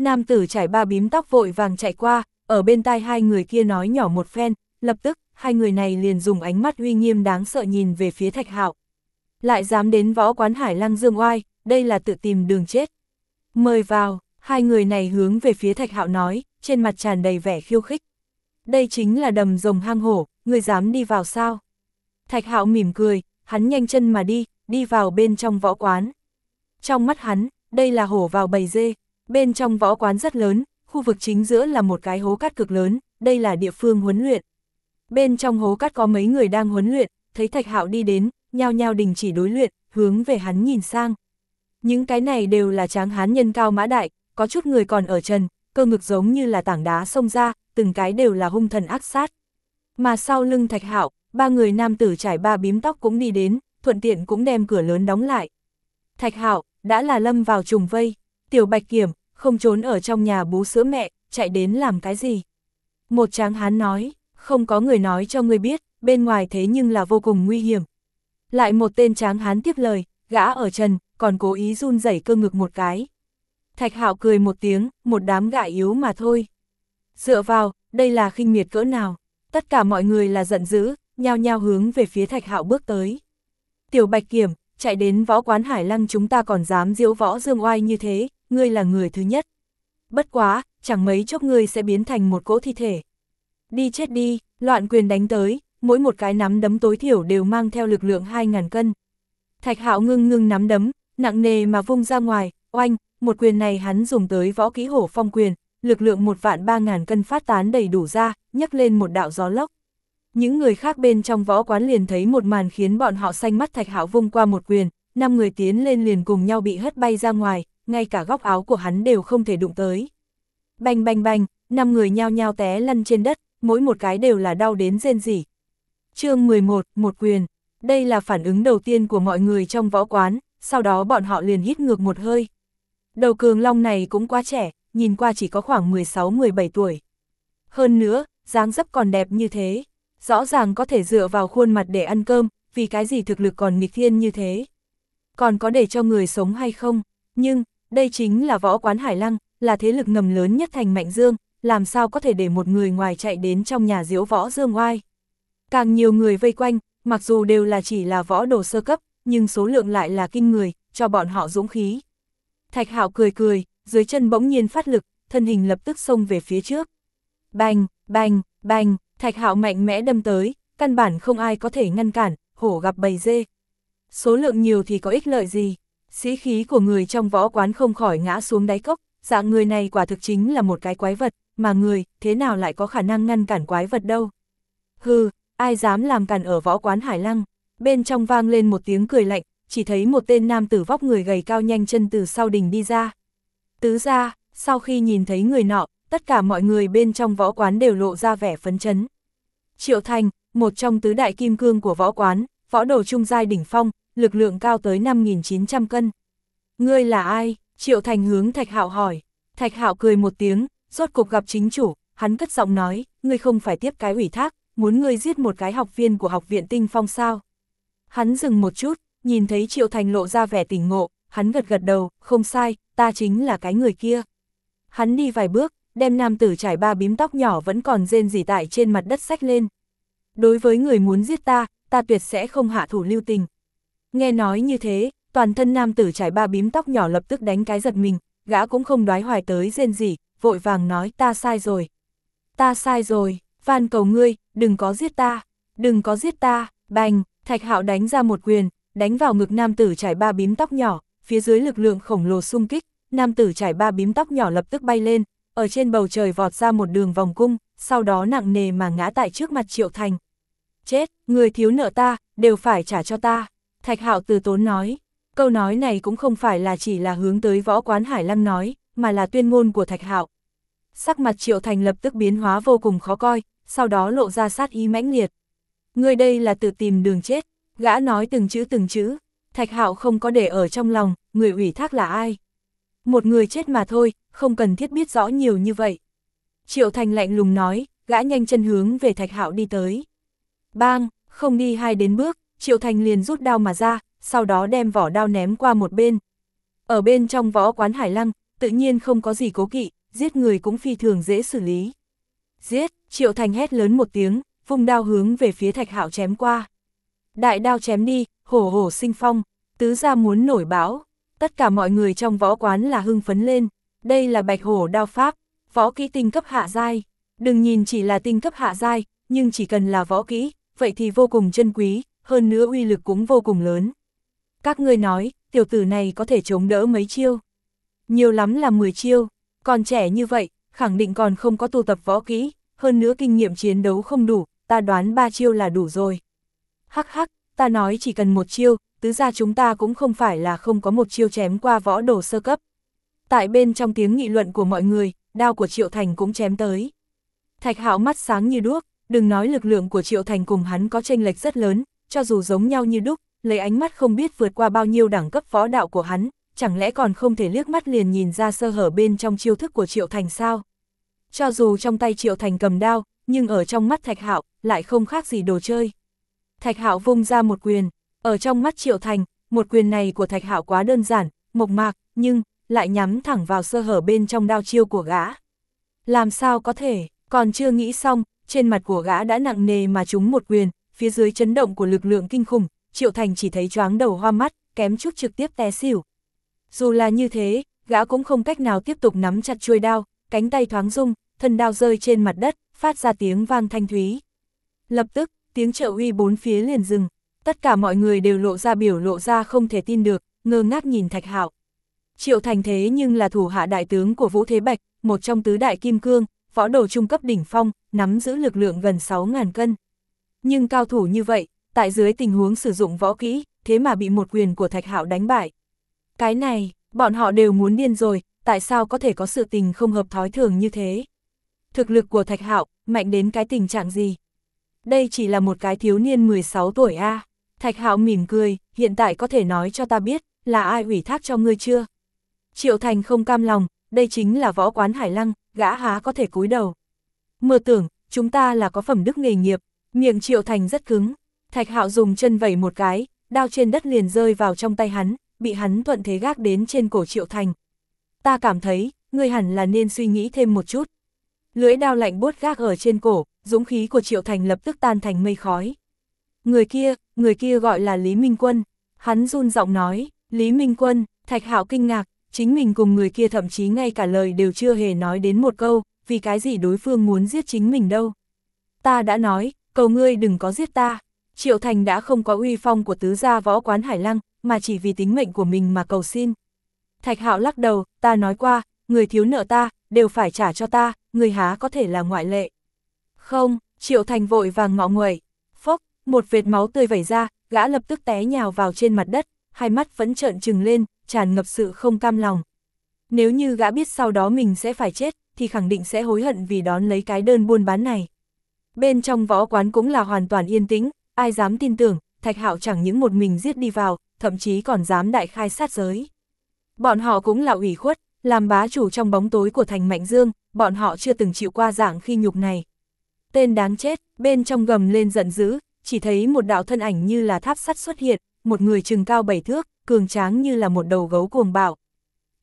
Nam tử trải ba bím tóc vội vàng chạy qua, ở bên tai hai người kia nói nhỏ một phen, lập tức, hai người này liền dùng ánh mắt uy nghiêm đáng sợ nhìn về phía thạch hạo. Lại dám đến võ quán Hải Lăng Dương Oai, đây là tự tìm đường chết. Mời vào, hai người này hướng về phía thạch hạo nói, trên mặt tràn đầy vẻ khiêu khích. Đây chính là đầm rồng hang hổ, người dám đi vào sao? Thạch hạo mỉm cười, hắn nhanh chân mà đi, đi vào bên trong võ quán. Trong mắt hắn, đây là hổ vào bầy dê, bên trong võ quán rất lớn, khu vực chính giữa là một cái hố cát cực lớn, đây là địa phương huấn luyện. Bên trong hố cát có mấy người đang huấn luyện, thấy Thạch Hạo đi đến, nhao nhao đình chỉ đối luyện, hướng về hắn nhìn sang. Những cái này đều là tráng hán nhân cao mã đại, có chút người còn ở trần, cơ ngực giống như là tảng đá xông ra, từng cái đều là hung thần ác sát. Mà sau lưng Thạch Hạo, ba người nam tử trải ba bím tóc cũng đi đến, thuận tiện cũng đem cửa lớn đóng lại. Thạch Hạo đã là lâm vào trùng vây, tiểu Bạch Kiểm không trốn ở trong nhà bú sữa mẹ, chạy đến làm cái gì? Một tráng hán nói, không có người nói cho người biết, bên ngoài thế nhưng là vô cùng nguy hiểm. Lại một tên tráng hán tiếp lời, gã ở trần, còn cố ý run rẩy cơ ngực một cái. Thạch hạo cười một tiếng, một đám gạ yếu mà thôi. Dựa vào, đây là khinh miệt cỡ nào? Tất cả mọi người là giận dữ, nhao nhao hướng về phía thạch hạo bước tới. Tiểu bạch kiểm, chạy đến võ quán hải lăng chúng ta còn dám diễu võ dương oai như thế, ngươi là người thứ nhất. Bất quá, chẳng mấy chốc ngươi sẽ biến thành một cỗ thi thể. Đi chết đi, loạn quyền đánh tới, mỗi một cái nắm đấm tối thiểu đều mang theo lực lượng 2.000 cân. Thạch hạo ngưng ngưng nắm đấm, nặng nề mà vung ra ngoài, oanh, một quyền này hắn dùng tới võ kỹ hổ phong quyền, lực lượng một vạn ba ngàn cân phát tán đầy đủ ra, nhấc lên một đạo gió lốc. Những người khác bên trong võ quán liền thấy một màn khiến bọn họ xanh mắt thạch hạo vung qua một quyền, năm người tiến lên liền cùng nhau bị hất bay ra ngoài, ngay cả góc áo của hắn đều không thể đụng tới. Bành bành bành, năm người nhao nhao té lăn trên đất, mỗi một cái đều là đau đến rên rỉ. chương 11, một quyền. Đây là phản ứng đầu tiên của mọi người trong võ quán, sau đó bọn họ liền hít ngược một hơi. Đầu cường long này cũng quá trẻ, nhìn qua chỉ có khoảng 16-17 tuổi. Hơn nữa, dáng dấp còn đẹp như thế, rõ ràng có thể dựa vào khuôn mặt để ăn cơm, vì cái gì thực lực còn nghịch thiên như thế. Còn có để cho người sống hay không? Nhưng, đây chính là võ quán Hải Lăng, là thế lực ngầm lớn nhất thành Mạnh Dương, làm sao có thể để một người ngoài chạy đến trong nhà diễu võ dương oai. Càng nhiều người vây quanh, mặc dù đều là chỉ là võ đồ sơ cấp, nhưng số lượng lại là kinh người, cho bọn họ dũng khí. Thạch Hạo cười cười, dưới chân bỗng nhiên phát lực, thân hình lập tức xông về phía trước. Bành, bành, bành, Thạch Hạo mạnh mẽ đâm tới, căn bản không ai có thể ngăn cản, hổ gặp bầy dê. Số lượng nhiều thì có ích lợi gì? Sĩ khí của người trong võ quán không khỏi ngã xuống đáy cốc, dạng người này quả thực chính là một cái quái vật, mà người, thế nào lại có khả năng ngăn cản quái vật đâu. Hừ, ai dám làm cản ở võ quán Hải Lăng, bên trong vang lên một tiếng cười lạnh, chỉ thấy một tên nam tử vóc người gầy cao nhanh chân từ sau đình đi ra. Tứ ra, sau khi nhìn thấy người nọ, tất cả mọi người bên trong võ quán đều lộ ra vẻ phấn chấn. Triệu Thành, một trong tứ đại kim cương của võ quán, võ đồ trung giai đỉnh phong, lực lượng cao tới 5.900 cân. Ngươi là ai? Triệu Thành hướng Thạch Hạo hỏi. Thạch Hạo cười một tiếng, rốt cục gặp chính chủ, hắn cất giọng nói, ngươi không phải tiếp cái ủy thác, muốn ngươi giết một cái học viên của học viện tinh phong sao. Hắn dừng một chút, nhìn thấy Triệu Thành lộ ra vẻ tỉnh ngộ, hắn gật gật đầu, không sai, ta chính là cái người kia. Hắn đi vài bước, đem nam tử trải ba bím tóc nhỏ vẫn còn rên rỉ tại trên mặt đất sách lên. Đối với người muốn giết ta, ta tuyệt sẽ không hạ thủ lưu tình. Nghe nói như thế, toàn thân nam tử trải ba bím tóc nhỏ lập tức đánh cái giật mình, gã cũng không đoái hoài tới rên gì, vội vàng nói ta sai rồi. Ta sai rồi, van cầu ngươi, đừng có giết ta, đừng có giết ta, bành, thạch hạo đánh ra một quyền, đánh vào ngực nam tử trải ba bím tóc nhỏ, phía dưới lực lượng khổng lồ xung kích, nam tử trải ba bím tóc nhỏ lập tức bay lên, ở trên bầu trời vọt ra một đường vòng cung, sau đó nặng nề mà ngã tại trước mặt Triệu Thành. Chết, người thiếu nợ ta, đều phải trả cho ta. Thạch Hạo từ tốn nói, câu nói này cũng không phải là chỉ là hướng tới võ quán Hải Lăng nói, mà là tuyên ngôn của Thạch Hạo. Sắc mặt Triệu Thành lập tức biến hóa vô cùng khó coi, sau đó lộ ra sát ý mãnh liệt. Người đây là tự tìm đường chết, gã nói từng chữ từng chữ, Thạch Hạo không có để ở trong lòng, người ủy thác là ai. Một người chết mà thôi, không cần thiết biết rõ nhiều như vậy. Triệu Thành lạnh lùng nói, gã nhanh chân hướng về Thạch Hạo đi tới. Bang, không đi hai đến bước, Triệu Thành liền rút đao mà ra, sau đó đem vỏ đao ném qua một bên. Ở bên trong võ quán Hải Lăng, tự nhiên không có gì cố kỵ, giết người cũng phi thường dễ xử lý. Giết, Triệu Thành hét lớn một tiếng, vung đao hướng về phía Thạch Hạo chém qua. Đại đao chém đi, hổ hổ sinh phong, tứ gia muốn nổi báo. Tất cả mọi người trong võ quán là hưng phấn lên. Đây là bạch hổ đao pháp, võ kỹ tinh cấp hạ giai. Đừng nhìn chỉ là tinh cấp hạ giai, nhưng chỉ cần là võ kỹ, vậy thì vô cùng chân quý, hơn nữa uy lực cũng vô cùng lớn. Các ngươi nói, tiểu tử này có thể chống đỡ mấy chiêu. Nhiều lắm là 10 chiêu, còn trẻ như vậy, khẳng định còn không có tu tập võ kỹ, hơn nữa kinh nghiệm chiến đấu không đủ, ta đoán ba chiêu là đủ rồi. Hắc hắc, ta nói chỉ cần một chiêu, tứ ra chúng ta cũng không phải là không có một chiêu chém qua võ đồ sơ cấp. Tại bên trong tiếng nghị luận của mọi người, đao của Triệu Thành cũng chém tới. Thạch hạo mắt sáng như đuốc, đừng nói lực lượng của Triệu Thành cùng hắn có tranh lệch rất lớn, cho dù giống nhau như đúc, lấy ánh mắt không biết vượt qua bao nhiêu đẳng cấp võ đạo của hắn, chẳng lẽ còn không thể liếc mắt liền nhìn ra sơ hở bên trong chiêu thức của Triệu Thành sao? Cho dù trong tay Triệu Thành cầm đao, nhưng ở trong mắt Thạch Hạo lại không khác gì đồ chơi. Thạch Hạo vung ra một quyền, ở trong mắt Triệu Thành, một quyền này của Thạch Hạo quá đơn giản, mộc mạc, nhưng lại nhắm thẳng vào sơ hở bên trong đao chiêu của gã. Làm sao có thể, còn chưa nghĩ xong, trên mặt của gã đã nặng nề mà trúng một quyền, phía dưới chấn động của lực lượng kinh khủng, Triệu Thành chỉ thấy choáng đầu hoa mắt, kém chút trực tiếp té xỉu. Dù là như thế, gã cũng không cách nào tiếp tục nắm chặt chuôi đao, cánh tay thoáng rung, thân đao rơi trên mặt đất, phát ra tiếng vang thanh thúy. Lập tức, tiếng trợ uy bốn phía liền dừng, tất cả mọi người đều lộ ra biểu lộ ra không thể tin được, ngơ ngác nhìn Thạch Hạo. Triệu Thành thế nhưng là thủ hạ đại tướng của Vũ Thế Bạch, một trong tứ đại kim cương, võ đồ trung cấp đỉnh phong, nắm giữ lực lượng gần 6.000 cân. Nhưng cao thủ như vậy, tại dưới tình huống sử dụng võ kỹ, thế mà bị một quyền của Thạch Hạo đánh bại. Cái này, bọn họ đều muốn điên rồi, tại sao có thể có sự tình không hợp thói thường như thế? Thực lực của Thạch Hạo mạnh đến cái tình trạng gì? Đây chỉ là một cái thiếu niên 16 tuổi a. Thạch Hạo mỉm cười, hiện tại có thể nói cho ta biết, là ai ủy thác cho ngươi chưa? Triệu Thành không cam lòng, đây chính là võ quán Hải Lăng, gã há có thể cúi đầu. Mơ tưởng, chúng ta là có phẩm đức nghề nghiệp, miệng Triệu Thành rất cứng. Thạch Hạo dùng chân vẩy một cái, đao trên đất liền rơi vào trong tay hắn, bị hắn thuận thế gác đến trên cổ Triệu Thành. Ta cảm thấy, ngươi hẳn là nên suy nghĩ thêm một chút. Lưỡi đao lạnh buốt gác ở trên cổ, dũng khí của Triệu Thành lập tức tan thành mây khói. Người kia, người kia gọi là Lý Minh Quân. Hắn run giọng nói, Lý Minh Quân, Thạch Hạo kinh ngạc, chính mình cùng người kia thậm chí ngay cả lời đều chưa hề nói đến một câu, vì cái gì đối phương muốn giết chính mình đâu. Ta đã nói, cầu ngươi đừng có giết ta. Triệu Thành đã không có uy phong của tứ gia võ quán Hải Lăng, mà chỉ vì tính mệnh của mình mà cầu xin. Thạch Hạo lắc đầu, ta nói qua, người thiếu nợ ta, đều phải trả cho ta, người há có thể là ngoại lệ. Không, Triệu Thành vội vàng ngọ nguậy, phốc, một vệt máu tươi vẩy ra, gã lập tức té nhào vào trên mặt đất, hai mắt vẫn trợn trừng lên, tràn ngập sự không cam lòng. Nếu như gã biết sau đó mình sẽ phải chết, thì khẳng định sẽ hối hận vì đón lấy cái đơn buôn bán này. Bên trong võ quán cũng là hoàn toàn yên tĩnh, ai dám tin tưởng, Thạch Hạo chẳng những một mình giết đi vào, thậm chí còn dám đại khai sát giới. Bọn họ cũng là ủy khuất, làm bá chủ trong bóng tối của thành Mạnh Dương, bọn họ chưa từng chịu qua dạng khi nhục này. Tên đáng chết, bên trong gầm lên giận dữ, chỉ thấy một đạo thân ảnh như là tháp sắt xuất hiện, một người chừng cao bảy thước, cường tráng như là một đầu gấu cuồng bạo.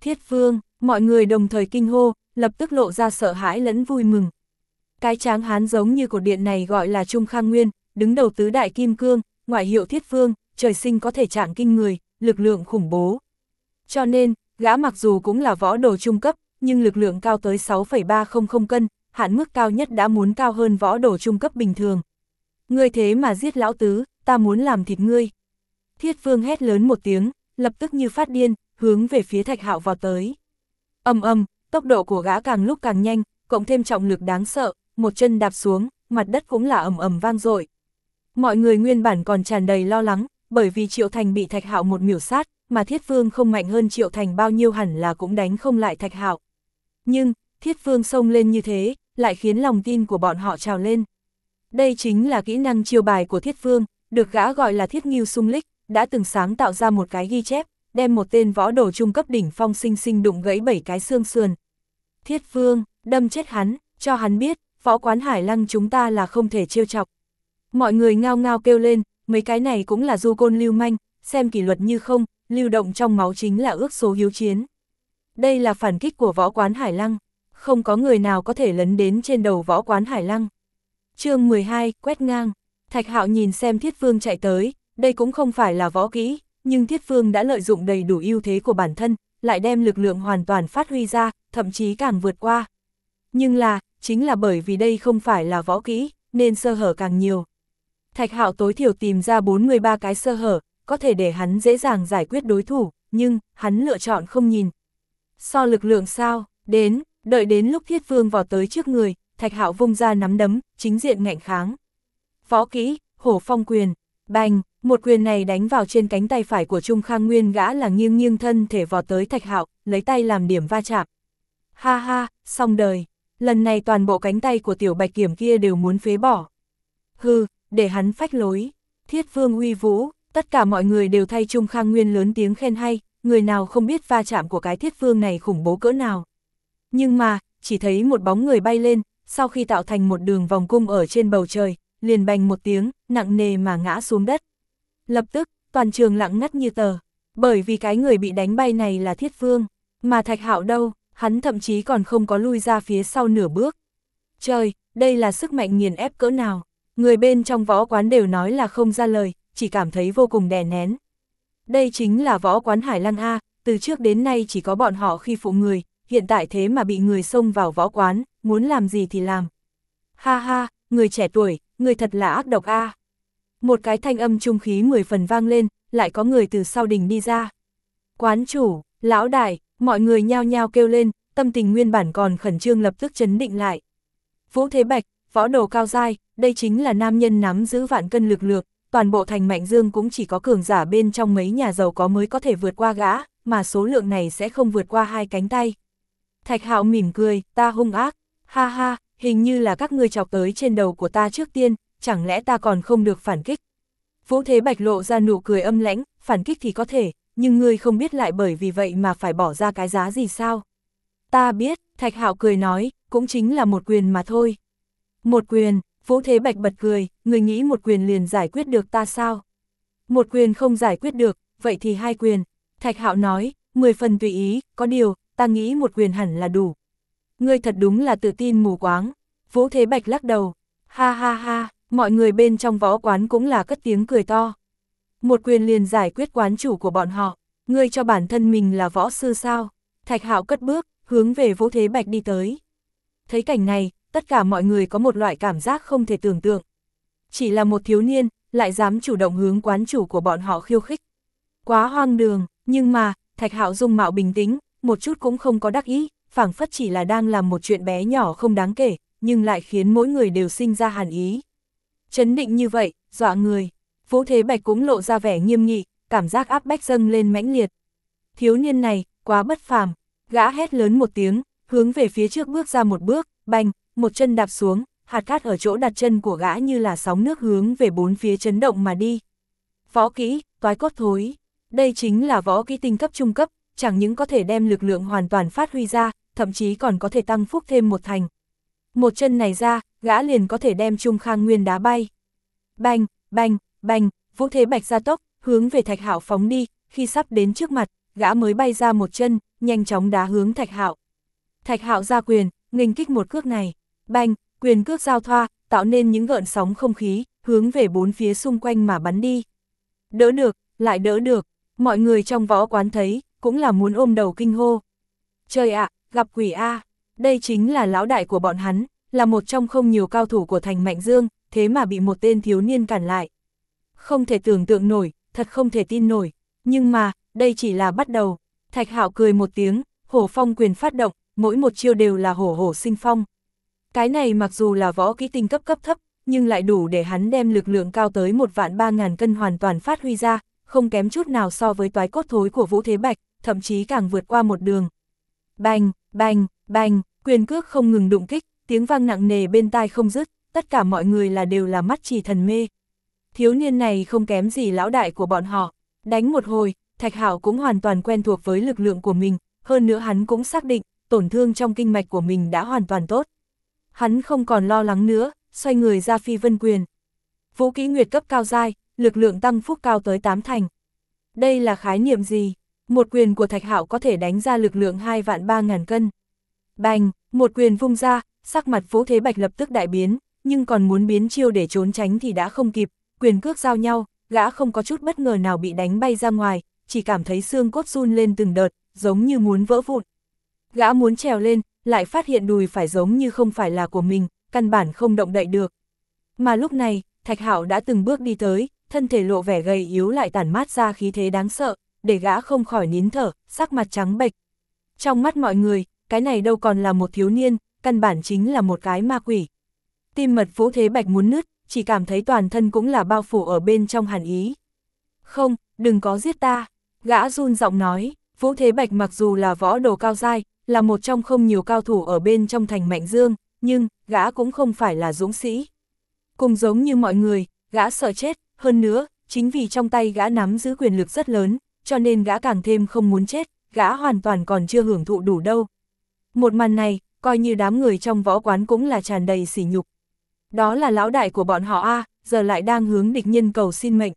Thiết vương, mọi người đồng thời kinh hô, lập tức lộ ra sợ hãi lẫn vui mừng. Cái tráng hán giống như cột điện này gọi là Trung Khang Nguyên, đứng đầu tứ đại kim cương, ngoại hiệu thiết Phương, trời sinh có thể trạng kinh người, lực lượng khủng bố. Cho nên, gã mặc dù cũng là võ đồ trung cấp, nhưng lực lượng cao tới 6,300 cân, hạn mức cao nhất đã muốn cao hơn võ đồ trung cấp bình thường. Ngươi thế mà giết lão tứ, ta muốn làm thịt ngươi. Thiết Phương hét lớn một tiếng, lập tức như phát điên, hướng về phía thạch hạo vào tới. Âm âm, tốc độ của gã càng lúc càng nhanh, cộng thêm trọng lực đáng sợ, một chân đạp xuống, mặt đất cũng là ầm ầm vang dội. Mọi người nguyên bản còn tràn đầy lo lắng, bởi vì Triệu Thành bị Thạch Hạo một miểu sát, mà Thiết Vương không mạnh hơn Triệu Thành bao nhiêu hẳn là cũng đánh không lại Thạch Hạo. Nhưng, thiết phương xông lên như thế, lại khiến lòng tin của bọn họ trào lên. Đây chính là kỹ năng chiêu bài của thiết phương, được gã gọi là thiết nghiêu sung lích, đã từng sáng tạo ra một cái ghi chép, đem một tên võ đồ trung cấp đỉnh phong sinh sinh đụng gãy bảy cái xương sườn. Thiết phương, đâm chết hắn, cho hắn biết, võ quán hải lăng chúng ta là không thể trêu chọc. Mọi người ngao ngao kêu lên, mấy cái này cũng là du côn lưu manh, xem kỷ luật như không, lưu động trong máu chính là ước số hiếu chiến. Đây là phản kích của võ quán hải lăng, không có người nào có thể lấn đến trên đầu võ quán hải lăng. chương 12, quét ngang, Thạch Hạo nhìn xem Thiết Phương chạy tới, đây cũng không phải là võ kỹ, nhưng Thiết Phương đã lợi dụng đầy đủ ưu thế của bản thân, lại đem lực lượng hoàn toàn phát huy ra, thậm chí càng vượt qua. Nhưng là, chính là bởi vì đây không phải là võ kỹ, nên sơ hở càng nhiều. Thạch Hạo tối thiểu tìm ra 43 cái sơ hở, có thể để hắn dễ dàng giải quyết đối thủ, nhưng, hắn lựa chọn không nhìn. So lực lượng sao, đến, đợi đến lúc Thiết Phương vào tới trước người, Thạch Hạo vung ra nắm đấm, chính diện ngạnh kháng. Võ kỹ, hổ phong quyền, bành, một quyền này đánh vào trên cánh tay phải của Trung Khang Nguyên gã là nghiêng nghiêng thân thể vò tới Thạch Hạo, lấy tay làm điểm va chạm. Ha ha, xong đời, lần này toàn bộ cánh tay của tiểu bạch kiểm kia đều muốn phế bỏ. Hư, để hắn phách lối, thiết vương uy vũ, tất cả mọi người đều thay Trung Khang Nguyên lớn tiếng khen hay, người nào không biết va chạm của cái thiết vương này khủng bố cỡ nào. Nhưng mà, chỉ thấy một bóng người bay lên, sau khi tạo thành một đường vòng cung ở trên bầu trời, liền bành một tiếng, nặng nề mà ngã xuống đất. Lập tức, toàn trường lặng ngắt như tờ, bởi vì cái người bị đánh bay này là thiết vương, mà thạch hạo đâu, hắn thậm chí còn không có lui ra phía sau nửa bước. Trời, đây là sức mạnh nghiền ép cỡ nào, người bên trong võ quán đều nói là không ra lời, chỉ cảm thấy vô cùng đè nén. Đây chính là võ quán Hải Lăng A, từ trước đến nay chỉ có bọn họ khi phụ người, hiện tại thế mà bị người xông vào võ quán, muốn làm gì thì làm. Ha ha, người trẻ tuổi, người thật là ác độc A. Một cái thanh âm trung khí mười phần vang lên, lại có người từ sau đình đi ra. Quán chủ, lão đại, mọi người nhao nhao kêu lên, tâm tình nguyên bản còn khẩn trương lập tức chấn định lại. Vũ Thế Bạch, võ đồ cao dai, đây chính là nam nhân nắm giữ vạn cân lực lượng, toàn bộ thành Mạnh Dương cũng chỉ có cường giả bên trong mấy nhà giàu có mới có thể vượt qua gã, mà số lượng này sẽ không vượt qua hai cánh tay. Thạch Hạo mỉm cười, ta hung ác, ha ha, hình như là các ngươi chọc tới trên đầu của ta trước tiên, chẳng lẽ ta còn không được phản kích. Vũ Thế Bạch lộ ra nụ cười âm lãnh, phản kích thì có thể, nhưng ngươi không biết lại bởi vì vậy mà phải bỏ ra cái giá gì sao. Ta biết, Thạch Hạo cười nói, cũng chính là một quyền mà thôi. Một quyền, Vũ Thế Bạch bật cười, người nghĩ một quyền liền giải quyết được ta sao? Một quyền không giải quyết được, vậy thì hai quyền. Thạch Hạo nói, mười phần tùy ý, có điều, ta nghĩ một quyền hẳn là đủ. Ngươi thật đúng là tự tin mù quáng. Vũ Thế Bạch lắc đầu, ha ha ha, mọi người bên trong võ quán cũng là cất tiếng cười to. Một quyền liền giải quyết quán chủ của bọn họ, ngươi cho bản thân mình là võ sư sao? Thạch Hạo cất bước, hướng về Vũ Thế Bạch đi tới. Thấy cảnh này, tất cả mọi người có một loại cảm giác không thể tưởng tượng. Chỉ là một thiếu niên, lại dám chủ động hướng quán chủ của bọn họ khiêu khích. Quá hoang đường, nhưng mà, Thạch Hạo dung mạo bình tĩnh, một chút cũng không có đắc ý, phảng phất chỉ là đang làm một chuyện bé nhỏ không đáng kể, nhưng lại khiến mỗi người đều sinh ra hàn ý. Chấn định như vậy, dọa người. Vũ Thế Bạch cũng lộ ra vẻ nghiêm nghị, cảm giác áp bách dâng lên mãnh liệt. Thiếu niên này, quá bất phàm, gã hét lớn một tiếng, hướng về phía trước bước ra một bước, bành, một chân đạp xuống, hạt cát ở chỗ đặt chân của gã như là sóng nước hướng về bốn phía chấn động mà đi. Võ kỹ, toái cốt thối. Đây chính là võ kỹ tinh cấp trung cấp, chẳng những có thể đem lực lượng hoàn toàn phát huy ra, thậm chí còn có thể tăng phúc thêm một thành. Một chân này ra, gã liền có thể đem Trung Khang Nguyên đá bay. Bành, bành, bành, vũ thế bạch ra tốc, hướng về Thạch Hạo phóng đi, khi sắp đến trước mặt, gã mới bay ra một chân, nhanh chóng đá hướng Thạch Hạo. Thạch Hạo ra quyền, nghênh kích một cước này. Bành, quyền cước giao thoa, tạo nên những gợn sóng không khí, hướng về bốn phía xung quanh mà bắn đi. Đỡ được, lại đỡ được, mọi người trong võ quán thấy, cũng là muốn ôm đầu kinh hô. Trời ạ, gặp quỷ A, đây chính là lão đại của bọn hắn, là một trong không nhiều cao thủ của thành Mạnh Dương, thế mà bị một tên thiếu niên cản lại. Không thể tưởng tượng nổi, thật không thể tin nổi, nhưng mà, đây chỉ là bắt đầu. Thạch Hạo cười một tiếng, hổ phong quyền phát động, mỗi một chiêu đều là hổ hổ sinh phong. Cái này mặc dù là võ kỹ tinh cấp cấp thấp, nhưng lại đủ để hắn đem lực lượng cao tới một vạn ba ngàn cân hoàn toàn phát huy ra, không kém chút nào so với toái cốt thối của Vũ Thế Bạch, thậm chí càng vượt qua một đường. Bành, bành, bành, quyền cước không ngừng đụng kích, tiếng vang nặng nề bên tai không dứt, tất cả mọi người là đều là mắt chỉ thần mê. Thiếu niên này không kém gì lão đại của bọn họ, đánh một hồi, Thạch Hạo cũng hoàn toàn quen thuộc với lực lượng của mình, hơn nữa hắn cũng xác định, tổn thương trong kinh mạch của mình đã hoàn toàn tốt. Hắn không còn lo lắng nữa, xoay người ra phi vân quyền. Vũ kỹ nguyệt cấp cao dai, lực lượng tăng phúc cao tới 8 thành. Đây là khái niệm gì? Một quyền của Thạch Hạo có thể đánh ra lực lượng 2 vạn 3 ngàn cân. Bành, một quyền vung ra, sắc mặt Vũ Thế Bạch lập tức đại biến, nhưng còn muốn biến chiêu để trốn tránh thì đã không kịp, quyền cước giao nhau, gã không có chút bất ngờ nào bị đánh bay ra ngoài, chỉ cảm thấy xương cốt run lên từng đợt, giống như muốn vỡ vụn. Gã muốn trèo lên, lại phát hiện đùi phải giống như không phải là của mình, căn bản không động đậy được. Mà lúc này, Thạch Hạo đã từng bước đi tới, thân thể lộ vẻ gầy yếu lại tản mát ra khí thế đáng sợ, để gã không khỏi nín thở, sắc mặt trắng bệch. Trong mắt mọi người, cái này đâu còn là một thiếu niên, căn bản chính là một cái ma quỷ. Tim mật vũ thế bạch muốn nứt, chỉ cảm thấy toàn thân cũng là bao phủ ở bên trong hàn ý. Không, đừng có giết ta, gã run giọng nói, vũ thế bạch mặc dù là võ đồ cao dai, là một trong không nhiều cao thủ ở bên trong thành Mạnh Dương, nhưng, gã cũng không phải là dũng sĩ. Cùng giống như mọi người, gã sợ chết, hơn nữa, chính vì trong tay gã nắm giữ quyền lực rất lớn, cho nên gã càng thêm không muốn chết, gã hoàn toàn còn chưa hưởng thụ đủ đâu. Một màn này, coi như đám người trong võ quán cũng là tràn đầy sỉ nhục. Đó là lão đại của bọn họ A, giờ lại đang hướng địch nhân cầu xin mệnh.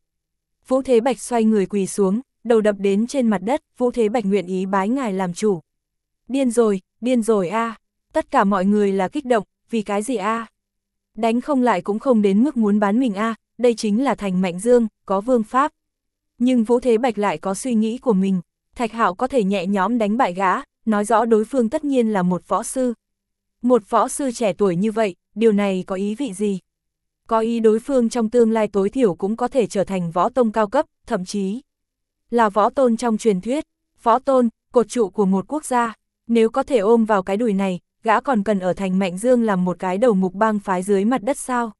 Vũ Thế Bạch xoay người quỳ xuống, đầu đập đến trên mặt đất, Vũ Thế Bạch nguyện ý bái ngài làm chủ. Điên rồi, điên rồi A, tất cả mọi người là kích động, vì cái gì A? Đánh không lại cũng không đến mức muốn bán mình A, đây chính là thành Mạnh Dương, có vương pháp. Nhưng Vũ Thế Bạch lại có suy nghĩ của mình, Thạch Hạo có thể nhẹ nhõm đánh bại gã, nói rõ đối phương tất nhiên là một võ sư. Một võ sư trẻ tuổi như vậy, điều này có ý vị gì? Có ý đối phương trong tương lai tối thiểu cũng có thể trở thành võ tông cao cấp, thậm chí là võ tôn trong truyền thuyết, võ tôn, cột trụ của một quốc gia. Nếu có thể ôm vào cái đùi này, gã còn cần ở thành Mạnh Dương làm một cái đầu mục bang phái dưới mặt đất sao?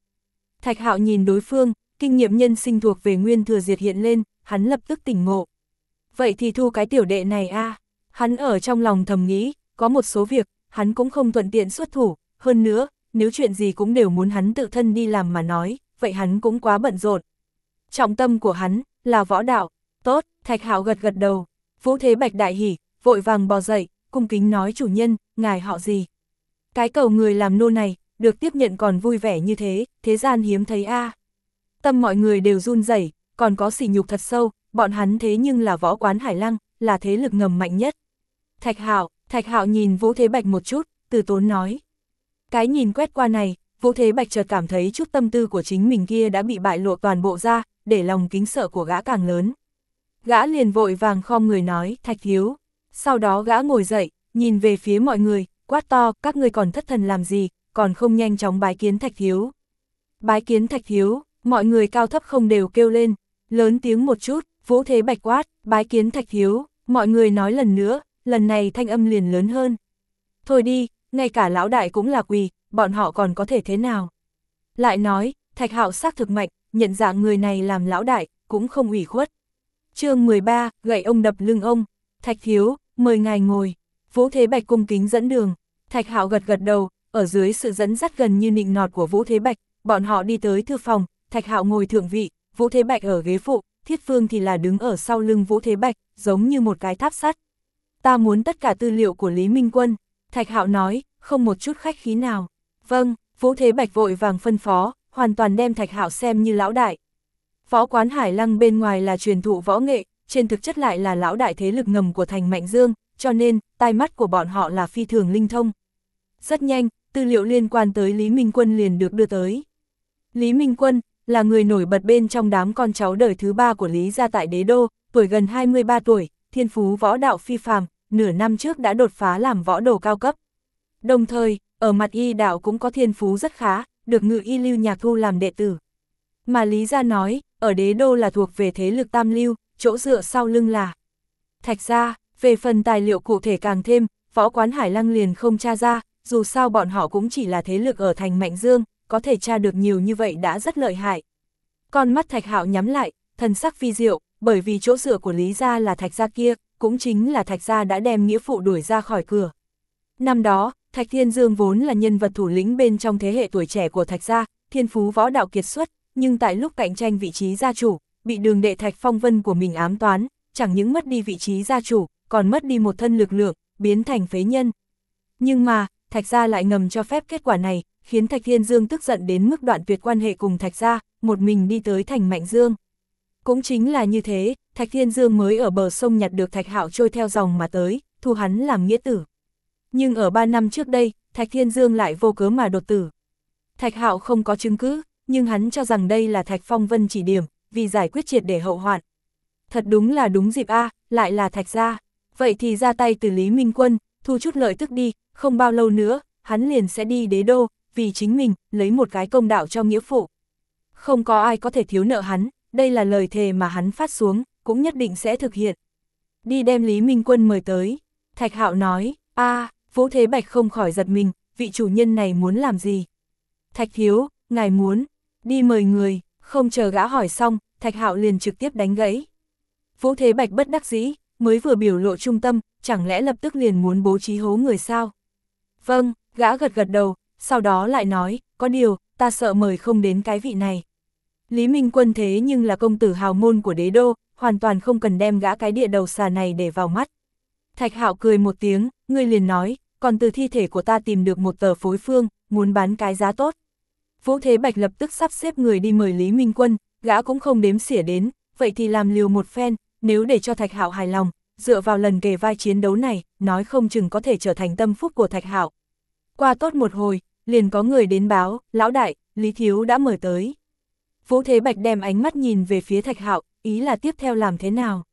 Thạch Hạo nhìn đối phương, kinh nghiệm nhân sinh thuộc về nguyên thừa diệt hiện lên, hắn lập tức tỉnh ngộ. Vậy thì thu cái tiểu đệ này a Hắn ở trong lòng thầm nghĩ, có một số việc, hắn cũng không thuận tiện xuất thủ, hơn nữa, nếu chuyện gì cũng đều muốn hắn tự thân đi làm mà nói, vậy hắn cũng quá bận rộn. Trọng tâm của hắn, là võ đạo, tốt, Thạch Hạo gật gật đầu, Vũ Thế Bạch đại hỉ, vội vàng bò dậy, cung kính nói chủ nhân, ngài họ gì. Cái cầu người làm nô này, được tiếp nhận còn vui vẻ như thế, thế gian hiếm thấy a Tâm mọi người đều run rẩy còn có sỉ nhục thật sâu, bọn hắn thế nhưng là võ quán hải lăng, là thế lực ngầm mạnh nhất. Thạch Hạo, Thạch Hạo nhìn Vũ Thế Bạch một chút, từ tốn nói. Cái nhìn quét qua này, Vũ Thế Bạch chợt cảm thấy chút tâm tư của chính mình kia đã bị bại lộ toàn bộ ra, để lòng kính sợ của gã càng lớn. Gã liền vội vàng khom người nói, Thạch Thiếu. Sau đó gã ngồi dậy, nhìn về phía mọi người, quát to, các ngươi còn thất thần làm gì, còn không nhanh chóng bái kiến Thạch Thiếu. Bái kiến Thạch Thiếu, mọi người cao thấp không đều kêu lên, lớn tiếng một chút, Vũ Thế Bạch quát, bái kiến Thạch Thiếu, mọi người nói lần nữa, lần này thanh âm liền lớn hơn. Thôi đi, ngay cả lão đại cũng là quỳ, bọn họ còn có thể thế nào? Lại nói, Thạch Hạo xác thực mạnh, nhận dạng người này làm lão đại, cũng không ủy khuất. chương 13, gậy ông đập lưng ông, Thạch Thiếu, mời ngài ngồi. Vũ Thế Bạch cung kính dẫn đường, Thạch Hạo gật gật đầu, ở dưới sự dẫn dắt gần như nịnh nọt của Vũ Thế Bạch, bọn họ đi tới thư phòng, Thạch Hạo ngồi thượng vị, Vũ Thế Bạch ở ghế phụ, Thiết Phương thì là đứng ở sau lưng Vũ Thế Bạch, giống như một cái tháp sắt. Ta muốn tất cả tư liệu của Lý Minh Quân, Thạch Hạo nói, không một chút khách khí nào. Vâng, Vũ Thế Bạch vội vàng phân phó, hoàn toàn đem Thạch Hạo xem như lão đại. Võ quán Hải Lăng bên ngoài là truyền thụ võ nghệ, trên thực chất lại là lão đại thế lực ngầm của thành Mạnh Dương, cho nên, tai mắt của bọn họ là phi thường linh thông. Rất nhanh, tư liệu liên quan tới Lý Minh Quân liền được đưa tới. Lý Minh Quân, là người nổi bật bên trong đám con cháu đời thứ ba của Lý gia tại đế đô, tuổi gần 23 tuổi, thiên phú võ đạo phi phàm, nửa năm trước đã đột phá làm võ đồ cao cấp. Đồng thời, ở mặt y đạo cũng có thiên phú rất khá, được ngự y lưu nhạc thu làm đệ tử. Mà Lý gia nói, ở đế đô là thuộc về thế lực tam lưu, chỗ dựa sau lưng là Thạch gia, về phần tài liệu cụ thể càng thêm, võ quán Hải Lăng liền không tra ra, dù sao bọn họ cũng chỉ là thế lực ở thành Mạnh Dương, có thể tra được nhiều như vậy đã rất lợi hại. Con mắt Thạch Hạo nhắm lại, thần sắc phi diệu, bởi vì chỗ dựa của Lý Gia là Thạch Gia kia, cũng chính là Thạch Gia đã đem nghĩa phụ đuổi ra khỏi cửa. Năm đó, Thạch Thiên Dương vốn là nhân vật thủ lĩnh bên trong thế hệ tuổi trẻ của Thạch gia, thiên phú võ đạo kiệt xuất, nhưng tại lúc cạnh tranh vị trí gia chủ, bị đường đệ Thạch Phong Vân của mình ám toán, chẳng những mất đi vị trí gia chủ, còn mất đi một thân lực lượng, biến thành phế nhân. Nhưng mà, Thạch gia lại ngầm cho phép kết quả này, khiến Thạch Thiên Dương tức giận đến mức đoạn tuyệt quan hệ cùng Thạch gia, một mình đi tới thành Mạnh Dương. Cũng chính là như thế, Thạch Thiên Dương mới ở bờ sông nhặt được Thạch Hạo trôi theo dòng mà tới, thu hắn làm nghĩa tử. Nhưng ở 3 năm trước đây, Thạch Thiên Dương lại vô cớ mà đột tử. Thạch Hạo không có chứng cứ, nhưng hắn cho rằng đây là Thạch Phong Vân chỉ điểm, vì giải quyết triệt để hậu hoạn. Thật đúng là đúng dịp A, lại là Thạch gia. Vậy thì ra tay từ Lý Minh Quân, thu chút lợi tức đi, không bao lâu nữa, hắn liền sẽ đi đế đô, vì chính mình, lấy một cái công đạo cho nghĩa phụ. Không có ai có thể thiếu nợ hắn, đây là lời thề mà hắn phát xuống, cũng nhất định sẽ thực hiện. Đi đem Lý Minh Quân mời tới. Thạch Hạo nói, a Vũ Thế Bạch không khỏi giật mình, vị chủ nhân này muốn làm gì? Thạch Thiếu, ngài muốn, đi mời người, không chờ gã hỏi xong, Thạch Hạo liền trực tiếp đánh gãy. Vũ Thế Bạch bất đắc dĩ, mới vừa biểu lộ trung tâm, chẳng lẽ lập tức liền muốn bố trí hố người sao? Vâng, gã gật gật đầu, sau đó lại nói, có điều, ta sợ mời không đến cái vị này. Lý Minh Quân thế nhưng là công tử hào môn của đế đô, hoàn toàn không cần đem gã cái địa đầu xà này để vào mắt. Thạch Hạo cười một tiếng, ngươi liền nói, còn từ thi thể của ta tìm được một tờ phối phương, muốn bán cái giá tốt. Vũ Thế Bạch lập tức sắp xếp người đi mời Lý Minh Quân, gã cũng không đếm xỉa đến, vậy thì làm liều một phen, nếu để cho Thạch Hạo hài lòng, dựa vào lần kề vai chiến đấu này, nói không chừng có thể trở thành tâm phúc của Thạch Hạo. Qua tốt một hồi, liền có người đến báo, lão đại, Lý Thiếu đã mời tới. Vũ Thế Bạch đem ánh mắt nhìn về phía Thạch Hạo, ý là tiếp theo làm thế nào.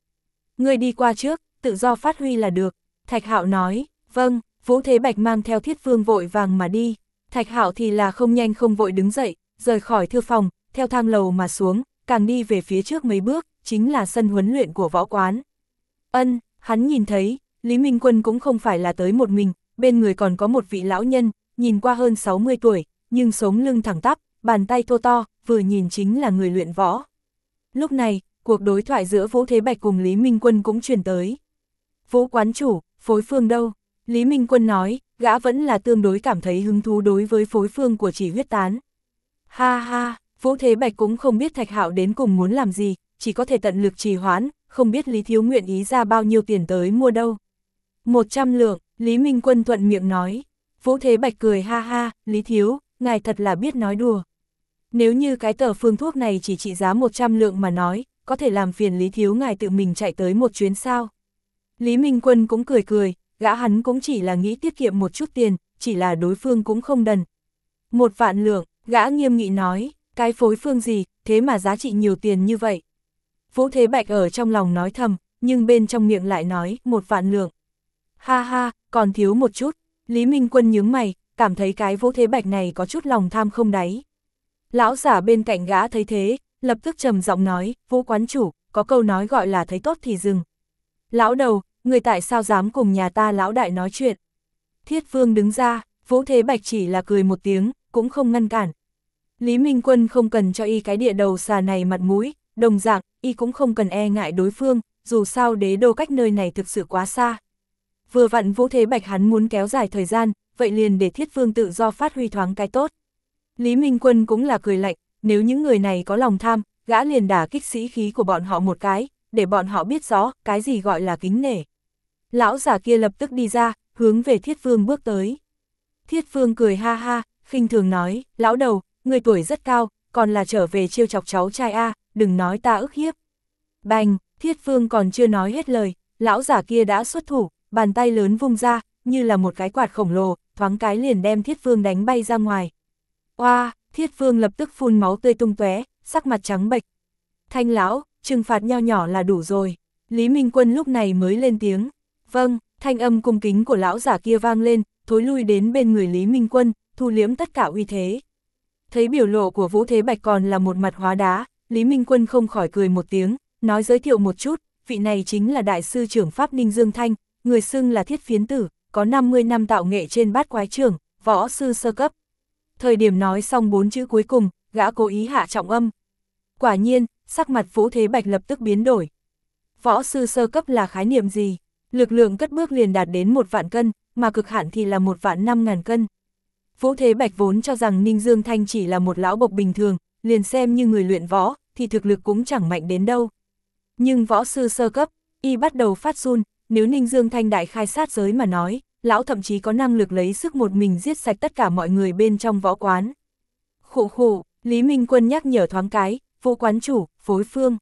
Người đi qua trước, tự do phát huy là được. Thạch Hạo nói, vâng, Vũ Thế Bạch mang theo thiết phương vội vàng mà đi. Thạch Hạo thì là không nhanh không vội đứng dậy, rời khỏi thư phòng, theo thang lầu mà xuống, càng đi về phía trước mấy bước, chính là sân huấn luyện của võ quán. Ân, hắn nhìn thấy, Lý Minh Quân cũng không phải là tới một mình, bên người còn có một vị lão nhân, nhìn qua hơn 60 tuổi, nhưng sống lưng thẳng tắp, bàn tay thô to, vừa nhìn chính là người luyện võ. Lúc này, cuộc đối thoại giữa Vũ Thế Bạch cùng Lý Minh Quân cũng truyền tới. Vũ quán chủ, phối phương đâu? Lý Minh Quân nói, gã vẫn là tương đối cảm thấy hứng thú đối với phối phương của chỉ huyết tán. Ha ha, Vũ Thế Bạch cũng không biết Thạch Hạo đến cùng muốn làm gì, chỉ có thể tận lực trì hoãn, không biết Lý Thiếu nguyện ý ra bao nhiêu tiền tới mua đâu. Một trăm lượng, Lý Minh Quân thuận miệng nói. Vũ Thế Bạch cười ha ha, Lý Thiếu, ngài thật là biết nói đùa. Nếu như cái tờ phương thuốc này chỉ trị giá 100 lượng mà nói, có thể làm phiền Lý Thiếu ngài tự mình chạy tới một chuyến sao. Lý Minh Quân cũng cười cười, gã hắn cũng chỉ là nghĩ tiết kiệm một chút tiền, chỉ là đối phương cũng không đần. Một vạn lượng, gã nghiêm nghị nói, cái phối phương gì, thế mà giá trị nhiều tiền như vậy. Vũ Thế Bạch ở trong lòng nói thầm, nhưng bên trong miệng lại nói, một vạn lượng. Ha ha, còn thiếu một chút, Lý Minh Quân nhướng mày, cảm thấy cái Vũ Thế Bạch này có chút lòng tham không đáy. Lão giả bên cạnh gã thấy thế, lập tức trầm giọng nói, Vũ quán chủ, có câu nói gọi là thấy tốt thì dừng. Lão đầu, người tại sao dám cùng nhà ta lão đại nói chuyện? Thiết vương đứng ra, Vũ Thế Bạch chỉ là cười một tiếng, cũng không ngăn cản. Lý Minh Quân không cần cho y cái địa đầu xà này mặt mũi, đồng dạng, y cũng không cần e ngại đối phương, dù sao đế đô cách nơi này thực sự quá xa. Vừa vặn Vũ Thế Bạch hắn muốn kéo dài thời gian, vậy liền để thiết vương tự do phát huy thoáng cái tốt. Lý Minh Quân cũng là cười lạnh, nếu những người này có lòng tham, gã liền đả kích sĩ khí của bọn họ một cái, để bọn họ biết rõ cái gì gọi là kính nể. Lão giả kia lập tức đi ra, hướng về thiết phương bước tới. Thiết phương cười ha ha, khinh thường nói, lão đầu, người tuổi rất cao, còn là trở về chiêu chọc cháu trai A, đừng nói ta ức hiếp. Bành, thiết phương còn chưa nói hết lời, lão giả kia đã xuất thủ, bàn tay lớn vung ra, như là một cái quạt khổng lồ, thoáng cái liền đem thiết phương đánh bay ra ngoài. Oa, thiết vương lập tức phun máu tươi tung tóe, sắc mặt trắng bệch. Thanh lão, trừng phạt nho nhỏ là đủ rồi. Lý Minh Quân lúc này mới lên tiếng. Vâng, thanh âm cung kính của lão giả kia vang lên, thối lui đến bên người Lý Minh Quân, thu liếm tất cả uy thế. Thấy biểu lộ của Vũ Thế Bạch còn là một mặt hóa đá, Lý Minh Quân không khỏi cười một tiếng, nói giới thiệu một chút, vị này chính là đại sư trưởng Pháp Ninh Dương Thanh, người xưng là thiết phiến tử, có 50 năm tạo nghệ trên bát quái trưởng, võ sư sơ cấp. Thời điểm nói xong bốn chữ cuối cùng, gã cố ý hạ trọng âm. Quả nhiên, sắc mặt Vũ Thế Bạch lập tức biến đổi. Võ sư sơ cấp là khái niệm gì? Lực lượng cất bước liền đạt đến một vạn cân, mà cực hạn thì là một vạn năm ngàn cân. Vũ Thế Bạch vốn cho rằng Ninh Dương Thanh chỉ là một lão bộc bình thường, liền xem như người luyện võ, thì thực lực cũng chẳng mạnh đến đâu. Nhưng võ sư sơ cấp, y bắt đầu phát run, nếu Ninh Dương Thanh đại khai sát giới mà nói, lão thậm chí có năng lực lấy sức một mình giết sạch tất cả mọi người bên trong võ quán. khụ khụ, Lý Minh Quân nhắc nhở thoáng cái, vũ quán chủ, phối phương.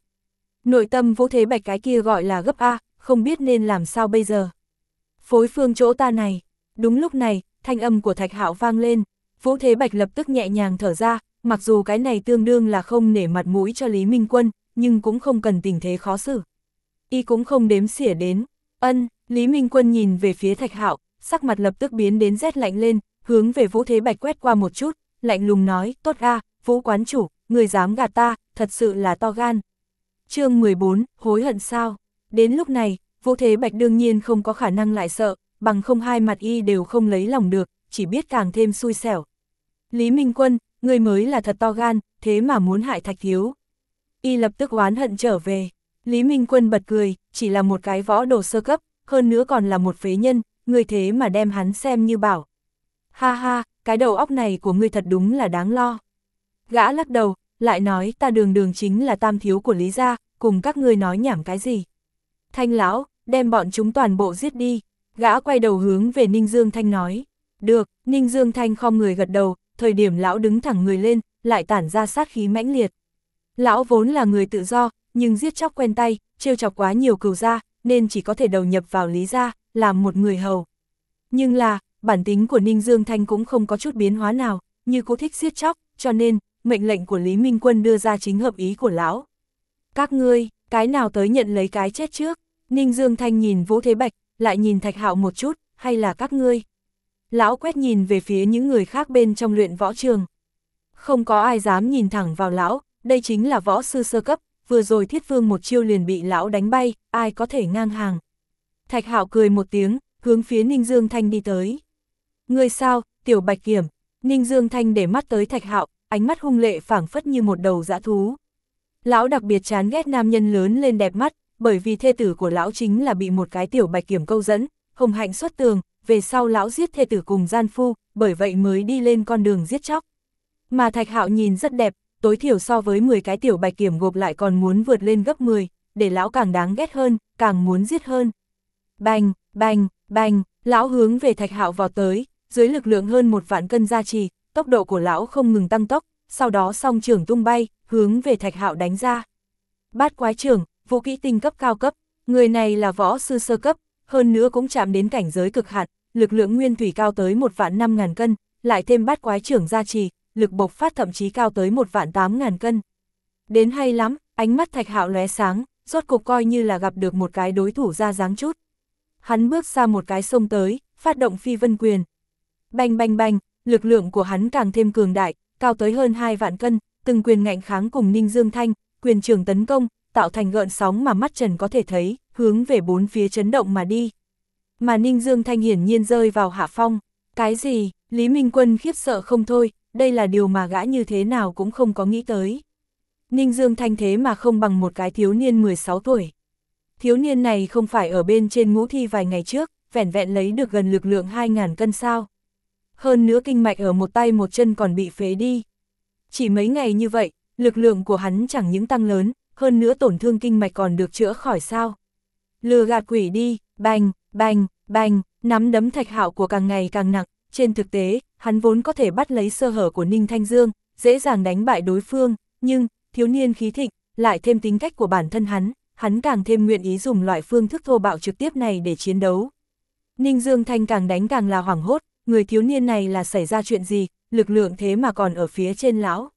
Nội tâm vũ thế bạch cái kia gọi là gấp A, không biết nên làm sao bây giờ. Phối phương chỗ ta này. Đúng lúc này, thanh âm của thạch hạo vang lên, vũ thế bạch lập tức nhẹ nhàng thở ra, mặc dù cái này tương đương là không nể mặt mũi cho Lý Minh Quân, nhưng cũng không cần tình thế khó xử. Y cũng không đếm xỉa đến. Ân, Lý Minh Quân nhìn về phía thạch hạo, sắc mặt lập tức biến đến rét lạnh lên, hướng về Vũ Thế Bạch quét qua một chút, lạnh lùng nói, tốt a, Vũ quán chủ, người dám gạt ta, thật sự là to gan. chương 14, hối hận sao? Đến lúc này, Vũ Thế Bạch đương nhiên không có khả năng lại sợ, bằng không hai mặt y đều không lấy lòng được, chỉ biết càng thêm xui xẻo. Lý Minh Quân, người mới là thật to gan, thế mà muốn hại Thạch Thiếu. Y lập tức oán hận trở về. Lý Minh Quân bật cười, chỉ là một cái võ đồ sơ cấp, hơn nữa còn là một phế nhân, người thế mà đem hắn xem như bảo. Ha ha, cái đầu óc này của ngươi thật đúng là đáng lo. Gã lắc đầu, lại nói ta đường đường chính là tam thiếu của Lý gia, cùng các ngươi nói nhảm cái gì. Thanh lão, đem bọn chúng toàn bộ giết đi. Gã quay đầu hướng về Ninh Dương Thanh nói. Được, Ninh Dương Thanh không người gật đầu, thời điểm lão đứng thẳng người lên, lại tản ra sát khí mãnh liệt. Lão vốn là người tự do, nhưng giết chóc quen tay, trêu chọc quá nhiều cừu gia, nên chỉ có thể đầu nhập vào Lý gia, làm một người hầu. Nhưng là, bản tính của Ninh Dương Thanh cũng không có chút biến hóa nào, như cô thích siết chóc, cho nên, mệnh lệnh của Lý Minh Quân đưa ra chính hợp ý của lão. Các ngươi, cái nào tới nhận lấy cái chết trước? Ninh Dương Thanh nhìn Vũ Thế Bạch, lại nhìn Thạch Hạo một chút, hay là các ngươi? Lão quét nhìn về phía những người khác bên trong luyện võ trường. Không có ai dám nhìn thẳng vào lão, đây chính là võ sư sơ cấp, vừa rồi thiết vương một chiêu liền bị lão đánh bay, ai có thể ngang hàng. Thạch Hạo cười một tiếng, hướng phía Ninh Dương Thanh đi tới. Người sao, tiểu bạch kiểm, Ninh Dương Thanh để mắt tới Thạch Hạo, ánh mắt hung lệ phảng phất như một đầu dã thú. Lão đặc biệt chán ghét nam nhân lớn lên đẹp mắt, bởi vì thê tử của lão chính là bị một cái tiểu bạch kiểm câu dẫn, hồng hạnh xuất tường, về sau lão giết thê tử cùng gian phu, bởi vậy mới đi lên con đường giết chóc. Mà Thạch Hạo nhìn rất đẹp, tối thiểu so với 10 cái tiểu bạch kiểm gộp lại còn muốn vượt lên gấp 10, để lão càng đáng ghét hơn, càng muốn giết hơn. Bành, bành, bành, lão hướng về thạch hạo vào tới, dưới lực lượng hơn một vạn cân gia trì, tốc độ của lão không ngừng tăng tốc, sau đó song trưởng tung bay, hướng về thạch hạo đánh ra. Bát quái trưởng, vũ kỹ tinh cấp cao cấp, người này là võ sư sơ cấp, hơn nữa cũng chạm đến cảnh giới cực hạn, lực lượng nguyên thủy cao tới một vạn năm ngàn cân, lại thêm bát quái trưởng gia trì, lực bộc phát thậm chí cao tới một vạn tám ngàn cân. Đến hay lắm, ánh mắt thạch hạo lóe sáng, rốt cục coi như là gặp được một cái đối thủ ra dáng chút hắn bước xa một cái sông tới, phát động phi vân quyền. Bành bành bành, lực lượng của hắn càng thêm cường đại, cao tới hơn 2 vạn cân, từng quyền ngạnh kháng cùng Ninh Dương Thanh, quyền trường tấn công, tạo thành gợn sóng mà mắt trần có thể thấy, hướng về bốn phía chấn động mà đi. Mà Ninh Dương Thanh hiển nhiên rơi vào hạ phong. Cái gì? Lý Minh Quân khiếp sợ không thôi, đây là điều mà gã như thế nào cũng không có nghĩ tới. Ninh Dương Thanh thế mà không bằng một cái thiếu niên 16 tuổi thiếu niên này không phải ở bên trên ngũ thi vài ngày trước, vẻn vẹn lấy được gần lực lượng 2.000 cân sao. Hơn nữa kinh mạch ở một tay một chân còn bị phế đi. Chỉ mấy ngày như vậy, lực lượng của hắn chẳng những tăng lớn, hơn nữa tổn thương kinh mạch còn được chữa khỏi sao. Lừa gạt quỷ đi, bành, bành, bành, nắm đấm thạch hạo của càng ngày càng nặng, trên thực tế, hắn vốn có thể bắt lấy sơ hở của Ninh Thanh Dương, dễ dàng đánh bại đối phương, nhưng, thiếu niên khí thịnh, lại thêm tính cách của bản thân hắn, hắn càng thêm nguyện ý dùng loại phương thức thô bạo trực tiếp này để chiến đấu. Ninh Dương Thanh càng đánh càng là hoảng hốt, người thiếu niên này là xảy ra chuyện gì, lực lượng thế mà còn ở phía trên lão.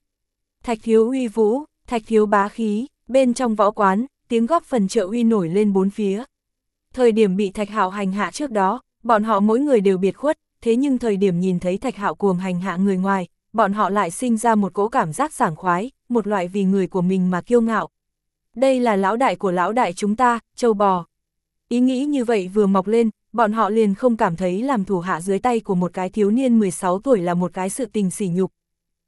Thạch thiếu uy vũ, thạch thiếu bá khí, bên trong võ quán, tiếng góp phần trợ uy nổi lên bốn phía. Thời điểm bị thạch hạo hành hạ trước đó, bọn họ mỗi người đều biệt khuất, thế nhưng thời điểm nhìn thấy thạch hạo cuồng hành hạ người ngoài, bọn họ lại sinh ra một cỗ cảm giác sảng khoái, một loại vì người của mình mà kiêu ngạo, đây là lão đại của lão đại chúng ta, châu bò. Ý nghĩ như vậy vừa mọc lên, bọn họ liền không cảm thấy làm thủ hạ dưới tay của một cái thiếu niên 16 tuổi là một cái sự tình sỉ nhục.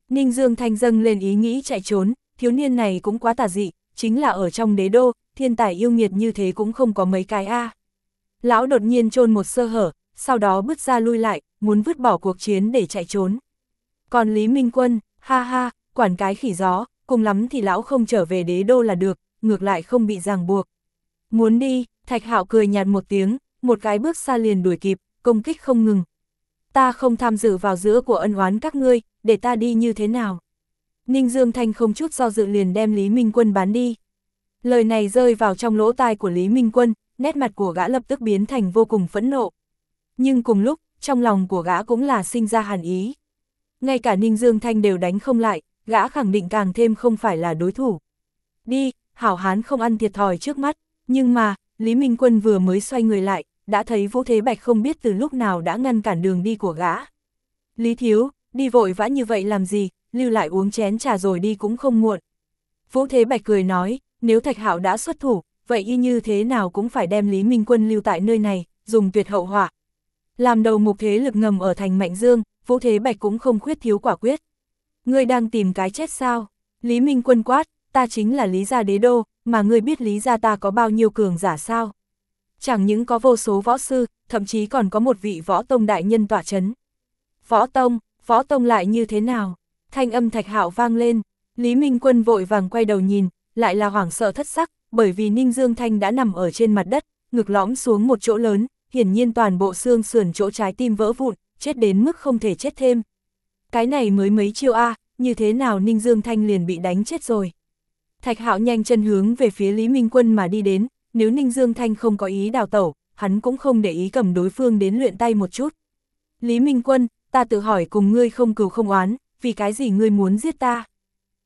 Ninh Dương Thanh dâng lên ý nghĩ chạy trốn, thiếu niên này cũng quá tà dị, chính là ở trong đế đô, thiên tài yêu nghiệt như thế cũng không có mấy cái a. Lão đột nhiên trôn một sơ hở, sau đó bước ra lui lại, muốn vứt bỏ cuộc chiến để chạy trốn. Còn Lý Minh Quân, ha ha, quản cái khỉ gió, cùng lắm thì lão không trở về đế đô là được, ngược lại không bị ràng buộc. Muốn đi, Thạch Hạo cười nhạt một tiếng, một cái bước xa liền đuổi kịp, công kích không ngừng. Ta không tham dự vào giữa của ân oán các ngươi, để ta đi như thế nào? Ninh Dương Thanh không chút do dự liền đem Lý Minh Quân bán đi. Lời này rơi vào trong lỗ tai của Lý Minh Quân, nét mặt của gã lập tức biến thành vô cùng phẫn nộ. Nhưng cùng lúc, trong lòng của gã cũng là sinh ra hàn ý. Ngay cả Ninh Dương Thanh đều đánh không lại, gã khẳng định càng thêm không phải là đối thủ. Đi, hảo hán không ăn thiệt thòi trước mắt, nhưng mà, Lý Minh Quân vừa mới xoay người lại, đã thấy Vũ Thế Bạch không biết từ lúc nào đã ngăn cản đường đi của gã. Lý Thiếu, đi vội vã như vậy làm gì, lưu lại uống chén trà rồi đi cũng không muộn. Vũ Thế Bạch cười nói, nếu Thạch Hạo đã xuất thủ, vậy y như thế nào cũng phải đem Lý Minh Quân lưu tại nơi này, dùng tuyệt hậu hỏa. Làm đầu mục thế lực ngầm ở thành Mạnh Dương, Vũ Thế Bạch cũng không khuyết thiếu quả quyết. Ngươi đang tìm cái chết sao? Lý Minh Quân quát, ta chính là Lý Gia Đế Đô, mà ngươi biết Lý Gia ta có bao nhiêu cường giả sao? Chẳng những có vô số võ sư, thậm chí còn có một vị võ tông đại nhân tỏa chấn. Võ tông, võ tông lại như thế nào? Thanh âm thạch hạo vang lên, Lý Minh Quân vội vàng quay đầu nhìn, lại là hoảng sợ thất sắc, bởi vì Ninh Dương Thanh đã nằm ở trên mặt đất, ngực lõm xuống một chỗ lớn, hiển nhiên toàn bộ xương sườn chỗ trái tim vỡ vụn, chết đến mức không thể chết thêm. Cái này mới mấy chiêu A, như thế nào Ninh Dương Thanh liền bị đánh chết rồi. Thạch Hạo nhanh chân hướng về phía Lý Minh Quân mà đi đến, nếu Ninh Dương Thanh không có ý đào tẩu, hắn cũng không để ý cầm đối phương đến luyện tay một chút. Lý Minh Quân, ta tự hỏi cùng ngươi không cừu không oán, vì cái gì ngươi muốn giết ta?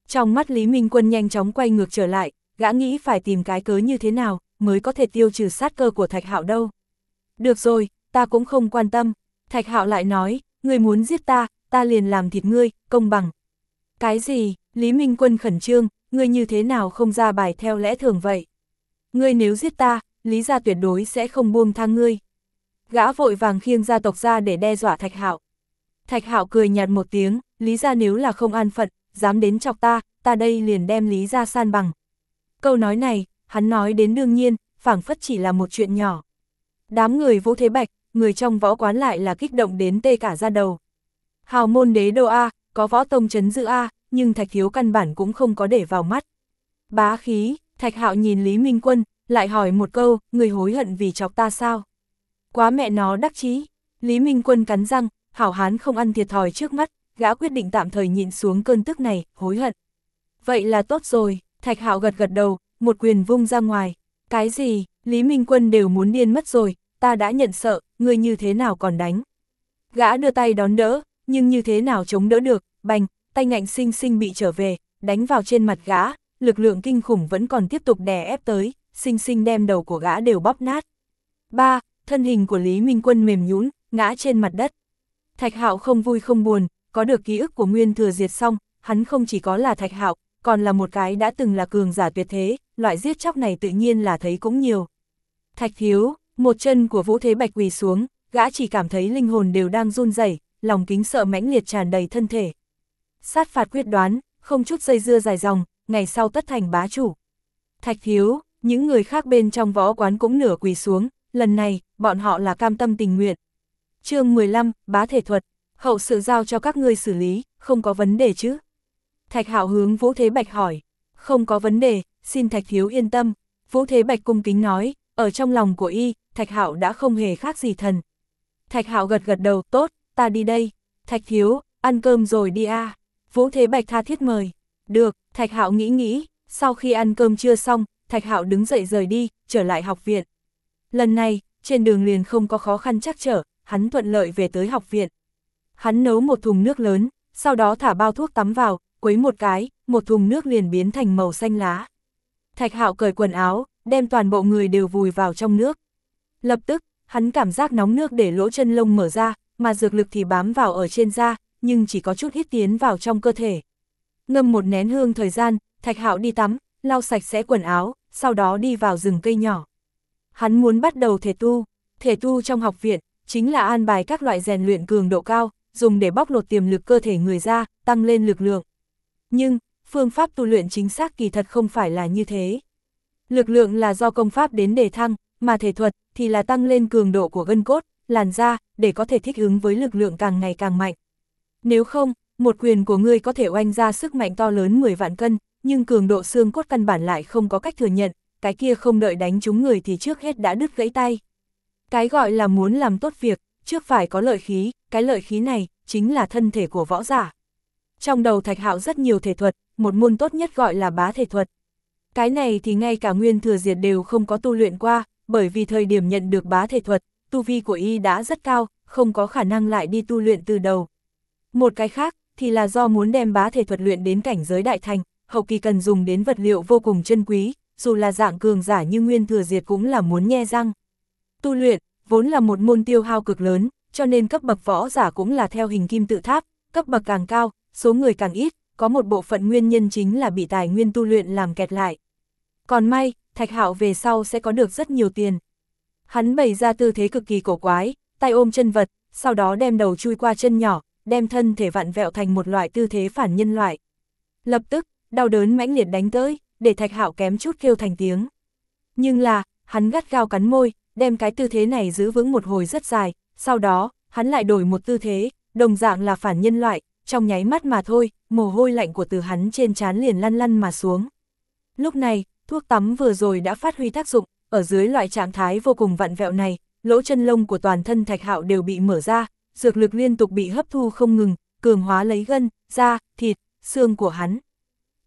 Trong mắt Lý Minh Quân nhanh chóng quay ngược trở lại, gã nghĩ phải tìm cái cớ như thế nào, mới có thể tiêu trừ sát cơ của Thạch Hạo đâu. Được rồi, ta cũng không quan tâm. Thạch Hạo lại nói, ngươi muốn giết ta, ta liền làm thịt ngươi, công bằng. Cái gì, Lý Minh Quân khẩn trương, ngươi như thế nào không ra bài theo lẽ thường vậy? Ngươi nếu giết ta, Lý gia tuyệt đối sẽ không buông tha ngươi. Gã vội vàng khiêng gia tộc ra để đe dọa Thạch Hạo. Thạch Hạo cười nhạt một tiếng, Lý gia nếu là không an phận, dám đến chọc ta, ta đây liền đem Lý gia san bằng. Câu nói này, hắn nói đến đương nhiên, phảng phất chỉ là một chuyện nhỏ. Đám người vũ thế bạch, người trong võ quán lại là kích động đến tê cả ra đầu. Hào môn đế đô A, có võ tông chấn giữ A, nhưng thạch thiếu căn bản cũng không có để vào mắt. Bá khí, thạch hạo nhìn Lý Minh Quân, lại hỏi một câu, người hối hận vì chọc ta sao? Quá mẹ nó đắc chí Lý Minh Quân cắn răng, hảo hán không ăn thiệt thòi trước mắt, gã quyết định tạm thời nhịn xuống cơn tức này, hối hận. Vậy là tốt rồi, thạch hạo gật gật đầu, một quyền vung ra ngoài. Cái gì, Lý Minh Quân đều muốn điên mất rồi, ta đã nhận sợ, người như thế nào còn đánh. Gã đưa tay đón đỡ, nhưng như thế nào chống đỡ được, bành, tay ngạnh sinh sinh bị trở về, đánh vào trên mặt gã, lực lượng kinh khủng vẫn còn tiếp tục đè ép tới, sinh sinh đem đầu của gã đều bóp nát. ba Thân hình của Lý Minh Quân mềm nhũn, ngã trên mặt đất. Thạch Hạo không vui không buồn, có được ký ức của Nguyên Thừa diệt xong, hắn không chỉ có là Thạch Hạo, còn là một cái đã từng là cường giả tuyệt thế, loại giết chóc này tự nhiên là thấy cũng nhiều. Thạch Thiếu, một chân của Vũ Thế Bạch quỳ xuống, gã chỉ cảm thấy linh hồn đều đang run rẩy, lòng kính sợ mãnh liệt tràn đầy thân thể. Sát phạt quyết đoán, không chút dây dưa dài dòng, ngày sau tất thành bá chủ. Thạch Thiếu, những người khác bên trong võ quán cũng nửa quỳ xuống, lần này, bọn họ là cam tâm tình nguyện. chương 15, bá thể thuật, hậu sự giao cho các ngươi xử lý, không có vấn đề chứ? Thạch Hạo hướng Vũ Thế Bạch hỏi, không có vấn đề, xin Thạch Thiếu yên tâm. Vũ Thế Bạch cung kính nói, ở trong lòng của y, Thạch Hạo đã không hề khác gì thần. Thạch Hạo gật gật đầu, tốt, ta đi đây. Thạch Thiếu, ăn cơm rồi đi a. À. Vũ Thế Bạch tha thiết mời. Được, Thạch Hạo nghĩ nghĩ, sau khi ăn cơm trưa xong, Thạch Hạo đứng dậy rời đi, trở lại học viện. Lần này, trên đường liền không có khó khăn chắc trở, hắn thuận lợi về tới học viện. Hắn nấu một thùng nước lớn, sau đó thả bao thuốc tắm vào, quấy một cái, một thùng nước liền biến thành màu xanh lá. Thạch Hạo cởi quần áo, đem toàn bộ người đều vùi vào trong nước. Lập tức, hắn cảm giác nóng nước để lỗ chân lông mở ra, mà dược lực thì bám vào ở trên da, nhưng chỉ có chút hít tiến vào trong cơ thể. Ngâm một nén hương thời gian, Thạch Hạo đi tắm, lau sạch sẽ quần áo, sau đó đi vào rừng cây nhỏ. Hắn muốn bắt đầu thể tu, thể tu trong học viện, chính là an bài các loại rèn luyện cường độ cao, dùng để bóc lột tiềm lực cơ thể người ra, tăng lên lực lượng. Nhưng, phương pháp tu luyện chính xác kỳ thật không phải là như thế. Lực lượng là do công pháp đến đề thăng, mà thể thuật thì là tăng lên cường độ của gân cốt, làn da, để có thể thích ứng với lực lượng càng ngày càng mạnh. Nếu không, một quyền của ngươi có thể oanh ra sức mạnh to lớn 10 vạn cân, nhưng cường độ xương cốt căn bản lại không có cách thừa nhận, cái kia không đợi đánh chúng người thì trước hết đã đứt gãy tay. Cái gọi là muốn làm tốt việc, trước phải có lợi khí, cái lợi khí này, chính là thân thể của võ giả. Trong đầu thạch hạo rất nhiều thể thuật, một môn tốt nhất gọi là bá thể thuật. Cái này thì ngay cả nguyên thừa diệt đều không có tu luyện qua, bởi vì thời điểm nhận được bá thể thuật, tu vi của y đã rất cao, không có khả năng lại đi tu luyện từ đầu. Một cái khác, thì là do muốn đem bá thể thuật luyện đến cảnh giới đại thành, hậu kỳ cần dùng đến vật liệu vô cùng chân quý, dù là dạng cường giả như nguyên thừa diệt cũng là muốn nhe răng. Tu luyện, vốn là một môn tiêu hao cực lớn, cho nên cấp bậc võ giả cũng là theo hình kim tự tháp, cấp bậc càng cao, số người càng ít, có một bộ phận nguyên nhân chính là bị tài nguyên tu luyện làm kẹt lại. Còn may, Thạch Hạo về sau sẽ có được rất nhiều tiền. Hắn bày ra tư thế cực kỳ cổ quái, tay ôm chân vật, sau đó đem đầu chui qua chân nhỏ, đem thân thể vặn vẹo thành một loại tư thế phản nhân loại. Lập tức, đau đớn mãnh liệt đánh tới, để Thạch Hạo kém chút kêu thành tiếng. Nhưng là, hắn gắt gao cắn môi, đem cái tư thế này giữ vững một hồi rất dài, sau đó, hắn lại đổi một tư thế, đồng dạng là phản nhân loại, trong nháy mắt mà thôi, mồ hôi lạnh của từ hắn trên trán liền lăn lăn mà xuống. Lúc này, thuốc tắm vừa rồi đã phát huy tác dụng, ở dưới loại trạng thái vô cùng vặn vẹo này, lỗ chân lông của toàn thân thạch hạo đều bị mở ra, dược lực liên tục bị hấp thu không ngừng, cường hóa lấy gân, da, thịt, xương của hắn.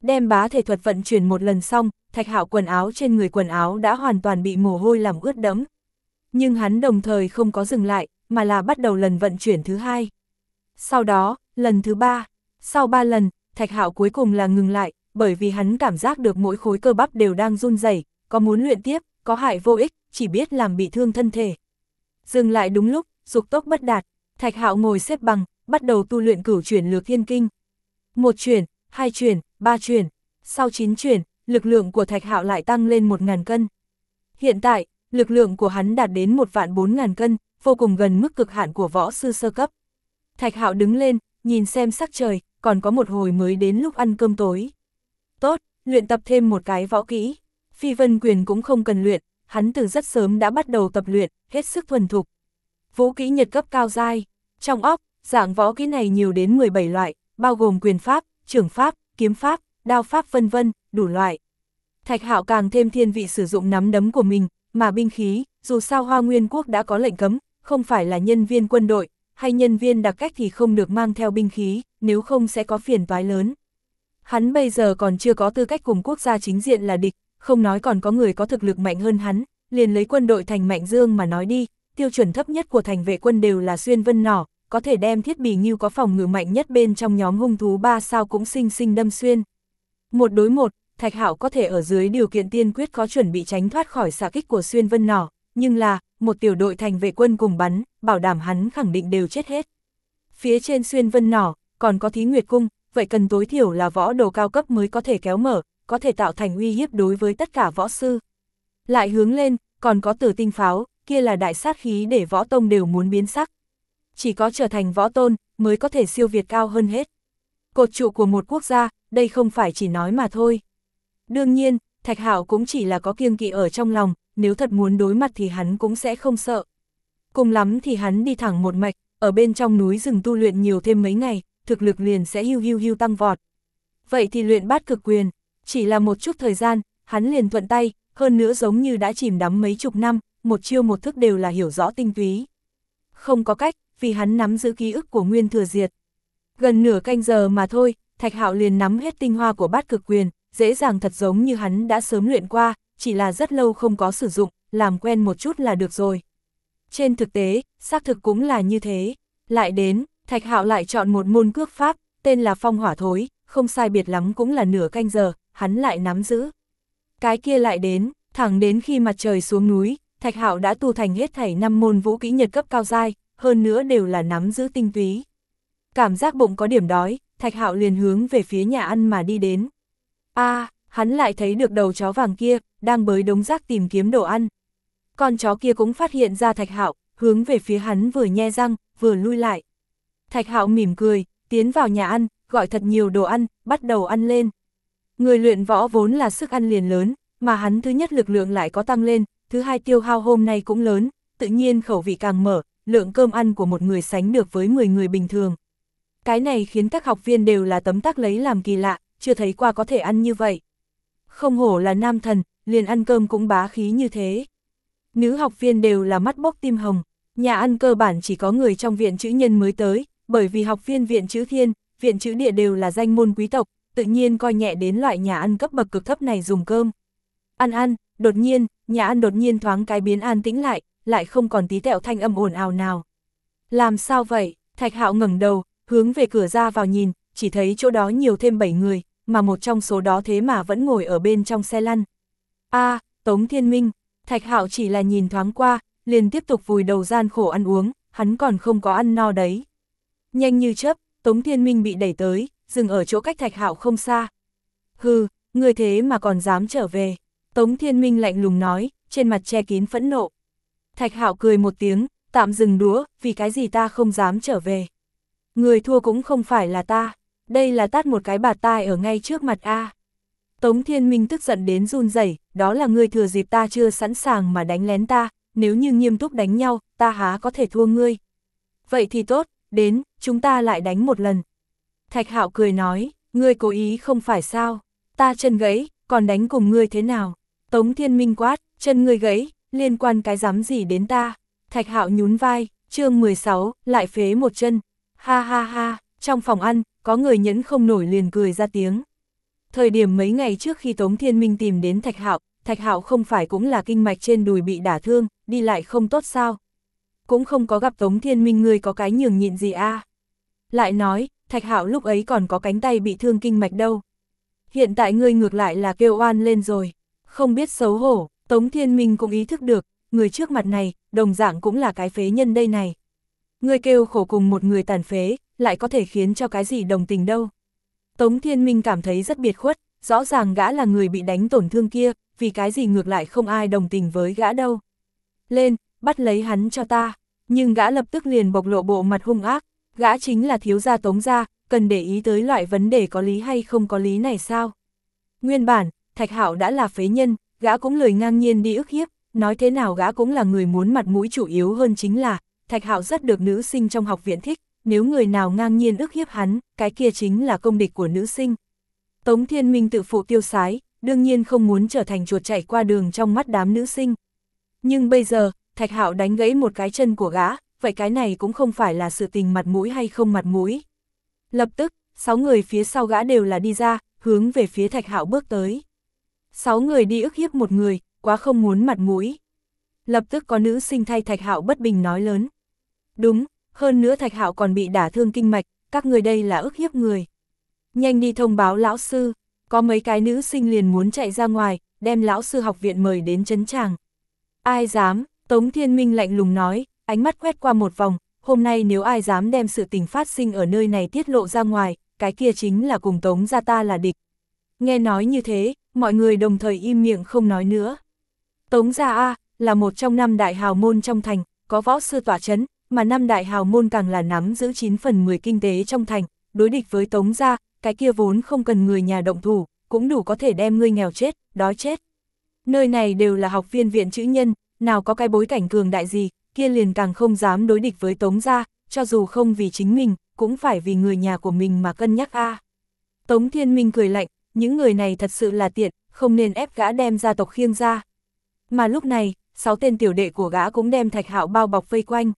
Đem bá thể thuật vận chuyển một lần xong, thạch hạo quần áo trên người quần áo đã hoàn toàn bị mồ hôi làm ướt đẫm. Nhưng hắn đồng thời không có dừng lại, mà là bắt đầu lần vận chuyển thứ hai. Sau đó, lần thứ ba, sau ba lần, thạch hạo cuối cùng là ngừng lại, bởi vì hắn cảm giác được mỗi khối cơ bắp đều đang run rẩy, có muốn luyện tiếp, có hại vô ích, chỉ biết làm bị thương thân thể. Dừng lại đúng lúc, dục tốc bất đạt, thạch hạo ngồi xếp bằng, bắt đầu tu luyện cửu chuyển lược thiên kinh. Một chuyển, hai chuyển, ba chuyển, sau chín chuyển, lực lượng của thạch hạo lại tăng lên một ngàn cân. Hiện tại, lực lượng của hắn đạt đến một vạn bốn ngàn cân, vô cùng gần mức cực hạn của võ sư sơ cấp. Thạch hạo đứng lên, nhìn xem sắc trời, còn có một hồi mới đến lúc ăn cơm tối. Tốt, luyện tập thêm một cái võ kỹ. Phi vân quyền cũng không cần luyện, hắn từ rất sớm đã bắt đầu tập luyện, hết sức thuần thục. Vũ kỹ nhật cấp cao dai, trong óc, dạng võ kỹ này nhiều đến 17 loại, bao gồm quyền pháp, trưởng pháp, kiếm pháp, đao pháp vân vân, đủ loại. Thạch Hạo càng thêm thiên vị sử dụng nắm đấm của mình, mà binh khí, dù sao Hoa Nguyên Quốc đã có lệnh cấm, không phải là nhân viên quân đội, hay nhân viên đặc cách thì không được mang theo binh khí, nếu không sẽ có phiền toái lớn. Hắn bây giờ còn chưa có tư cách cùng quốc gia chính diện là địch, không nói còn có người có thực lực mạnh hơn hắn, liền lấy quân đội thành Mạnh Dương mà nói đi, tiêu chuẩn thấp nhất của thành vệ quân đều là xuyên vân nỏ, có thể đem thiết bị nghiêu có phòng ngự mạnh nhất bên trong nhóm hung thú ba sao cũng sinh sinh đâm xuyên. Một đối một, Thạch Hạo có thể ở dưới điều kiện tiên quyết có chuẩn bị tránh thoát khỏi xạ kích của xuyên vân nỏ, nhưng là, một tiểu đội thành vệ quân cùng bắn, bảo đảm hắn khẳng định đều chết hết. Phía trên xuyên vân nỏ, còn có thí nguyệt cung, vậy cần tối thiểu là võ đồ cao cấp mới có thể kéo mở, có thể tạo thành uy hiếp đối với tất cả võ sư. Lại hướng lên, còn có tử tinh pháo, kia là đại sát khí để võ tông đều muốn biến sắc. Chỉ có trở thành võ tôn, mới có thể siêu việt cao hơn hết. Cột trụ của một quốc gia, đây không phải chỉ nói mà thôi. Đương nhiên, Thạch Hạo cũng chỉ là có kiêng kỵ ở trong lòng, nếu thật muốn đối mặt thì hắn cũng sẽ không sợ. Cùng lắm thì hắn đi thẳng một mạch, ở bên trong núi rừng tu luyện nhiều thêm mấy ngày, thực lực liền sẽ hưu hưu hưu tăng vọt. Vậy thì luyện bát cực quyền, chỉ là một chút thời gian, hắn liền thuận tay, hơn nữa giống như đã chìm đắm mấy chục năm, một chiêu một thức đều là hiểu rõ tinh túy. Không có cách, vì hắn nắm giữ ký ức của Nguyên Thừa Diệt. Gần nửa canh giờ mà thôi, Thạch Hạo liền nắm hết tinh hoa của bát cực quyền, dễ dàng thật giống như hắn đã sớm luyện qua, chỉ là rất lâu không có sử dụng, làm quen một chút là được rồi. Trên thực tế, xác thực cũng là như thế. Lại đến, Thạch Hạo lại chọn một môn cước pháp, tên là phong hỏa thối, không sai biệt lắm cũng là nửa canh giờ, hắn lại nắm giữ. Cái kia lại đến, thẳng đến khi mặt trời xuống núi, Thạch Hạo đã tu thành hết thảy 5 môn vũ kỹ nhật cấp cao giai, hơn nữa đều là nắm giữ tinh túy. Cảm giác bụng có điểm đói, Thạch Hạo liền hướng về phía nhà ăn mà đi đến. A, à, hắn lại thấy được đầu chó vàng kia, đang bới đống rác tìm kiếm đồ ăn. Con chó kia cũng phát hiện ra Thạch Hạo, hướng về phía hắn vừa nhe răng, vừa lui lại. Thạch Hạo mỉm cười, tiến vào nhà ăn, gọi thật nhiều đồ ăn, bắt đầu ăn lên. Người luyện võ vốn là sức ăn liền lớn, mà hắn thứ nhất lực lượng lại có tăng lên, thứ hai tiêu hao hôm nay cũng lớn, tự nhiên khẩu vị càng mở, lượng cơm ăn của một người sánh được với 10 người bình thường. Cái này khiến các học viên đều là tấm tắc lấy làm kỳ lạ, chưa thấy qua có thể ăn như vậy. Không hổ là nam thần, liền ăn cơm cũng bá khí như thế. Nữ học viên đều là mắt bốc tim hồng, nhà ăn cơ bản chỉ có người trong viện chữ nhân mới tới, bởi vì học viên viện chữ thiên, viện chữ địa đều là danh môn quý tộc, tự nhiên coi nhẹ đến loại nhà ăn cấp bậc cực thấp này dùng cơm. Ăn ăn, đột nhiên, nhà ăn đột nhiên thoáng cái biến an tĩnh lại, lại không còn tí tẹo thanh âm ồn ào nào. Làm sao vậy? Thạch hạo ngẩng đầu, hướng về cửa ra vào nhìn, chỉ thấy chỗ đó nhiều thêm 7 người, mà một trong số đó thế mà vẫn ngồi ở bên trong xe lăn. a Tống Thiên Minh, Thạch Hạo chỉ là nhìn thoáng qua, liền tiếp tục vùi đầu gian khổ ăn uống, hắn còn không có ăn no đấy. Nhanh như chớp, Tống Thiên Minh bị đẩy tới, dừng ở chỗ cách Thạch Hạo không xa. Hừ, người thế mà còn dám trở về. Tống Thiên Minh lạnh lùng nói, trên mặt che kín phẫn nộ. Thạch Hạo cười một tiếng, tạm dừng đúa, vì cái gì ta không dám trở về. Người thua cũng không phải là ta, đây là tát một cái bạt tai ở ngay trước mặt A. Tống Thiên Minh tức giận đến run rẩy, đó là ngươi thừa dịp ta chưa sẵn sàng mà đánh lén ta, nếu như nghiêm túc đánh nhau, ta há có thể thua ngươi. Vậy thì tốt, đến, chúng ta lại đánh một lần. Thạch Hạo cười nói, ngươi cố ý không phải sao, ta chân gãy, còn đánh cùng ngươi thế nào? Tống Thiên Minh quát, chân ngươi gãy, liên quan cái dám gì đến ta? Thạch Hạo nhún vai, chương 16, lại phế một chân. Ha ha ha, trong phòng ăn, có người nhẫn không nổi liền cười ra tiếng. Thời điểm mấy ngày trước khi Tống Thiên Minh tìm đến Thạch Hạo, Thạch Hạo không phải cũng là kinh mạch trên đùi bị đả thương, đi lại không tốt sao? Cũng không có gặp Tống Thiên Minh người có cái nhường nhịn gì a. À? Lại nói, Thạch Hạo lúc ấy còn có cánh tay bị thương kinh mạch đâu. Hiện tại ngươi ngược lại là kêu oan lên rồi, không biết xấu hổ, Tống Thiên Minh cũng ý thức được, người trước mặt này, đồng dạng cũng là cái phế nhân đây này. Ngươi kêu khổ cùng một người tàn phế, lại có thể khiến cho cái gì đồng tình đâu. Tống Thiên Minh cảm thấy rất biệt khuất, rõ ràng gã là người bị đánh tổn thương kia, vì cái gì ngược lại không ai đồng tình với gã đâu. Lên, bắt lấy hắn cho ta, nhưng gã lập tức liền bộc lộ bộ mặt hung ác, gã chính là thiếu gia tống gia, cần để ý tới loại vấn đề có lý hay không có lý này sao. Nguyên bản, Thạch Hạo đã là phế nhân, gã cũng lời ngang nhiên đi ức hiếp, nói thế nào gã cũng là người muốn mặt mũi chủ yếu hơn chính là, Thạch Hạo rất được nữ sinh trong học viện thích, nếu người nào ngang nhiên ức hiếp hắn, cái kia chính là công địch của nữ sinh. Tống Thiên Minh tự phụ tiêu sái, đương nhiên không muốn trở thành chuột chạy qua đường trong mắt đám nữ sinh. Nhưng bây giờ, Thạch Hạo đánh gãy một cái chân của gã, vậy cái này cũng không phải là sự tình mặt mũi hay không mặt mũi. Lập tức, sáu người phía sau gã đều là đi ra, hướng về phía Thạch Hạo bước tới. Sáu người đi ức hiếp một người, quá không muốn mặt mũi. Lập tức có nữ sinh thay Thạch Hạo bất bình nói lớn. Đúng, hơn nữa Thạch Hạo còn bị đả thương kinh mạch, các người đây là ức hiếp người. Nhanh đi thông báo lão sư, có mấy cái nữ sinh liền muốn chạy ra ngoài, đem lão sư học viện mời đến chấn tràng. Ai dám, Tống Thiên Minh lạnh lùng nói, ánh mắt quét qua một vòng, hôm nay nếu ai dám đem sự tình phát sinh ở nơi này tiết lộ ra ngoài, cái kia chính là cùng Tống gia ta là địch. Nghe nói như thế, mọi người đồng thời im miệng không nói nữa. Tống gia A, là một trong năm đại hào môn trong thành, có võ sư tỏa chấn, mà năm đại hào môn càng là nắm giữ 9 phần 10 kinh tế trong thành, đối địch với Tống gia, cái kia vốn không cần người nhà động thủ, cũng đủ có thể đem ngươi nghèo chết, đói chết. Nơi này đều là học viên viện chữ nhân, nào có cái bối cảnh cường đại gì, kia liền càng không dám đối địch với Tống gia, cho dù không vì chính mình, cũng phải vì người nhà của mình mà cân nhắc a. Tống Thiên Minh cười lạnh, những người này thật sự là tiện, không nên ép gã đem gia tộc khiêng ra. Mà lúc này, sáu tên tiểu đệ của gã cũng đem Thạch Hạo bao bọc vây quanh.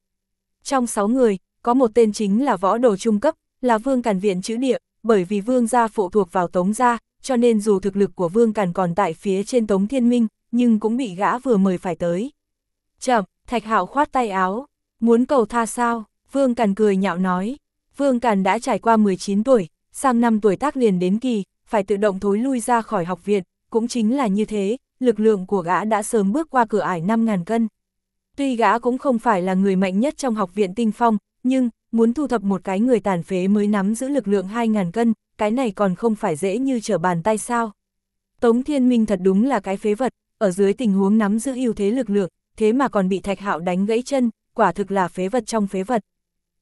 Trong 6 người, có một tên chính là võ đồ trung cấp, là Vương Càn Viện chữ địa, bởi vì Vương gia phụ thuộc vào Tống gia, cho nên dù thực lực của Vương Càn còn tại phía trên Tống Thiên Minh, nhưng cũng bị gã vừa mời phải tới. Chậm, Thạch Hạo khoát tay áo, muốn cầu tha sao, Vương Càn cười nhạo nói. Vương Càn đã trải qua 19 tuổi, sang năm tuổi tác liền đến kỳ, phải tự động thối lui ra khỏi học viện, cũng chính là như thế, lực lượng của gã đã sớm bước qua cửa ải 5.000 cân. Tuy gã cũng không phải là người mạnh nhất trong học viện tinh phong, nhưng, muốn thu thập một cái người tàn phế mới nắm giữ lực lượng 2.000 cân, cái này còn không phải dễ như trở bàn tay sao. Tống Thiên Minh thật đúng là cái phế vật, ở dưới tình huống nắm giữ ưu thế lực lượng, thế mà còn bị Thạch Hạo đánh gãy chân, quả thực là phế vật trong phế vật.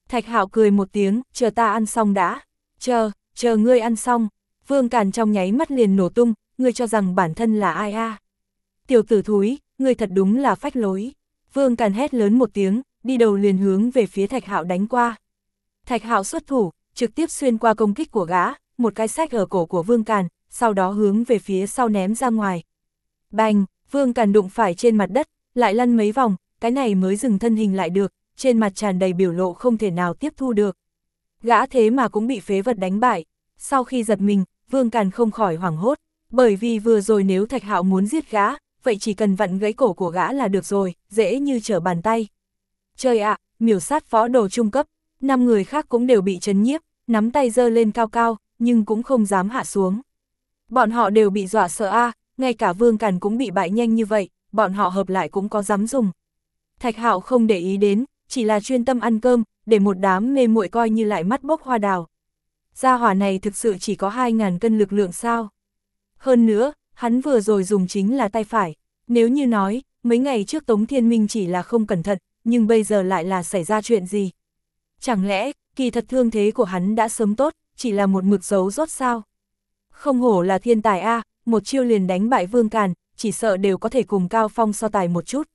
Thạch Hạo cười một tiếng, chờ ta ăn xong đã. Chờ, chờ ngươi ăn xong. Vương Càn trong nháy mắt liền nổ tung, ngươi cho rằng bản thân là ai a? Tiểu tử thúi, ngươi thật đúng là phách lối. Vương Càn hét lớn một tiếng, đi đầu liền hướng về phía Thạch Hạo đánh qua. Thạch Hạo xuất thủ, trực tiếp xuyên qua công kích của gã, một cái sách ở cổ của Vương Càn, sau đó hướng về phía sau ném ra ngoài. Bành, Vương Càn đụng phải trên mặt đất, lại lăn mấy vòng, cái này mới dừng thân hình lại được, trên mặt tràn đầy biểu lộ không thể nào tiếp thu được. Gã thế mà cũng bị phế vật đánh bại, sau khi giật mình, Vương Càn không khỏi hoảng hốt, bởi vì vừa rồi nếu Thạch Hạo muốn giết gã, vậy chỉ cần vặn gãy cổ của gã là được rồi, dễ như trở bàn tay. Trời ạ, miểu sát võ đồ trung cấp, năm người khác cũng đều bị chấn nhiếp, nắm tay dơ lên cao cao, nhưng cũng không dám hạ xuống. Bọn họ đều bị dọa sợ a, ngay cả Vương Càn cũng bị bại nhanh như vậy, bọn họ hợp lại cũng có dám dùng. Thạch Hạo không để ý đến, chỉ là chuyên tâm ăn cơm, để một đám mê muội coi như lại mắt bốc hoa đào. Gia hỏa này thực sự chỉ có 2.000 cân lực lượng sao. Hơn nữa, hắn vừa rồi dùng chính là tay phải. Nếu như nói, mấy ngày trước Tống Thiên Minh chỉ là không cẩn thận, nhưng bây giờ lại là xảy ra chuyện gì? Chẳng lẽ, kỳ thật thương thế của hắn đã sớm tốt, chỉ là một mực dấu rốt sao? Không hổ là thiên tài A, một chiêu liền đánh bại Vương Càn, chỉ sợ đều có thể cùng Cao Phong so tài một chút.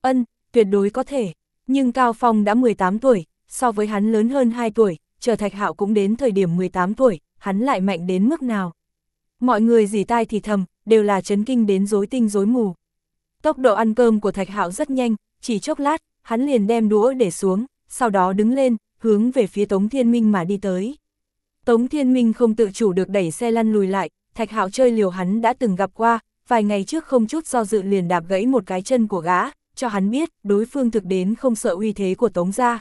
Ân, tuyệt đối có thể, nhưng Cao Phong đã 18 tuổi, so với hắn lớn hơn 2 tuổi, chờ Thạch Hạo cũng đến thời điểm 18 tuổi, hắn lại mạnh đến mức nào. Mọi người dì tai thì thầm, đều là chấn kinh đến rối tinh rối mù. Tốc độ ăn cơm của Thạch Hạo rất nhanh, chỉ chốc lát, hắn liền đem đũa để xuống, sau đó đứng lên, hướng về phía Tống Thiên Minh mà đi tới. Tống Thiên Minh không tự chủ được đẩy xe lăn lùi lại, Thạch Hạo chơi liều hắn đã từng gặp qua, vài ngày trước không chút do dự liền đạp gãy một cái chân của gã, cho hắn biết đối phương thực đến không sợ uy thế của Tống gia.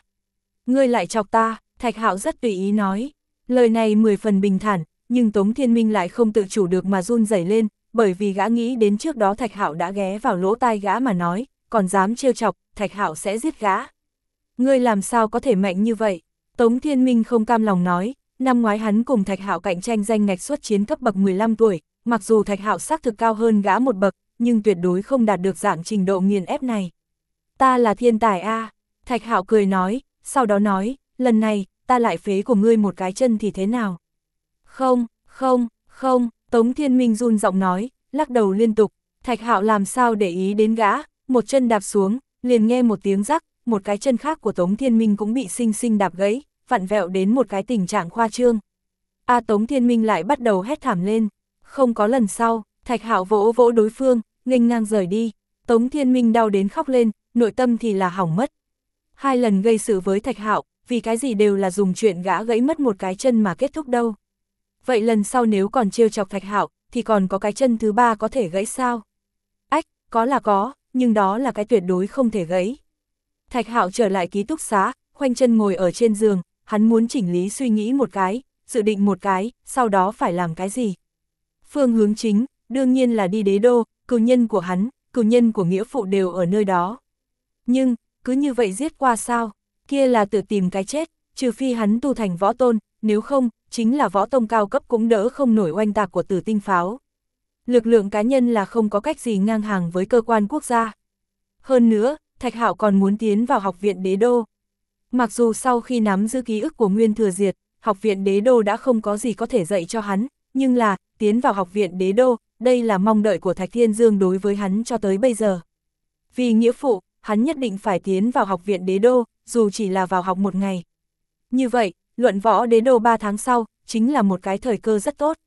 Ngươi lại chọc ta, Thạch Hạo rất tùy ý nói. Lời này mười phần bình thản, nhưng Tống Thiên Minh lại không tự chủ được mà run rẩy lên, bởi vì gã nghĩ đến trước đó Thạch Hạo đã ghé vào lỗ tai gã mà nói, còn dám trêu chọc, Thạch Hạo sẽ giết gã. Ngươi làm sao có thể mạnh như vậy? Tống Thiên Minh không cam lòng nói, năm ngoái hắn cùng Thạch Hạo cạnh tranh danh ngạch xuất chiến cấp bậc 15 tuổi, mặc dù Thạch Hạo xác thực cao hơn gã một bậc, nhưng tuyệt đối không đạt được dạng trình độ nghiền ép này. Ta là thiên tài a, Thạch Hạo cười nói, sau đó nói, lần này, ta lại phế của ngươi một cái chân thì thế nào? Không, không, không, Tống Thiên Minh run giọng nói, lắc đầu liên tục, Thạch Hạo làm sao để ý đến gã, một chân đạp xuống, liền nghe một tiếng rắc, một cái chân khác của Tống Thiên Minh cũng bị sinh sinh đạp gãy, vặn vẹo đến một cái tình trạng khoa trương. A Tống Thiên Minh lại bắt đầu hét thảm lên, không có lần sau, Thạch Hạo vỗ vỗ đối phương, nghênh ngang rời đi, Tống Thiên Minh đau đến khóc lên, nội tâm thì là hỏng mất. Hai lần gây sự với Thạch Hạo, vì cái gì đều là dùng chuyện gã gãy mất một cái chân mà kết thúc đâu. Vậy lần sau nếu còn trêu chọc Thạch Hạo, thì còn có cái chân thứ ba có thể gãy sao? Ách, có là có, nhưng đó là cái tuyệt đối không thể gãy. Thạch Hạo trở lại ký túc xá, khoanh chân ngồi ở trên giường, hắn muốn chỉnh lý suy nghĩ một cái, dự định một cái, sau đó phải làm cái gì. Phương hướng chính, đương nhiên là đi đế đô, cựu nhân của hắn, cựu nhân của nghĩa phụ đều ở nơi đó. Nhưng, cứ như vậy giết qua sao, kia là tự tìm cái chết, trừ phi hắn tu thành võ tôn, nếu không, chính là võ tông cao cấp cũng đỡ không nổi oanh tạc của tử tinh pháo. Lực lượng cá nhân là không có cách gì ngang hàng với cơ quan quốc gia. Hơn nữa, Thạch Hạo còn muốn tiến vào học viện đế đô. Mặc dù sau khi nắm giữ ký ức của Nguyên Thừa Diệt, học viện đế đô đã không có gì có thể dạy cho hắn, nhưng là, tiến vào học viện đế đô, đây là mong đợi của Thạch Thiên Dương đối với hắn cho tới bây giờ. Vì nghĩa phụ, hắn nhất định phải tiến vào học viện đế đô, dù chỉ là vào học một ngày. Như vậy, luận võ đế đô 3 tháng sau, chính là một cái thời cơ rất tốt.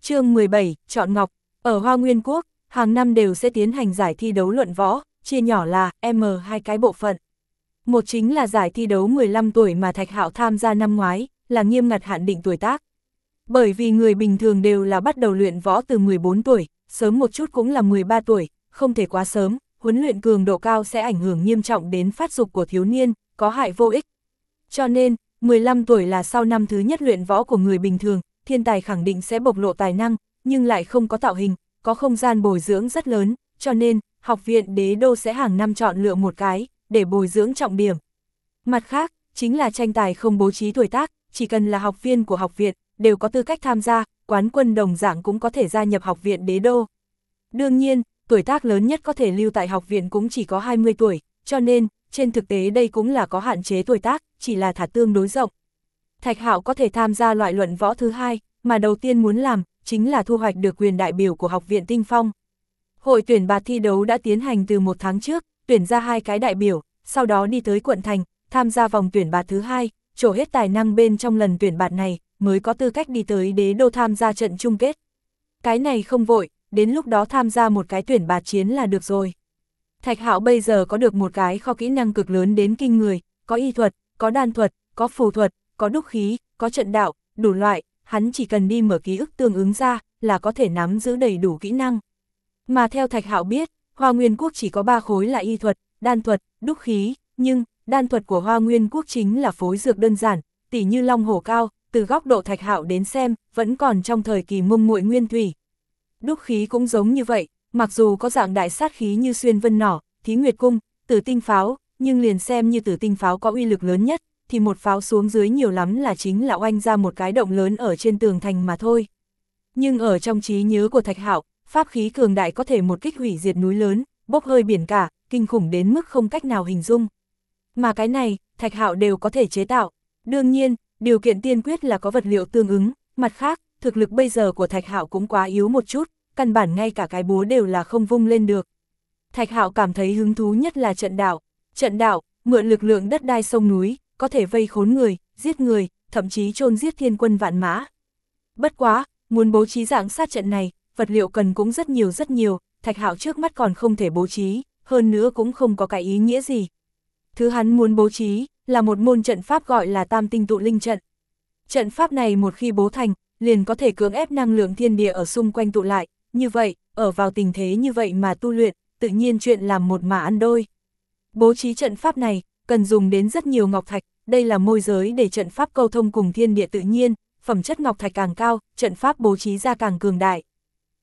chương 17, Chọn Ngọc, ở Hoa Nguyên Quốc, hàng năm đều sẽ tiến hành giải thi đấu luận võ, chia nhỏ là M hai cái bộ phận. Một chính là giải thi đấu 15 tuổi mà Thạch Hạo tham gia năm ngoái, là nghiêm ngặt hạn định tuổi tác. Bởi vì người bình thường đều là bắt đầu luyện võ từ 14 tuổi, sớm một chút cũng là 13 tuổi, không thể quá sớm, huấn luyện cường độ cao sẽ ảnh hưởng nghiêm trọng đến phát dục của thiếu niên, có hại vô ích. Cho nên, 15 tuổi là sau năm thứ nhất luyện võ của người bình thường, thiên tài khẳng định sẽ bộc lộ tài năng, nhưng lại không có tạo hình, có không gian bồi dưỡng rất lớn, cho nên, học viện đế đô sẽ hàng năm chọn lựa một cái, để bồi dưỡng trọng điểm. Mặt khác, chính là tranh tài không bố trí tuổi tác, chỉ cần là học viên của học viện, đều có tư cách tham gia, quán quân đồng dạng cũng có thể gia nhập học viện đế đô. Đương nhiên, tuổi tác lớn nhất có thể lưu tại học viện cũng chỉ có 20 tuổi, cho nên, trên thực tế đây cũng là có hạn chế tuổi tác, chỉ là thả tương đối rộng. Thạch Hạo có thể tham gia loại luận võ thứ hai, mà đầu tiên muốn làm, chính là thu hoạch được quyền đại biểu của học viện Tinh Phong. Hội tuyển bạt thi đấu đã tiến hành từ một tháng trước, tuyển ra hai cái đại biểu, sau đó đi tới quận thành, tham gia vòng tuyển bạt thứ hai, trổ hết tài năng bên trong lần tuyển bạt này, mới có tư cách đi tới đế đô tham gia trận chung kết. Cái này không vội, đến lúc đó tham gia một cái tuyển bạt chiến là được rồi. Thạch Hạo bây giờ có được một cái kho kỹ năng cực lớn đến kinh người, có y thuật, có đan thuật, có phù thuật, có đúc khí, có trận đạo, đủ loại, hắn chỉ cần đi mở ký ức tương ứng ra, là có thể nắm giữ đầy đủ kỹ năng. Mà theo Thạch Hạo biết, Hoa Nguyên Quốc chỉ có ba khối là y thuật, đan thuật, đúc khí, nhưng, đan thuật của Hoa Nguyên Quốc chính là phối dược đơn giản, tỉ như long hổ cao, từ góc độ Thạch Hạo đến xem, vẫn còn trong thời kỳ mông muội nguyên thủy. Đúc khí cũng giống như vậy, mặc dù có dạng đại sát khí như xuyên vân nỏ, thí nguyệt cung, tử tinh pháo, nhưng liền xem như tử tinh pháo có uy lực lớn nhất, thì một pháo xuống dưới nhiều lắm là chính là oanh ra một cái động lớn ở trên tường thành mà thôi. Nhưng ở trong trí nhớ của Thạch Hạo, pháp khí cường đại có thể một kích hủy diệt núi lớn, bốc hơi biển cả, kinh khủng đến mức không cách nào hình dung. Mà cái này, Thạch Hạo đều có thể chế tạo. Đương nhiên, điều kiện tiên quyết là có vật liệu tương ứng, mặt khác, thực lực bây giờ của Thạch Hạo cũng quá yếu một chút, căn bản ngay cả cái búa đều là không vung lên được. Thạch Hạo cảm thấy hứng thú nhất là trận đạo. Trận đạo, mượn lực lượng đất đai sông núi, có thể vây khốn người, giết người, thậm chí chôn giết thiên quân vạn mã. Bất quá, muốn bố trí dạng sát trận này, vật liệu cần cũng rất nhiều rất nhiều, Thạch Hạo trước mắt còn không thể bố trí, hơn nữa cũng không có cái ý nghĩa gì. Thứ hắn muốn bố trí, là một môn trận pháp gọi là tam tinh tụ linh trận. Trận pháp này một khi bố thành, liền có thể cưỡng ép năng lượng thiên địa ở xung quanh tụ lại, như vậy, ở vào tình thế như vậy mà tu luyện, tự nhiên chuyện làm một mà ăn đôi. Bố trí trận pháp này, cần dùng đến rất nhiều ngọc thạch, đây là môi giới để trận pháp câu thông cùng thiên địa tự nhiên, phẩm chất ngọc thạch càng cao, trận pháp bố trí ra càng cường đại.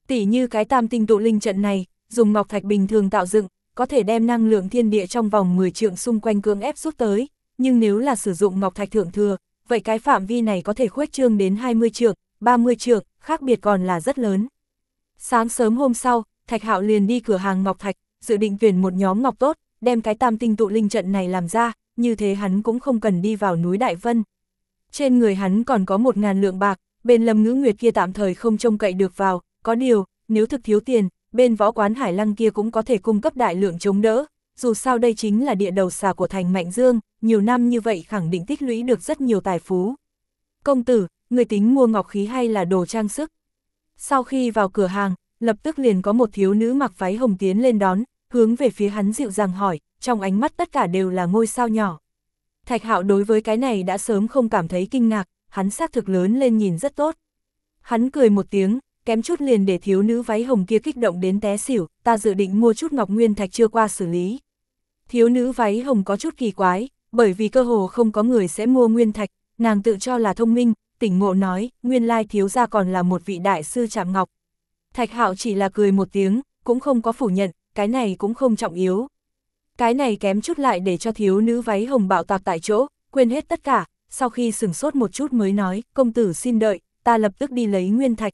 Tỷ như cái tam tinh tụ linh trận này, dùng ngọc thạch bình thường tạo dựng, có thể đem năng lượng thiên địa trong vòng 10 trượng xung quanh cưỡng ép rút tới, nhưng nếu là sử dụng ngọc thạch thượng thừa, vậy cái phạm vi này có thể khuếch trương đến 20 trượng, 30 trượng, khác biệt còn là rất lớn. Sáng sớm hôm sau, Thạch Hạo liền đi cửa hàng ngọc thạch, dự định tuyển một nhóm ngọc tốt, đem cái tam tinh tụ linh trận này làm ra, như thế hắn cũng không cần đi vào núi Đại Vân. Trên người hắn còn có một ngàn lượng bạc, bên lâm ngữ nguyệt kia tạm thời không trông cậy được vào, có điều, nếu thực thiếu tiền, bên võ quán Hải Lăng kia cũng có thể cung cấp đại lượng chống đỡ, dù sao đây chính là địa đầu xà của thành Mạnh Dương, nhiều năm như vậy khẳng định tích lũy được rất nhiều tài phú. Công tử, người tính mua ngọc khí hay là đồ trang sức? Sau khi vào cửa hàng, lập tức liền có một thiếu nữ mặc váy hồng tiến lên đón, hướng về phía hắn dịu dàng hỏi, trong ánh mắt tất cả đều là ngôi sao nhỏ. Thạch hạo đối với cái này đã sớm không cảm thấy kinh ngạc, hắn xác thực lớn lên nhìn rất tốt. Hắn cười một tiếng, kém chút liền để thiếu nữ váy hồng kia kích động đến té xỉu, ta dự định mua chút ngọc nguyên thạch chưa qua xử lý. Thiếu nữ váy hồng có chút kỳ quái, bởi vì cơ hồ không có người sẽ mua nguyên thạch, nàng tự cho là thông minh, tỉnh ngộ nói, nguyên lai thiếu gia còn là một vị đại sư chạm ngọc. Thạch hạo chỉ là cười một tiếng, cũng không có phủ nhận, cái này cũng không trọng yếu. Cái này kém chút lại để cho thiếu nữ váy hồng bạo tạc tại chỗ, quên hết tất cả, sau khi sửng sốt một chút mới nói, công tử xin đợi, ta lập tức đi lấy nguyên thạch.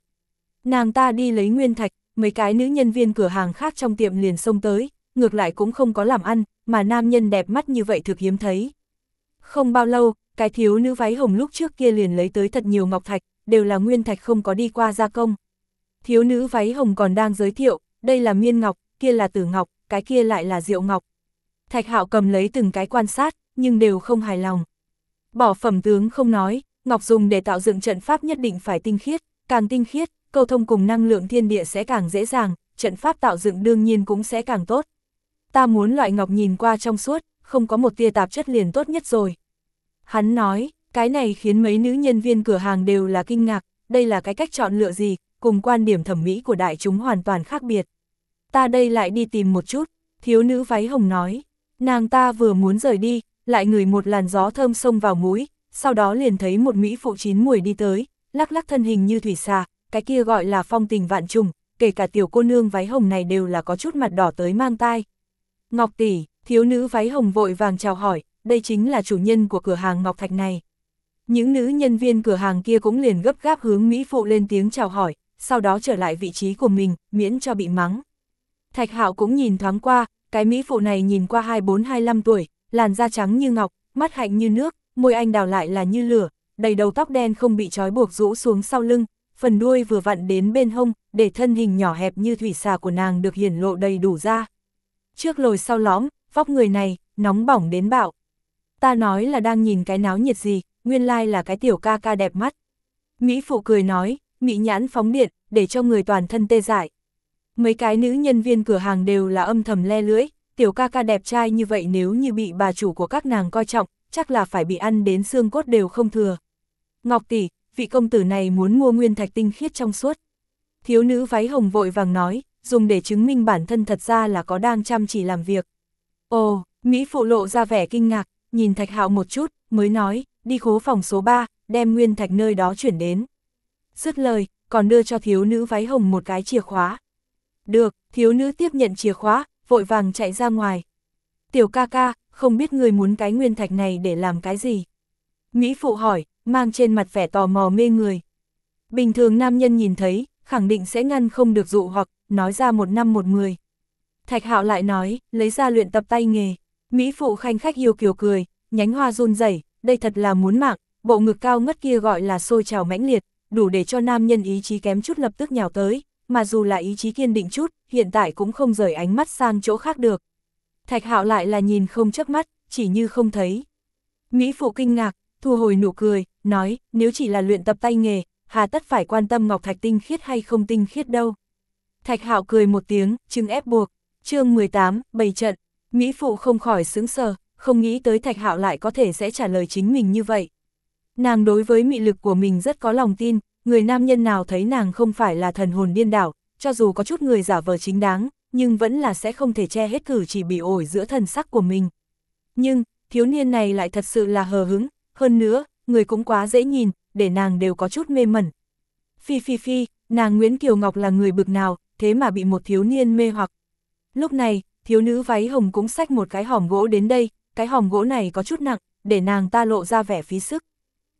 Nàng ta đi lấy nguyên thạch, mấy cái nữ nhân viên cửa hàng khác trong tiệm liền xông tới, ngược lại cũng không có làm ăn, mà nam nhân đẹp mắt như vậy thực hiếm thấy. Không bao lâu, cái thiếu nữ váy hồng lúc trước kia liền lấy tới thật nhiều ngọc thạch, đều là nguyên thạch không có đi qua gia công. Thiếu nữ váy hồng còn đang giới thiệu, đây là miên ngọc, kia là tử ngọc, cái kia lại là diệu ngọc. Thạch hạo cầm lấy từng cái quan sát, nhưng đều không hài lòng. Bỏ phẩm tướng không nói, ngọc dùng để tạo dựng trận pháp nhất định phải tinh khiết, càng tinh khiết, câu thông cùng năng lượng thiên địa sẽ càng dễ dàng, trận pháp tạo dựng đương nhiên cũng sẽ càng tốt. Ta muốn loại ngọc nhìn qua trong suốt, không có một tia tạp chất liền tốt nhất rồi. Hắn nói, cái này khiến mấy nữ nhân viên cửa hàng đều là kinh ngạc, đây là cái cách chọn lựa gì, cùng quan điểm thẩm mỹ của đại chúng hoàn toàn khác biệt. Ta đây lại đi tìm một chút, thiếu nữ váy hồng nói, nàng ta vừa muốn rời đi, lại ngửi một làn gió thơm xông vào mũi, sau đó liền thấy một mỹ phụ chín mùi đi tới, lắc lắc thân hình như thủy xà, cái kia gọi là phong tình vạn trùng, kể cả tiểu cô nương váy hồng này đều là có chút mặt đỏ tới mang tai. Ngọc tỷ, thiếu nữ váy hồng vội vàng chào hỏi, đây chính là chủ nhân của cửa hàng Ngọc Thạch này. Những nữ nhân viên cửa hàng kia cũng liền gấp gáp hướng Mỹ Phụ lên tiếng chào hỏi, sau đó trở lại vị trí của mình, miễn cho bị mắng. Thạch Hạo cũng nhìn thoáng qua, cái Mỹ Phụ này nhìn qua 24-25 tuổi, làn da trắng như ngọc, mắt hạnh như nước, môi anh đào lại là như lửa, đầy đầu tóc đen không bị trói buộc rũ xuống sau lưng, phần đuôi vừa vặn đến bên hông, để thân hình nhỏ hẹp như thủy xà của nàng được hiển lộ đầy đủ ra. Trước lồi sau lõm, vóc người này, nóng bỏng đến bạo. Ta nói là đang nhìn cái náo nhiệt gì, nguyên lai là cái tiểu ca ca đẹp mắt. Mỹ phụ cười nói, mỹ nhãn phóng điện, để cho người toàn thân tê dại. Mấy cái nữ nhân viên cửa hàng đều là âm thầm le lưỡi, tiểu ca ca đẹp trai như vậy nếu như bị bà chủ của các nàng coi trọng, chắc là phải bị ăn đến xương cốt đều không thừa. Ngọc tỷ, vị công tử này muốn mua nguyên thạch tinh khiết trong suốt. Thiếu nữ váy hồng vội vàng nói, dùng để chứng minh bản thân thật ra là có đang chăm chỉ làm việc. Ồ, Mỹ phụ lộ ra vẻ kinh ngạc, nhìn thạch hạo một chút, mới nói, đi khố phòng số 3, đem nguyên thạch nơi đó chuyển đến. Dứt lời, còn đưa cho thiếu nữ váy hồng một cái chìa khóa. Được, thiếu nữ tiếp nhận chìa khóa, vội vàng chạy ra ngoài. Tiểu ca ca, không biết người muốn cái nguyên thạch này để làm cái gì? Mỹ phụ hỏi, mang trên mặt vẻ tò mò mê người. Bình thường nam nhân nhìn thấy, khẳng định sẽ ngăn không được dụ hoặc, nói ra một năm một mười. Thạch hạo lại nói, lấy ra luyện tập tay nghề. Mỹ phụ khanh khách yêu kiều cười, nhánh hoa run rẩy, đây thật là muốn mạng, bộ ngực cao ngất kia gọi là sôi trào mãnh liệt, đủ để cho nam nhân ý chí kém chút lập tức nhào tới, mà dù là ý chí kiên định chút, hiện tại cũng không rời ánh mắt sang chỗ khác được. Thạch hạo lại là nhìn không chớp mắt, chỉ như không thấy. Mỹ phụ kinh ngạc, thu hồi nụ cười, nói, nếu chỉ là luyện tập tay nghề, hà tất phải quan tâm ngọc thạch tinh khiết hay không tinh khiết đâu. Thạch hạo cười một tiếng, chừng ép buộc, chương 18, bày trận, Mỹ phụ không khỏi sướng sờ, không nghĩ tới thạch hạo lại có thể sẽ trả lời chính mình như vậy. Nàng đối với mị lực của mình rất có lòng tin, người nam nhân nào thấy nàng không phải là thần hồn điên đảo, cho dù có chút người giả vờ chính đáng, nhưng vẫn là sẽ không thể che hết cử chỉ bị ổi giữa thần sắc của mình. Nhưng, thiếu niên này lại thật sự là hờ hứng, hơn nữa, người cũng quá dễ nhìn, để nàng đều có chút mê mẩn. Phi phi phi, nàng Nguyễn Kiều Ngọc là người bực nào, thế mà bị một thiếu niên mê hoặc. Lúc này, thiếu nữ váy hồng cũng xách một cái hòm gỗ đến đây, cái hòm gỗ này có chút nặng, để nàng ta lộ ra vẻ phí sức.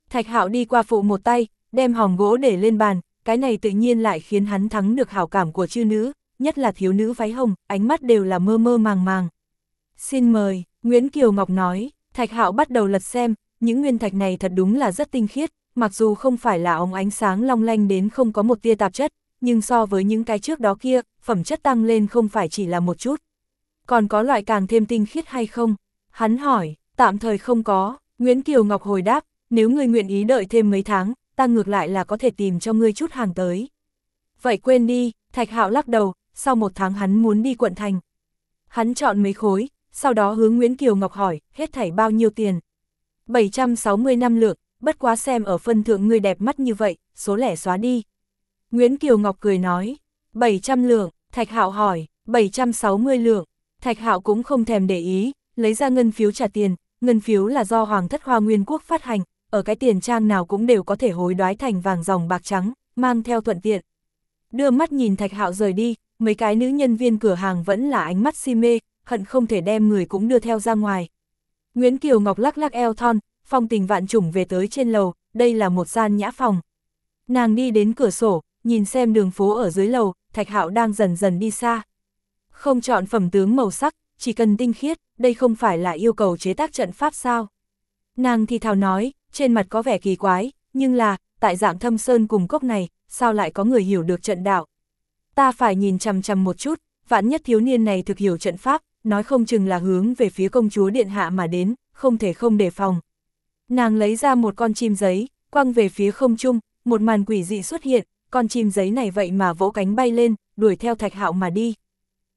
Thạch hạo đi qua phụ một tay, đem hòm gỗ để lên bàn, cái này tự nhiên lại khiến hắn thắng được hảo cảm của chư nữ, nhất là thiếu nữ váy hồng, ánh mắt đều là mơ mơ màng màng. Xin mời, Nguyễn Kiều Ngọc nói, Thạch Hạo bắt đầu lật xem, những nguyên thạch này thật đúng là rất tinh khiết, mặc dù không phải là ống ánh sáng long lanh đến không có một tia tạp chất, nhưng so với những cái trước đó kia, phẩm chất tăng lên không phải chỉ là một chút. Còn có loại càng thêm tinh khiết hay không? Hắn hỏi, tạm thời không có, Nguyễn Kiều Ngọc hồi đáp, nếu người nguyện ý đợi thêm mấy tháng, ta ngược lại là có thể tìm cho ngươi chút hàng tới. Vậy quên đi, Thạch Hạo lắc đầu, sau một tháng hắn muốn đi quận thành. Hắn chọn mấy khối, sau đó hướng Nguyễn Kiều Ngọc hỏi, hết thảy bao nhiêu tiền? 760 năm lượng, bất quá xem ở phân thượng ngươi đẹp mắt như vậy, số lẻ xóa đi. Nguyễn Kiều Ngọc cười nói, 700 lượng, Thạch Hạo hỏi, 760 lượng, Thạch Hạo cũng không thèm để ý, lấy ra ngân phiếu trả tiền, ngân phiếu là do Hoàng thất Hoa Nguyên Quốc phát hành, ở cái tiền trang nào cũng đều có thể hối đoái thành vàng dòng bạc trắng, mang theo thuận tiện. Đưa mắt nhìn Thạch Hạo rời đi, mấy cái nữ nhân viên cửa hàng vẫn là ánh mắt si mê, hận không thể đem người cũng đưa theo ra ngoài. Nguyễn Kiều Ngọc lắc lắc eo thon, phong tình vạn trùng về tới trên lầu, đây là một gian nhã phòng. Nàng đi đến cửa sổ, nhìn xem đường phố ở dưới lầu, Thạch Hạo đang dần dần đi xa. Không chọn phẩm tướng màu sắc, chỉ cần tinh khiết, đây không phải là yêu cầu chế tác trận pháp sao. Nàng thì thào nói, trên mặt có vẻ kỳ quái, nhưng là, tại dạng thâm sơn cùng cốc này, sao lại có người hiểu được trận đạo. Ta phải nhìn chằm chằm một chút, vạn nhất thiếu niên này thực hiểu trận pháp, nói không chừng là hướng về phía công chúa điện hạ mà đến, không thể không đề phòng. Nàng lấy ra một con chim giấy, quăng về phía không trung, một màn quỷ dị xuất hiện, con chim giấy này vậy mà vỗ cánh bay lên, đuổi theo Thạch Hạo mà đi.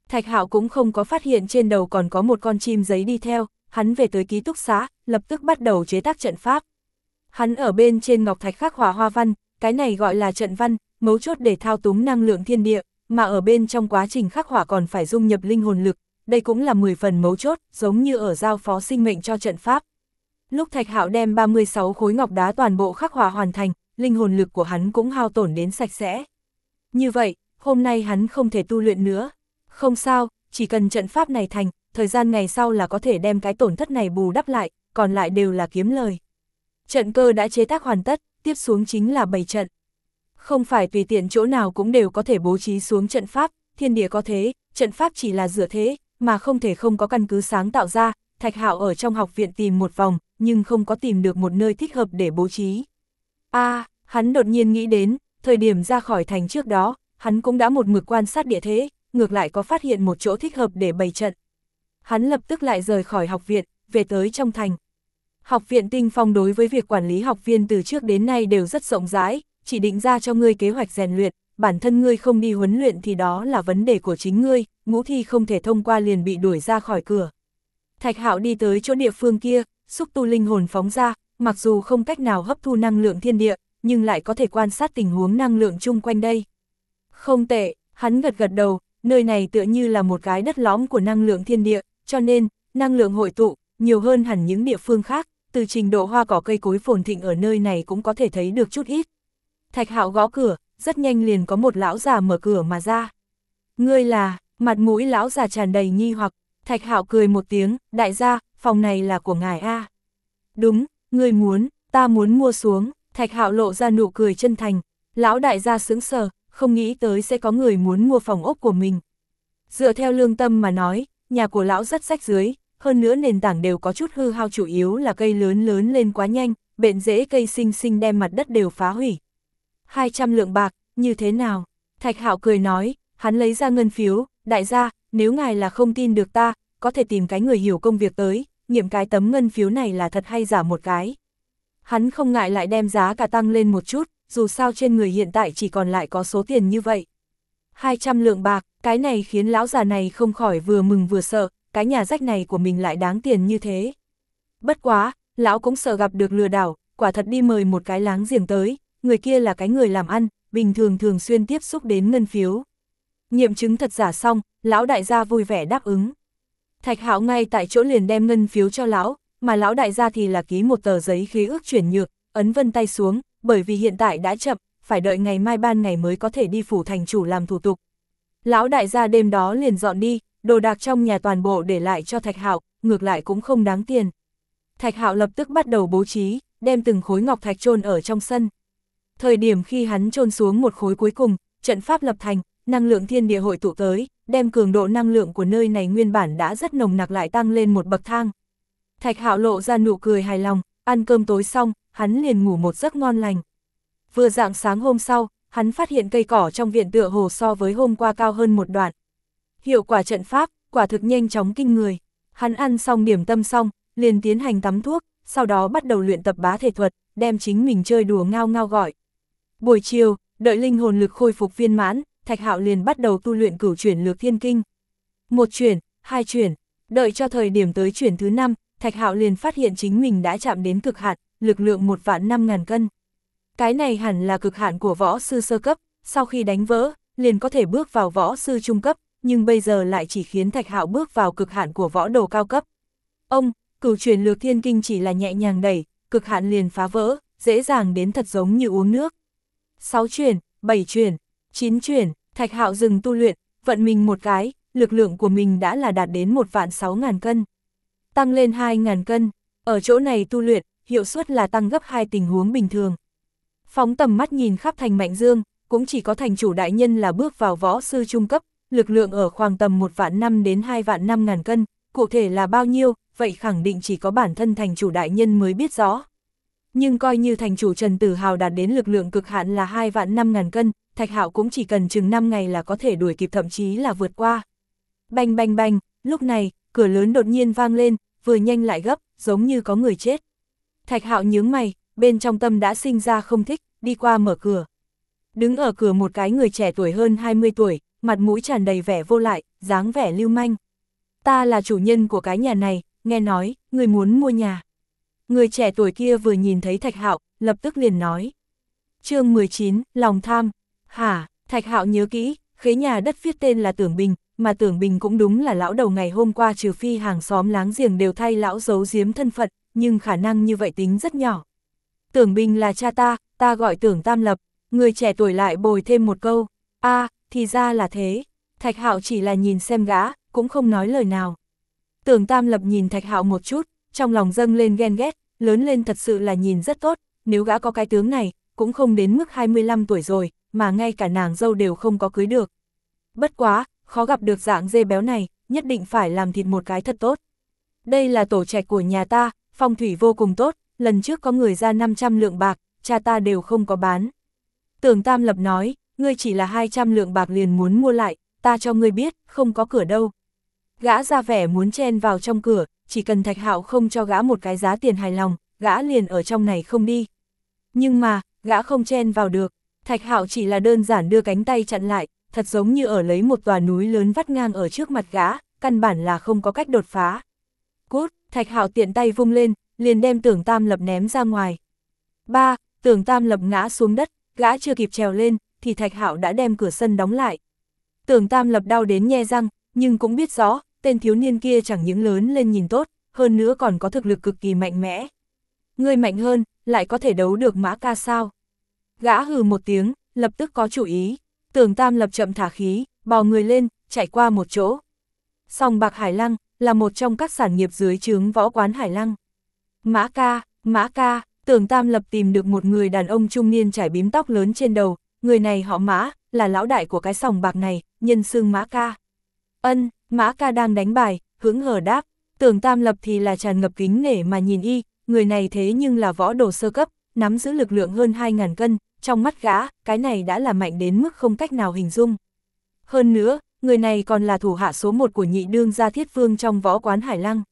Thạch Hạo cũng không có phát hiện trên đầu còn có một con chim giấy đi theo, hắn về tới ký túc xá, lập tức bắt đầu chế tác trận pháp. Hắn ở bên trên ngọc thạch khắc hỏa hoa văn, cái này gọi là trận văn, mấu chốt để thao túng năng lượng thiên địa, mà ở bên trong quá trình khắc hỏa còn phải dung nhập linh hồn lực, đây cũng là 10 phần mấu chốt, giống như ở giao phó sinh mệnh cho trận pháp. Lúc Thạch Hạo đem 36 khối ngọc đá toàn bộ khắc hỏa hoàn thành, linh hồn lực của hắn cũng hao tổn đến sạch sẽ. Như vậy, hôm nay hắn không thể tu luyện nữa. Không sao, chỉ cần trận pháp này thành, thời gian ngày sau là có thể đem cái tổn thất này bù đắp lại, còn lại đều là kiếm lời. Trận cơ đã chế tác hoàn tất, tiếp xuống chính là bày trận. Không phải tùy tiện chỗ nào cũng đều có thể bố trí xuống trận pháp, thiên địa có thế, trận pháp chỉ là dựa thế, mà không thể không có căn cứ sáng tạo ra, Thạch Hạo ở trong học viện tìm một vòng, nhưng không có tìm được một nơi thích hợp để bố trí a à, hắn đột nhiên nghĩ đến, thời điểm ra khỏi thành trước đó, hắn cũng đã một mực quan sát địa thế, ngược lại có phát hiện một chỗ thích hợp để bày trận. hắn lập tức lại rời khỏi học viện, về tới trong thành. Học viện Tinh Phong đối với việc quản lý học viên từ trước đến nay đều rất rộng rãi, chỉ định ra cho ngươi kế hoạch rèn luyện, bản thân ngươi không đi huấn luyện thì đó là vấn đề của chính ngươi, ngũ thi không thể thông qua liền bị đuổi ra khỏi cửa. Thạch Hạo đi tới chỗ địa phương kia, xúc tu linh hồn phóng ra, mặc dù không cách nào hấp thu năng lượng thiên địa, nhưng lại có thể quan sát tình huống năng lượng chung quanh đây. Không tệ, hắn gật gật đầu, nơi này tựa như là một cái đất lõm của năng lượng thiên địa, cho nên, năng lượng hội tụ, nhiều hơn hẳn những địa phương khác, từ trình độ hoa cỏ cây cối phồn thịnh ở nơi này cũng có thể thấy được chút ít. Thạch hạo gõ cửa, rất nhanh liền có một lão già mở cửa mà ra. Ngươi là, mặt mũi lão già tràn đầy nghi hoặc, thạch hạo cười một tiếng, đại gia, phòng này là của ngài A. Đúng, người muốn, ta muốn mua xuống, thạch hạo lộ ra nụ cười chân thành, lão đại gia sướng sờ, không nghĩ tới sẽ có người muốn mua phòng ốc của mình. Dựa theo lương tâm mà nói, nhà của lão rất rách dưới, hơn nữa nền tảng đều có chút hư hao chủ yếu là cây lớn lớn lên quá nhanh, bệnh dễ cây sinh sinh đem mặt đất đều phá hủy. 200 lượng bạc, như thế nào? Thạch Hạo cười nói, hắn lấy ra ngân phiếu, đại gia, nếu ngài là không tin được ta, có thể tìm cái người hiểu công việc tới, nghiệm cái tấm ngân phiếu này là thật hay giả một cái. Hắn không ngại lại đem giá cả tăng lên một chút, dù sao trên người hiện tại chỉ còn lại có số tiền như vậy. 200 lượng bạc, cái này khiến lão già này không khỏi vừa mừng vừa sợ, cái nhà rách này của mình lại đáng tiền như thế. Bất quá, lão cũng sợ gặp được lừa đảo, quả thật đi mời một cái láng giềng tới, người kia là cái người làm ăn, bình thường thường xuyên tiếp xúc đến ngân phiếu. Nghiệm chứng thật giả xong, lão đại gia vui vẻ đáp ứng. Thạch hạo ngay tại chỗ liền đem ngân phiếu cho lão, mà lão đại gia thì là ký một tờ giấy khế ước chuyển nhược, ấn vân tay xuống, bởi vì hiện tại đã chậm, phải đợi ngày mai ban ngày mới có thể đi phủ thành chủ làm thủ tục. Lão đại gia đêm đó liền dọn đi, đồ đạc trong nhà toàn bộ để lại cho Thạch Hạo, ngược lại cũng không đáng tiền. Thạch Hạo lập tức bắt đầu bố trí, đem từng khối ngọc thạch chôn ở trong sân. Thời điểm khi hắn chôn xuống một khối cuối cùng, trận pháp lập thành, năng lượng thiên địa hội tụ tới, đem cường độ năng lượng của nơi này nguyên bản đã rất nồng nặc lại tăng lên một bậc thang. Thạch Hạo lộ ra nụ cười hài lòng, ăn cơm tối xong, hắn liền ngủ một giấc ngon lành. Vừa dạng sáng hôm sau, hắn phát hiện cây cỏ trong viện tựa hồ so với hôm qua cao hơn một đoạn. Hiệu quả trận pháp, quả thực nhanh chóng kinh người. Hắn ăn xong điểm tâm xong, liền tiến hành tắm thuốc, sau đó bắt đầu luyện tập bá thể thuật, đem chính mình chơi đùa ngao ngao gọi. Buổi chiều, đợi linh hồn lực khôi phục viên mãn, Thạch Hạo liền bắt đầu tu luyện cửu chuyển lược thiên kinh. Một chuyển, hai chuyển, đợi cho thời điểm tới chuyển thứ năm, Thạch Hạo liền phát hiện chính mình đã chạm đến cực hạn, lực lượng một vạn năm ngàn cân. Cái này hẳn là cực hạn của võ sư sơ cấp, sau khi đánh vỡ, liền có thể bước vào võ sư trung cấp, nhưng bây giờ lại chỉ khiến Thạch Hạo bước vào cực hạn của võ đồ cao cấp. Ông, cửu truyền lược thiên kinh chỉ là nhẹ nhàng đẩy, cực hạn liền phá vỡ, dễ dàng đến thật giống như uống nước. 6 truyền, 7 truyền, Chín truyền, Thạch Hạo dừng tu luyện, vận mình một cái, lực lượng của mình đã là đạt đến một vạn sáu ngàn cân. Tăng lên hai ngàn cân, ở chỗ này tu luyện, hiệu suất là tăng gấp hai tình huống bình thường. Phóng tầm mắt nhìn khắp thành Mạnh Dương, cũng chỉ có thành chủ đại nhân là bước vào võ sư trung cấp, lực lượng ở khoảng tầm một vạn năm đến hai vạn năm ngàn cân, cụ thể là bao nhiêu, vậy khẳng định chỉ có bản thân thành chủ đại nhân mới biết rõ. Nhưng coi như thành chủ Trần Tử Hào đạt đến lực lượng cực hạn là hai vạn năm ngàn cân, Thạch Hạo cũng chỉ cần chừng 5 ngày là có thể đuổi kịp thậm chí là vượt qua. Bành bành bành, lúc này, cửa lớn đột nhiên vang lên, vừa nhanh lại gấp, giống như có người chết. Thạch Hạo nhướng mày, bên trong tâm đã sinh ra không thích, đi qua mở cửa. Đứng ở cửa một cái người trẻ tuổi hơn 20 tuổi, mặt mũi tràn đầy vẻ vô lại, dáng vẻ lưu manh. Ta là chủ nhân của cái nhà này, nghe nói, người muốn mua nhà. Người trẻ tuổi kia vừa nhìn thấy Thạch Hạo, lập tức liền nói. chương 19, lòng tham. Hả, Thạch Hạo nhớ kỹ, khế nhà đất viết tên là Tưởng Bình, mà Tưởng Bình cũng đúng là lão đầu ngày hôm qua trừ phi hàng xóm láng giềng đều thay lão giấu giếm thân phận, nhưng khả năng như vậy tính rất nhỏ. Tưởng Bình là cha ta, ta gọi Tưởng Tam Lập, người trẻ tuổi lại bồi thêm một câu, a thì ra là thế. Thạch Hạo chỉ là nhìn xem gã, cũng không nói lời nào. Tưởng Tam Lập nhìn Thạch Hạo một chút, trong lòng dâng lên ghen ghét, lớn lên thật sự là nhìn rất tốt, nếu gã có cái tướng này, cũng không đến mức 25 tuổi rồi, mà ngay cả nàng dâu đều không có cưới được. Bất quá, khó gặp được dạng dê béo này, nhất định phải làm thịt một cái thật tốt. Đây là tổ trạch của nhà ta, phong thủy vô cùng tốt, lần trước có người ra 500 lượng bạc, cha ta đều không có bán. Tưởng Tam Lập nói, ngươi chỉ là 200 lượng bạc liền muốn mua lại, ta cho ngươi biết, không có cửa đâu. Gã ra vẻ muốn chen vào trong cửa, chỉ cần thạch hạo không cho gã một cái giá tiền hài lòng, gã liền ở trong này không đi. Nhưng mà, gã không chen vào được, thạch hạo chỉ là đơn giản đưa cánh tay chặn lại, thật giống như ở lấy một tòa núi lớn vắt ngang ở trước mặt gã, căn bản là không có cách đột phá. Cút, thạch hạo tiện tay vung lên, liền đem tưởng tam lập ném ra ngoài. Ba, tưởng tam lập ngã xuống đất, gã chưa kịp trèo lên, thì thạch hạo đã đem cửa sân đóng lại. Tưởng tam lập đau đến nhe răng, nhưng cũng biết rõ, tên thiếu niên kia chẳng những lớn lên nhìn tốt, hơn nữa còn có thực lực cực kỳ mạnh mẽ. Người mạnh hơn, lại có thể đấu được mã ca sao? Gã hừ một tiếng, lập tức có chủ ý. Tưởng tam lập chậm thả khí, bò người lên, chạy qua một chỗ. Sòng bạc hải lăng, là một trong các sản nghiệp dưới trướng võ quán hải lăng. Mã ca, mã ca, tưởng tam lập tìm được một người đàn ông trung niên trải bím tóc lớn trên đầu, người này họ mã, là lão đại của cái sòng bạc này, nhân xương mã ca. Ân, mã ca đang đánh bài, hững hờ đáp, tưởng tam lập thì là tràn ngập kính nể mà nhìn y, người này thế nhưng là võ đồ sơ cấp, nắm giữ lực lượng hơn 2.000 cân, trong mắt gã, cái này đã là mạnh đến mức không cách nào hình dung. Hơn nữa, người này còn là thủ hạ số một của nhị đương gia thiết vương trong võ quán Hải Lăng.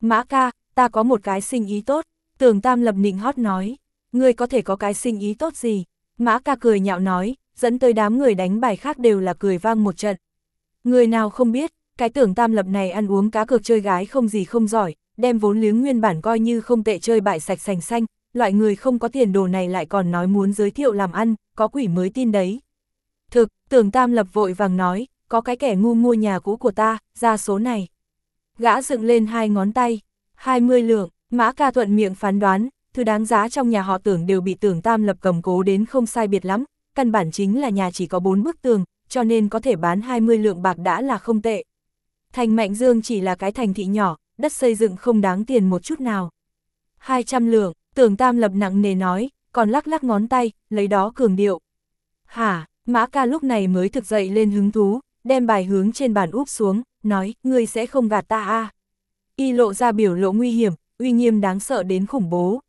Mã ca, ta có một cái sinh ý tốt, tưởng tam lập nịnh hót nói, ngươi có thể có cái sinh ý tốt gì? Mã ca cười nhạo nói, dẫn tới đám người đánh bài khác đều là cười vang một trận. Người nào không biết, cái tưởng tam lập này ăn uống cá cược chơi gái không gì không giỏi, đem vốn liếng nguyên bản coi như không tệ chơi bại sạch sành xanh, loại người không có tiền đồ này lại còn nói muốn giới thiệu làm ăn, có quỷ mới tin đấy. Thực, tưởng tam lập vội vàng nói, có cái kẻ ngu mua nhà cũ của ta, ra số này. Gã dựng lên hai ngón tay, 20 lượng, mã ca thuận miệng phán đoán, thứ đáng giá trong nhà họ tưởng đều bị tưởng tam lập cầm cố đến không sai biệt lắm, căn bản chính là nhà chỉ có bốn bức tường, cho nên có thể bán 20 lượng bạc đã là không tệ. Thành Mạnh Dương chỉ là cái thành thị nhỏ, đất xây dựng không đáng tiền một chút nào. 200 lượng, tưởng tam lập nặng nề nói, còn lắc lắc ngón tay, lấy đó cường điệu. Hả, mã ca lúc này mới thực dậy lên hứng thú, đem bài hướng trên bàn úp xuống, nói, ngươi sẽ không gạt ta à. Y lộ ra biểu lộ nguy hiểm, uy nghiêm đáng sợ đến khủng bố.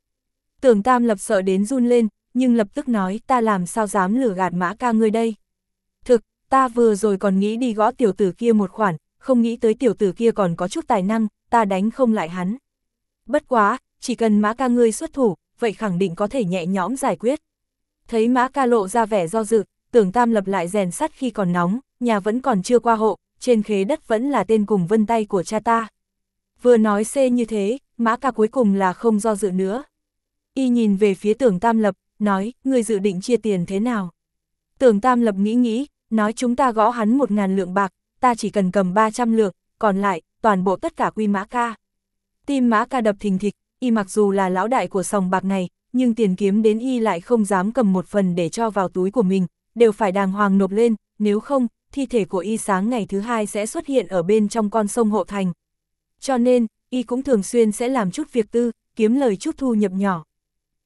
Tưởng tam lập sợ đến run lên, nhưng lập tức nói ta làm sao dám lừa gạt mã ca ngươi đây. Thực, ta vừa rồi còn nghĩ đi gõ tiểu tử kia một khoản, không nghĩ tới tiểu tử kia còn có chút tài năng, ta đánh không lại hắn. Bất quá, chỉ cần mã ca ngươi xuất thủ, vậy khẳng định có thể nhẹ nhõm giải quyết. Thấy mã ca lộ ra vẻ do dự, tưởng tam lập lại rèn sắt khi còn nóng, nhà vẫn còn chưa qua hộ, trên khế đất vẫn là tên cùng vân tay của cha ta. Vừa nói xê như thế, mã ca cuối cùng là không do dự nữa. Y nhìn về phía tưởng tam lập, nói, người dự định chia tiền thế nào? Tưởng tam lập nghĩ nghĩ, nói chúng ta gõ hắn một ngàn lượng bạc, ta chỉ cần cầm 300 lượng, còn lại, toàn bộ tất cả quy mã ca. Tim mã ca đập thình thịch, y mặc dù là lão đại của sòng bạc này, nhưng tiền kiếm đến y lại không dám cầm một phần để cho vào túi của mình, đều phải đàng hoàng nộp lên, nếu không, thi thể của y sáng ngày thứ hai sẽ xuất hiện ở bên trong con sông Hộ Thành. Cho nên, y cũng thường xuyên sẽ làm chút việc tư, kiếm lời chút thu nhập nhỏ.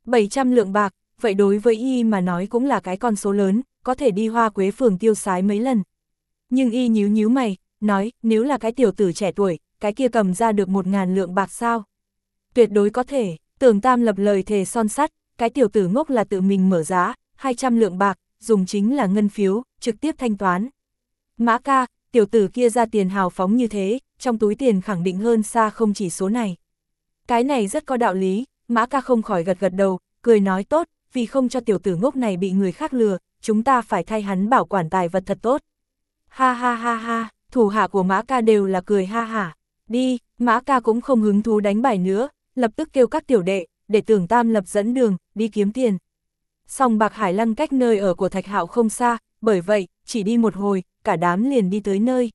700 lượng bạc, vậy đối với y mà nói cũng là cái con số lớn, có thể đi hoa quế phường tiêu sái mấy lần. Nhưng y nhíu nhíu mày, nói, nếu là cái tiểu tử trẻ tuổi, cái kia cầm ra được một ngàn lượng bạc sao? Tuyệt đối có thể, tưởng tam lập lời thề son sắt, cái tiểu tử ngốc là tự mình mở giá, 200 lượng bạc, dùng chính là ngân phiếu, trực tiếp thanh toán. Mã ca, tiểu tử kia ra tiền hào phóng như thế, trong túi tiền khẳng định hơn xa không chỉ số này. Cái này rất có đạo lý, mã ca không khỏi gật gật đầu, cười nói tốt, vì không cho tiểu tử ngốc này bị người khác lừa, chúng ta phải thay hắn bảo quản tài vật thật tốt. Ha ha ha ha, thủ hạ của mã ca đều là cười ha ha. Đi, mã ca cũng không hứng thú đánh bài nữa, lập tức kêu các tiểu đệ, để tưởng tam lập dẫn đường, đi kiếm tiền. Song bạc hải lăng cách nơi ở của thạch hạo không xa, bởi vậy, chỉ đi một hồi, cả đám liền đi tới nơi.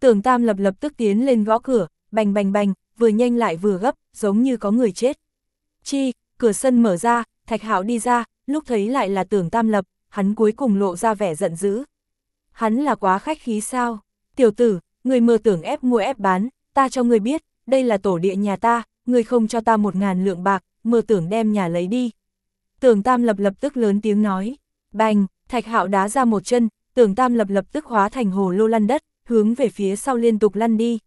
Tưởng tam lập lập tức tiến lên gõ cửa, bành bành bành, vừa nhanh lại vừa gấp, giống như có người chết. Chi, cửa sân mở ra, thạch hạo đi ra, lúc thấy lại là tưởng tam lập, hắn cuối cùng lộ ra vẻ giận dữ. Hắn là quá khách khí sao? Tiểu tử, người mơ tưởng ép mua ép bán, ta cho người biết, đây là tổ địa nhà ta, Ngươi không cho ta một ngàn lượng bạc, mơ tưởng đem nhà lấy đi. Tưởng tam lập lập tức lớn tiếng nói, bành, thạch hạo đá ra một chân, tưởng tam lập lập tức hóa thành hồ lô lăn đất, hướng về phía sau liên tục lăn đi.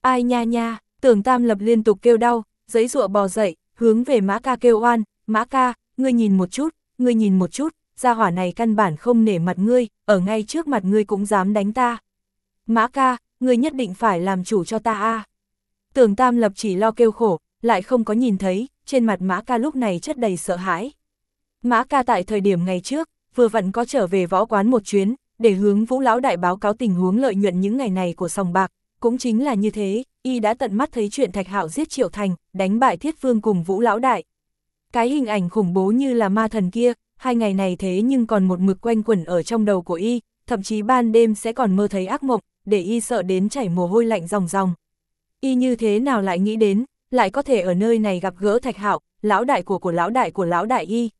Ai nha nha, tưởng tam lập liên tục kêu đau, giấy rụa bò dậy, hướng về mã ca kêu oan, mã ca, ngươi nhìn một chút, ngươi nhìn một chút, gia hỏa này căn bản không nể mặt ngươi, ở ngay trước mặt ngươi cũng dám đánh ta. Mã ca, ngươi nhất định phải làm chủ cho ta a. Tưởng Tam Lập chỉ lo kêu khổ, lại không có nhìn thấy, trên mặt Mã Ca lúc này chất đầy sợ hãi. Mã Ca tại thời điểm ngày trước, vừa vặn có trở về võ quán một chuyến, để hướng Vũ Lão Đại báo cáo tình huống lợi nhuận những ngày này của sòng bạc, cũng chính là như thế, y đã tận mắt thấy chuyện Thạch Hạo giết Triệu Thành, đánh bại Thiết Vương cùng Vũ Lão Đại. Cái hình ảnh khủng bố như là ma thần kia, hai ngày này thế nhưng còn một mực quanh quẩn ở trong đầu của y, thậm chí ban đêm sẽ còn mơ thấy ác mộng, để y sợ đến chảy mồ hôi lạnh ròng ròng. Y như thế nào lại nghĩ đến, lại có thể ở nơi này gặp gỡ Thạch Hạo, lão đại của của lão đại của lão đại y.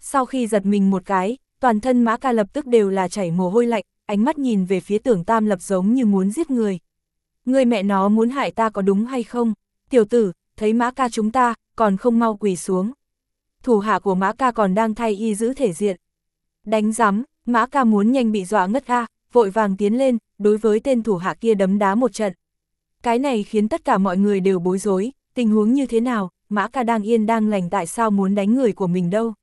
Sau khi giật mình một cái, toàn thân Mã Ca lập tức đều là chảy mồ hôi lạnh, ánh mắt nhìn về phía tưởng tam lập giống như muốn giết người. Người mẹ nó muốn hại ta có đúng hay không? Tiểu tử, thấy Mã Ca chúng ta, còn không mau quỳ xuống. Thủ hạ của Mã Ca còn đang thay y giữ thể diện. Đánh rắm, Mã Ca muốn nhanh bị dọa ngất a, vội vàng tiến lên, đối với tên thủ hạ kia đấm đá một trận. Cái này khiến tất cả mọi người đều bối rối, tình huống như thế nào, Mã Ca đang yên đang lành tại sao muốn đánh người của mình đâu.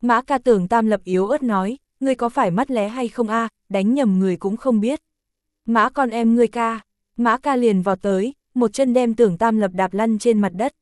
Mã Ca tưởng Tam Lập yếu ớt nói, ngươi có phải mắt lé hay không a đánh nhầm người cũng không biết. Mã con em ngươi ca, Mã Ca liền vào tới, một chân đem tưởng Tam Lập đạp lăn trên mặt đất.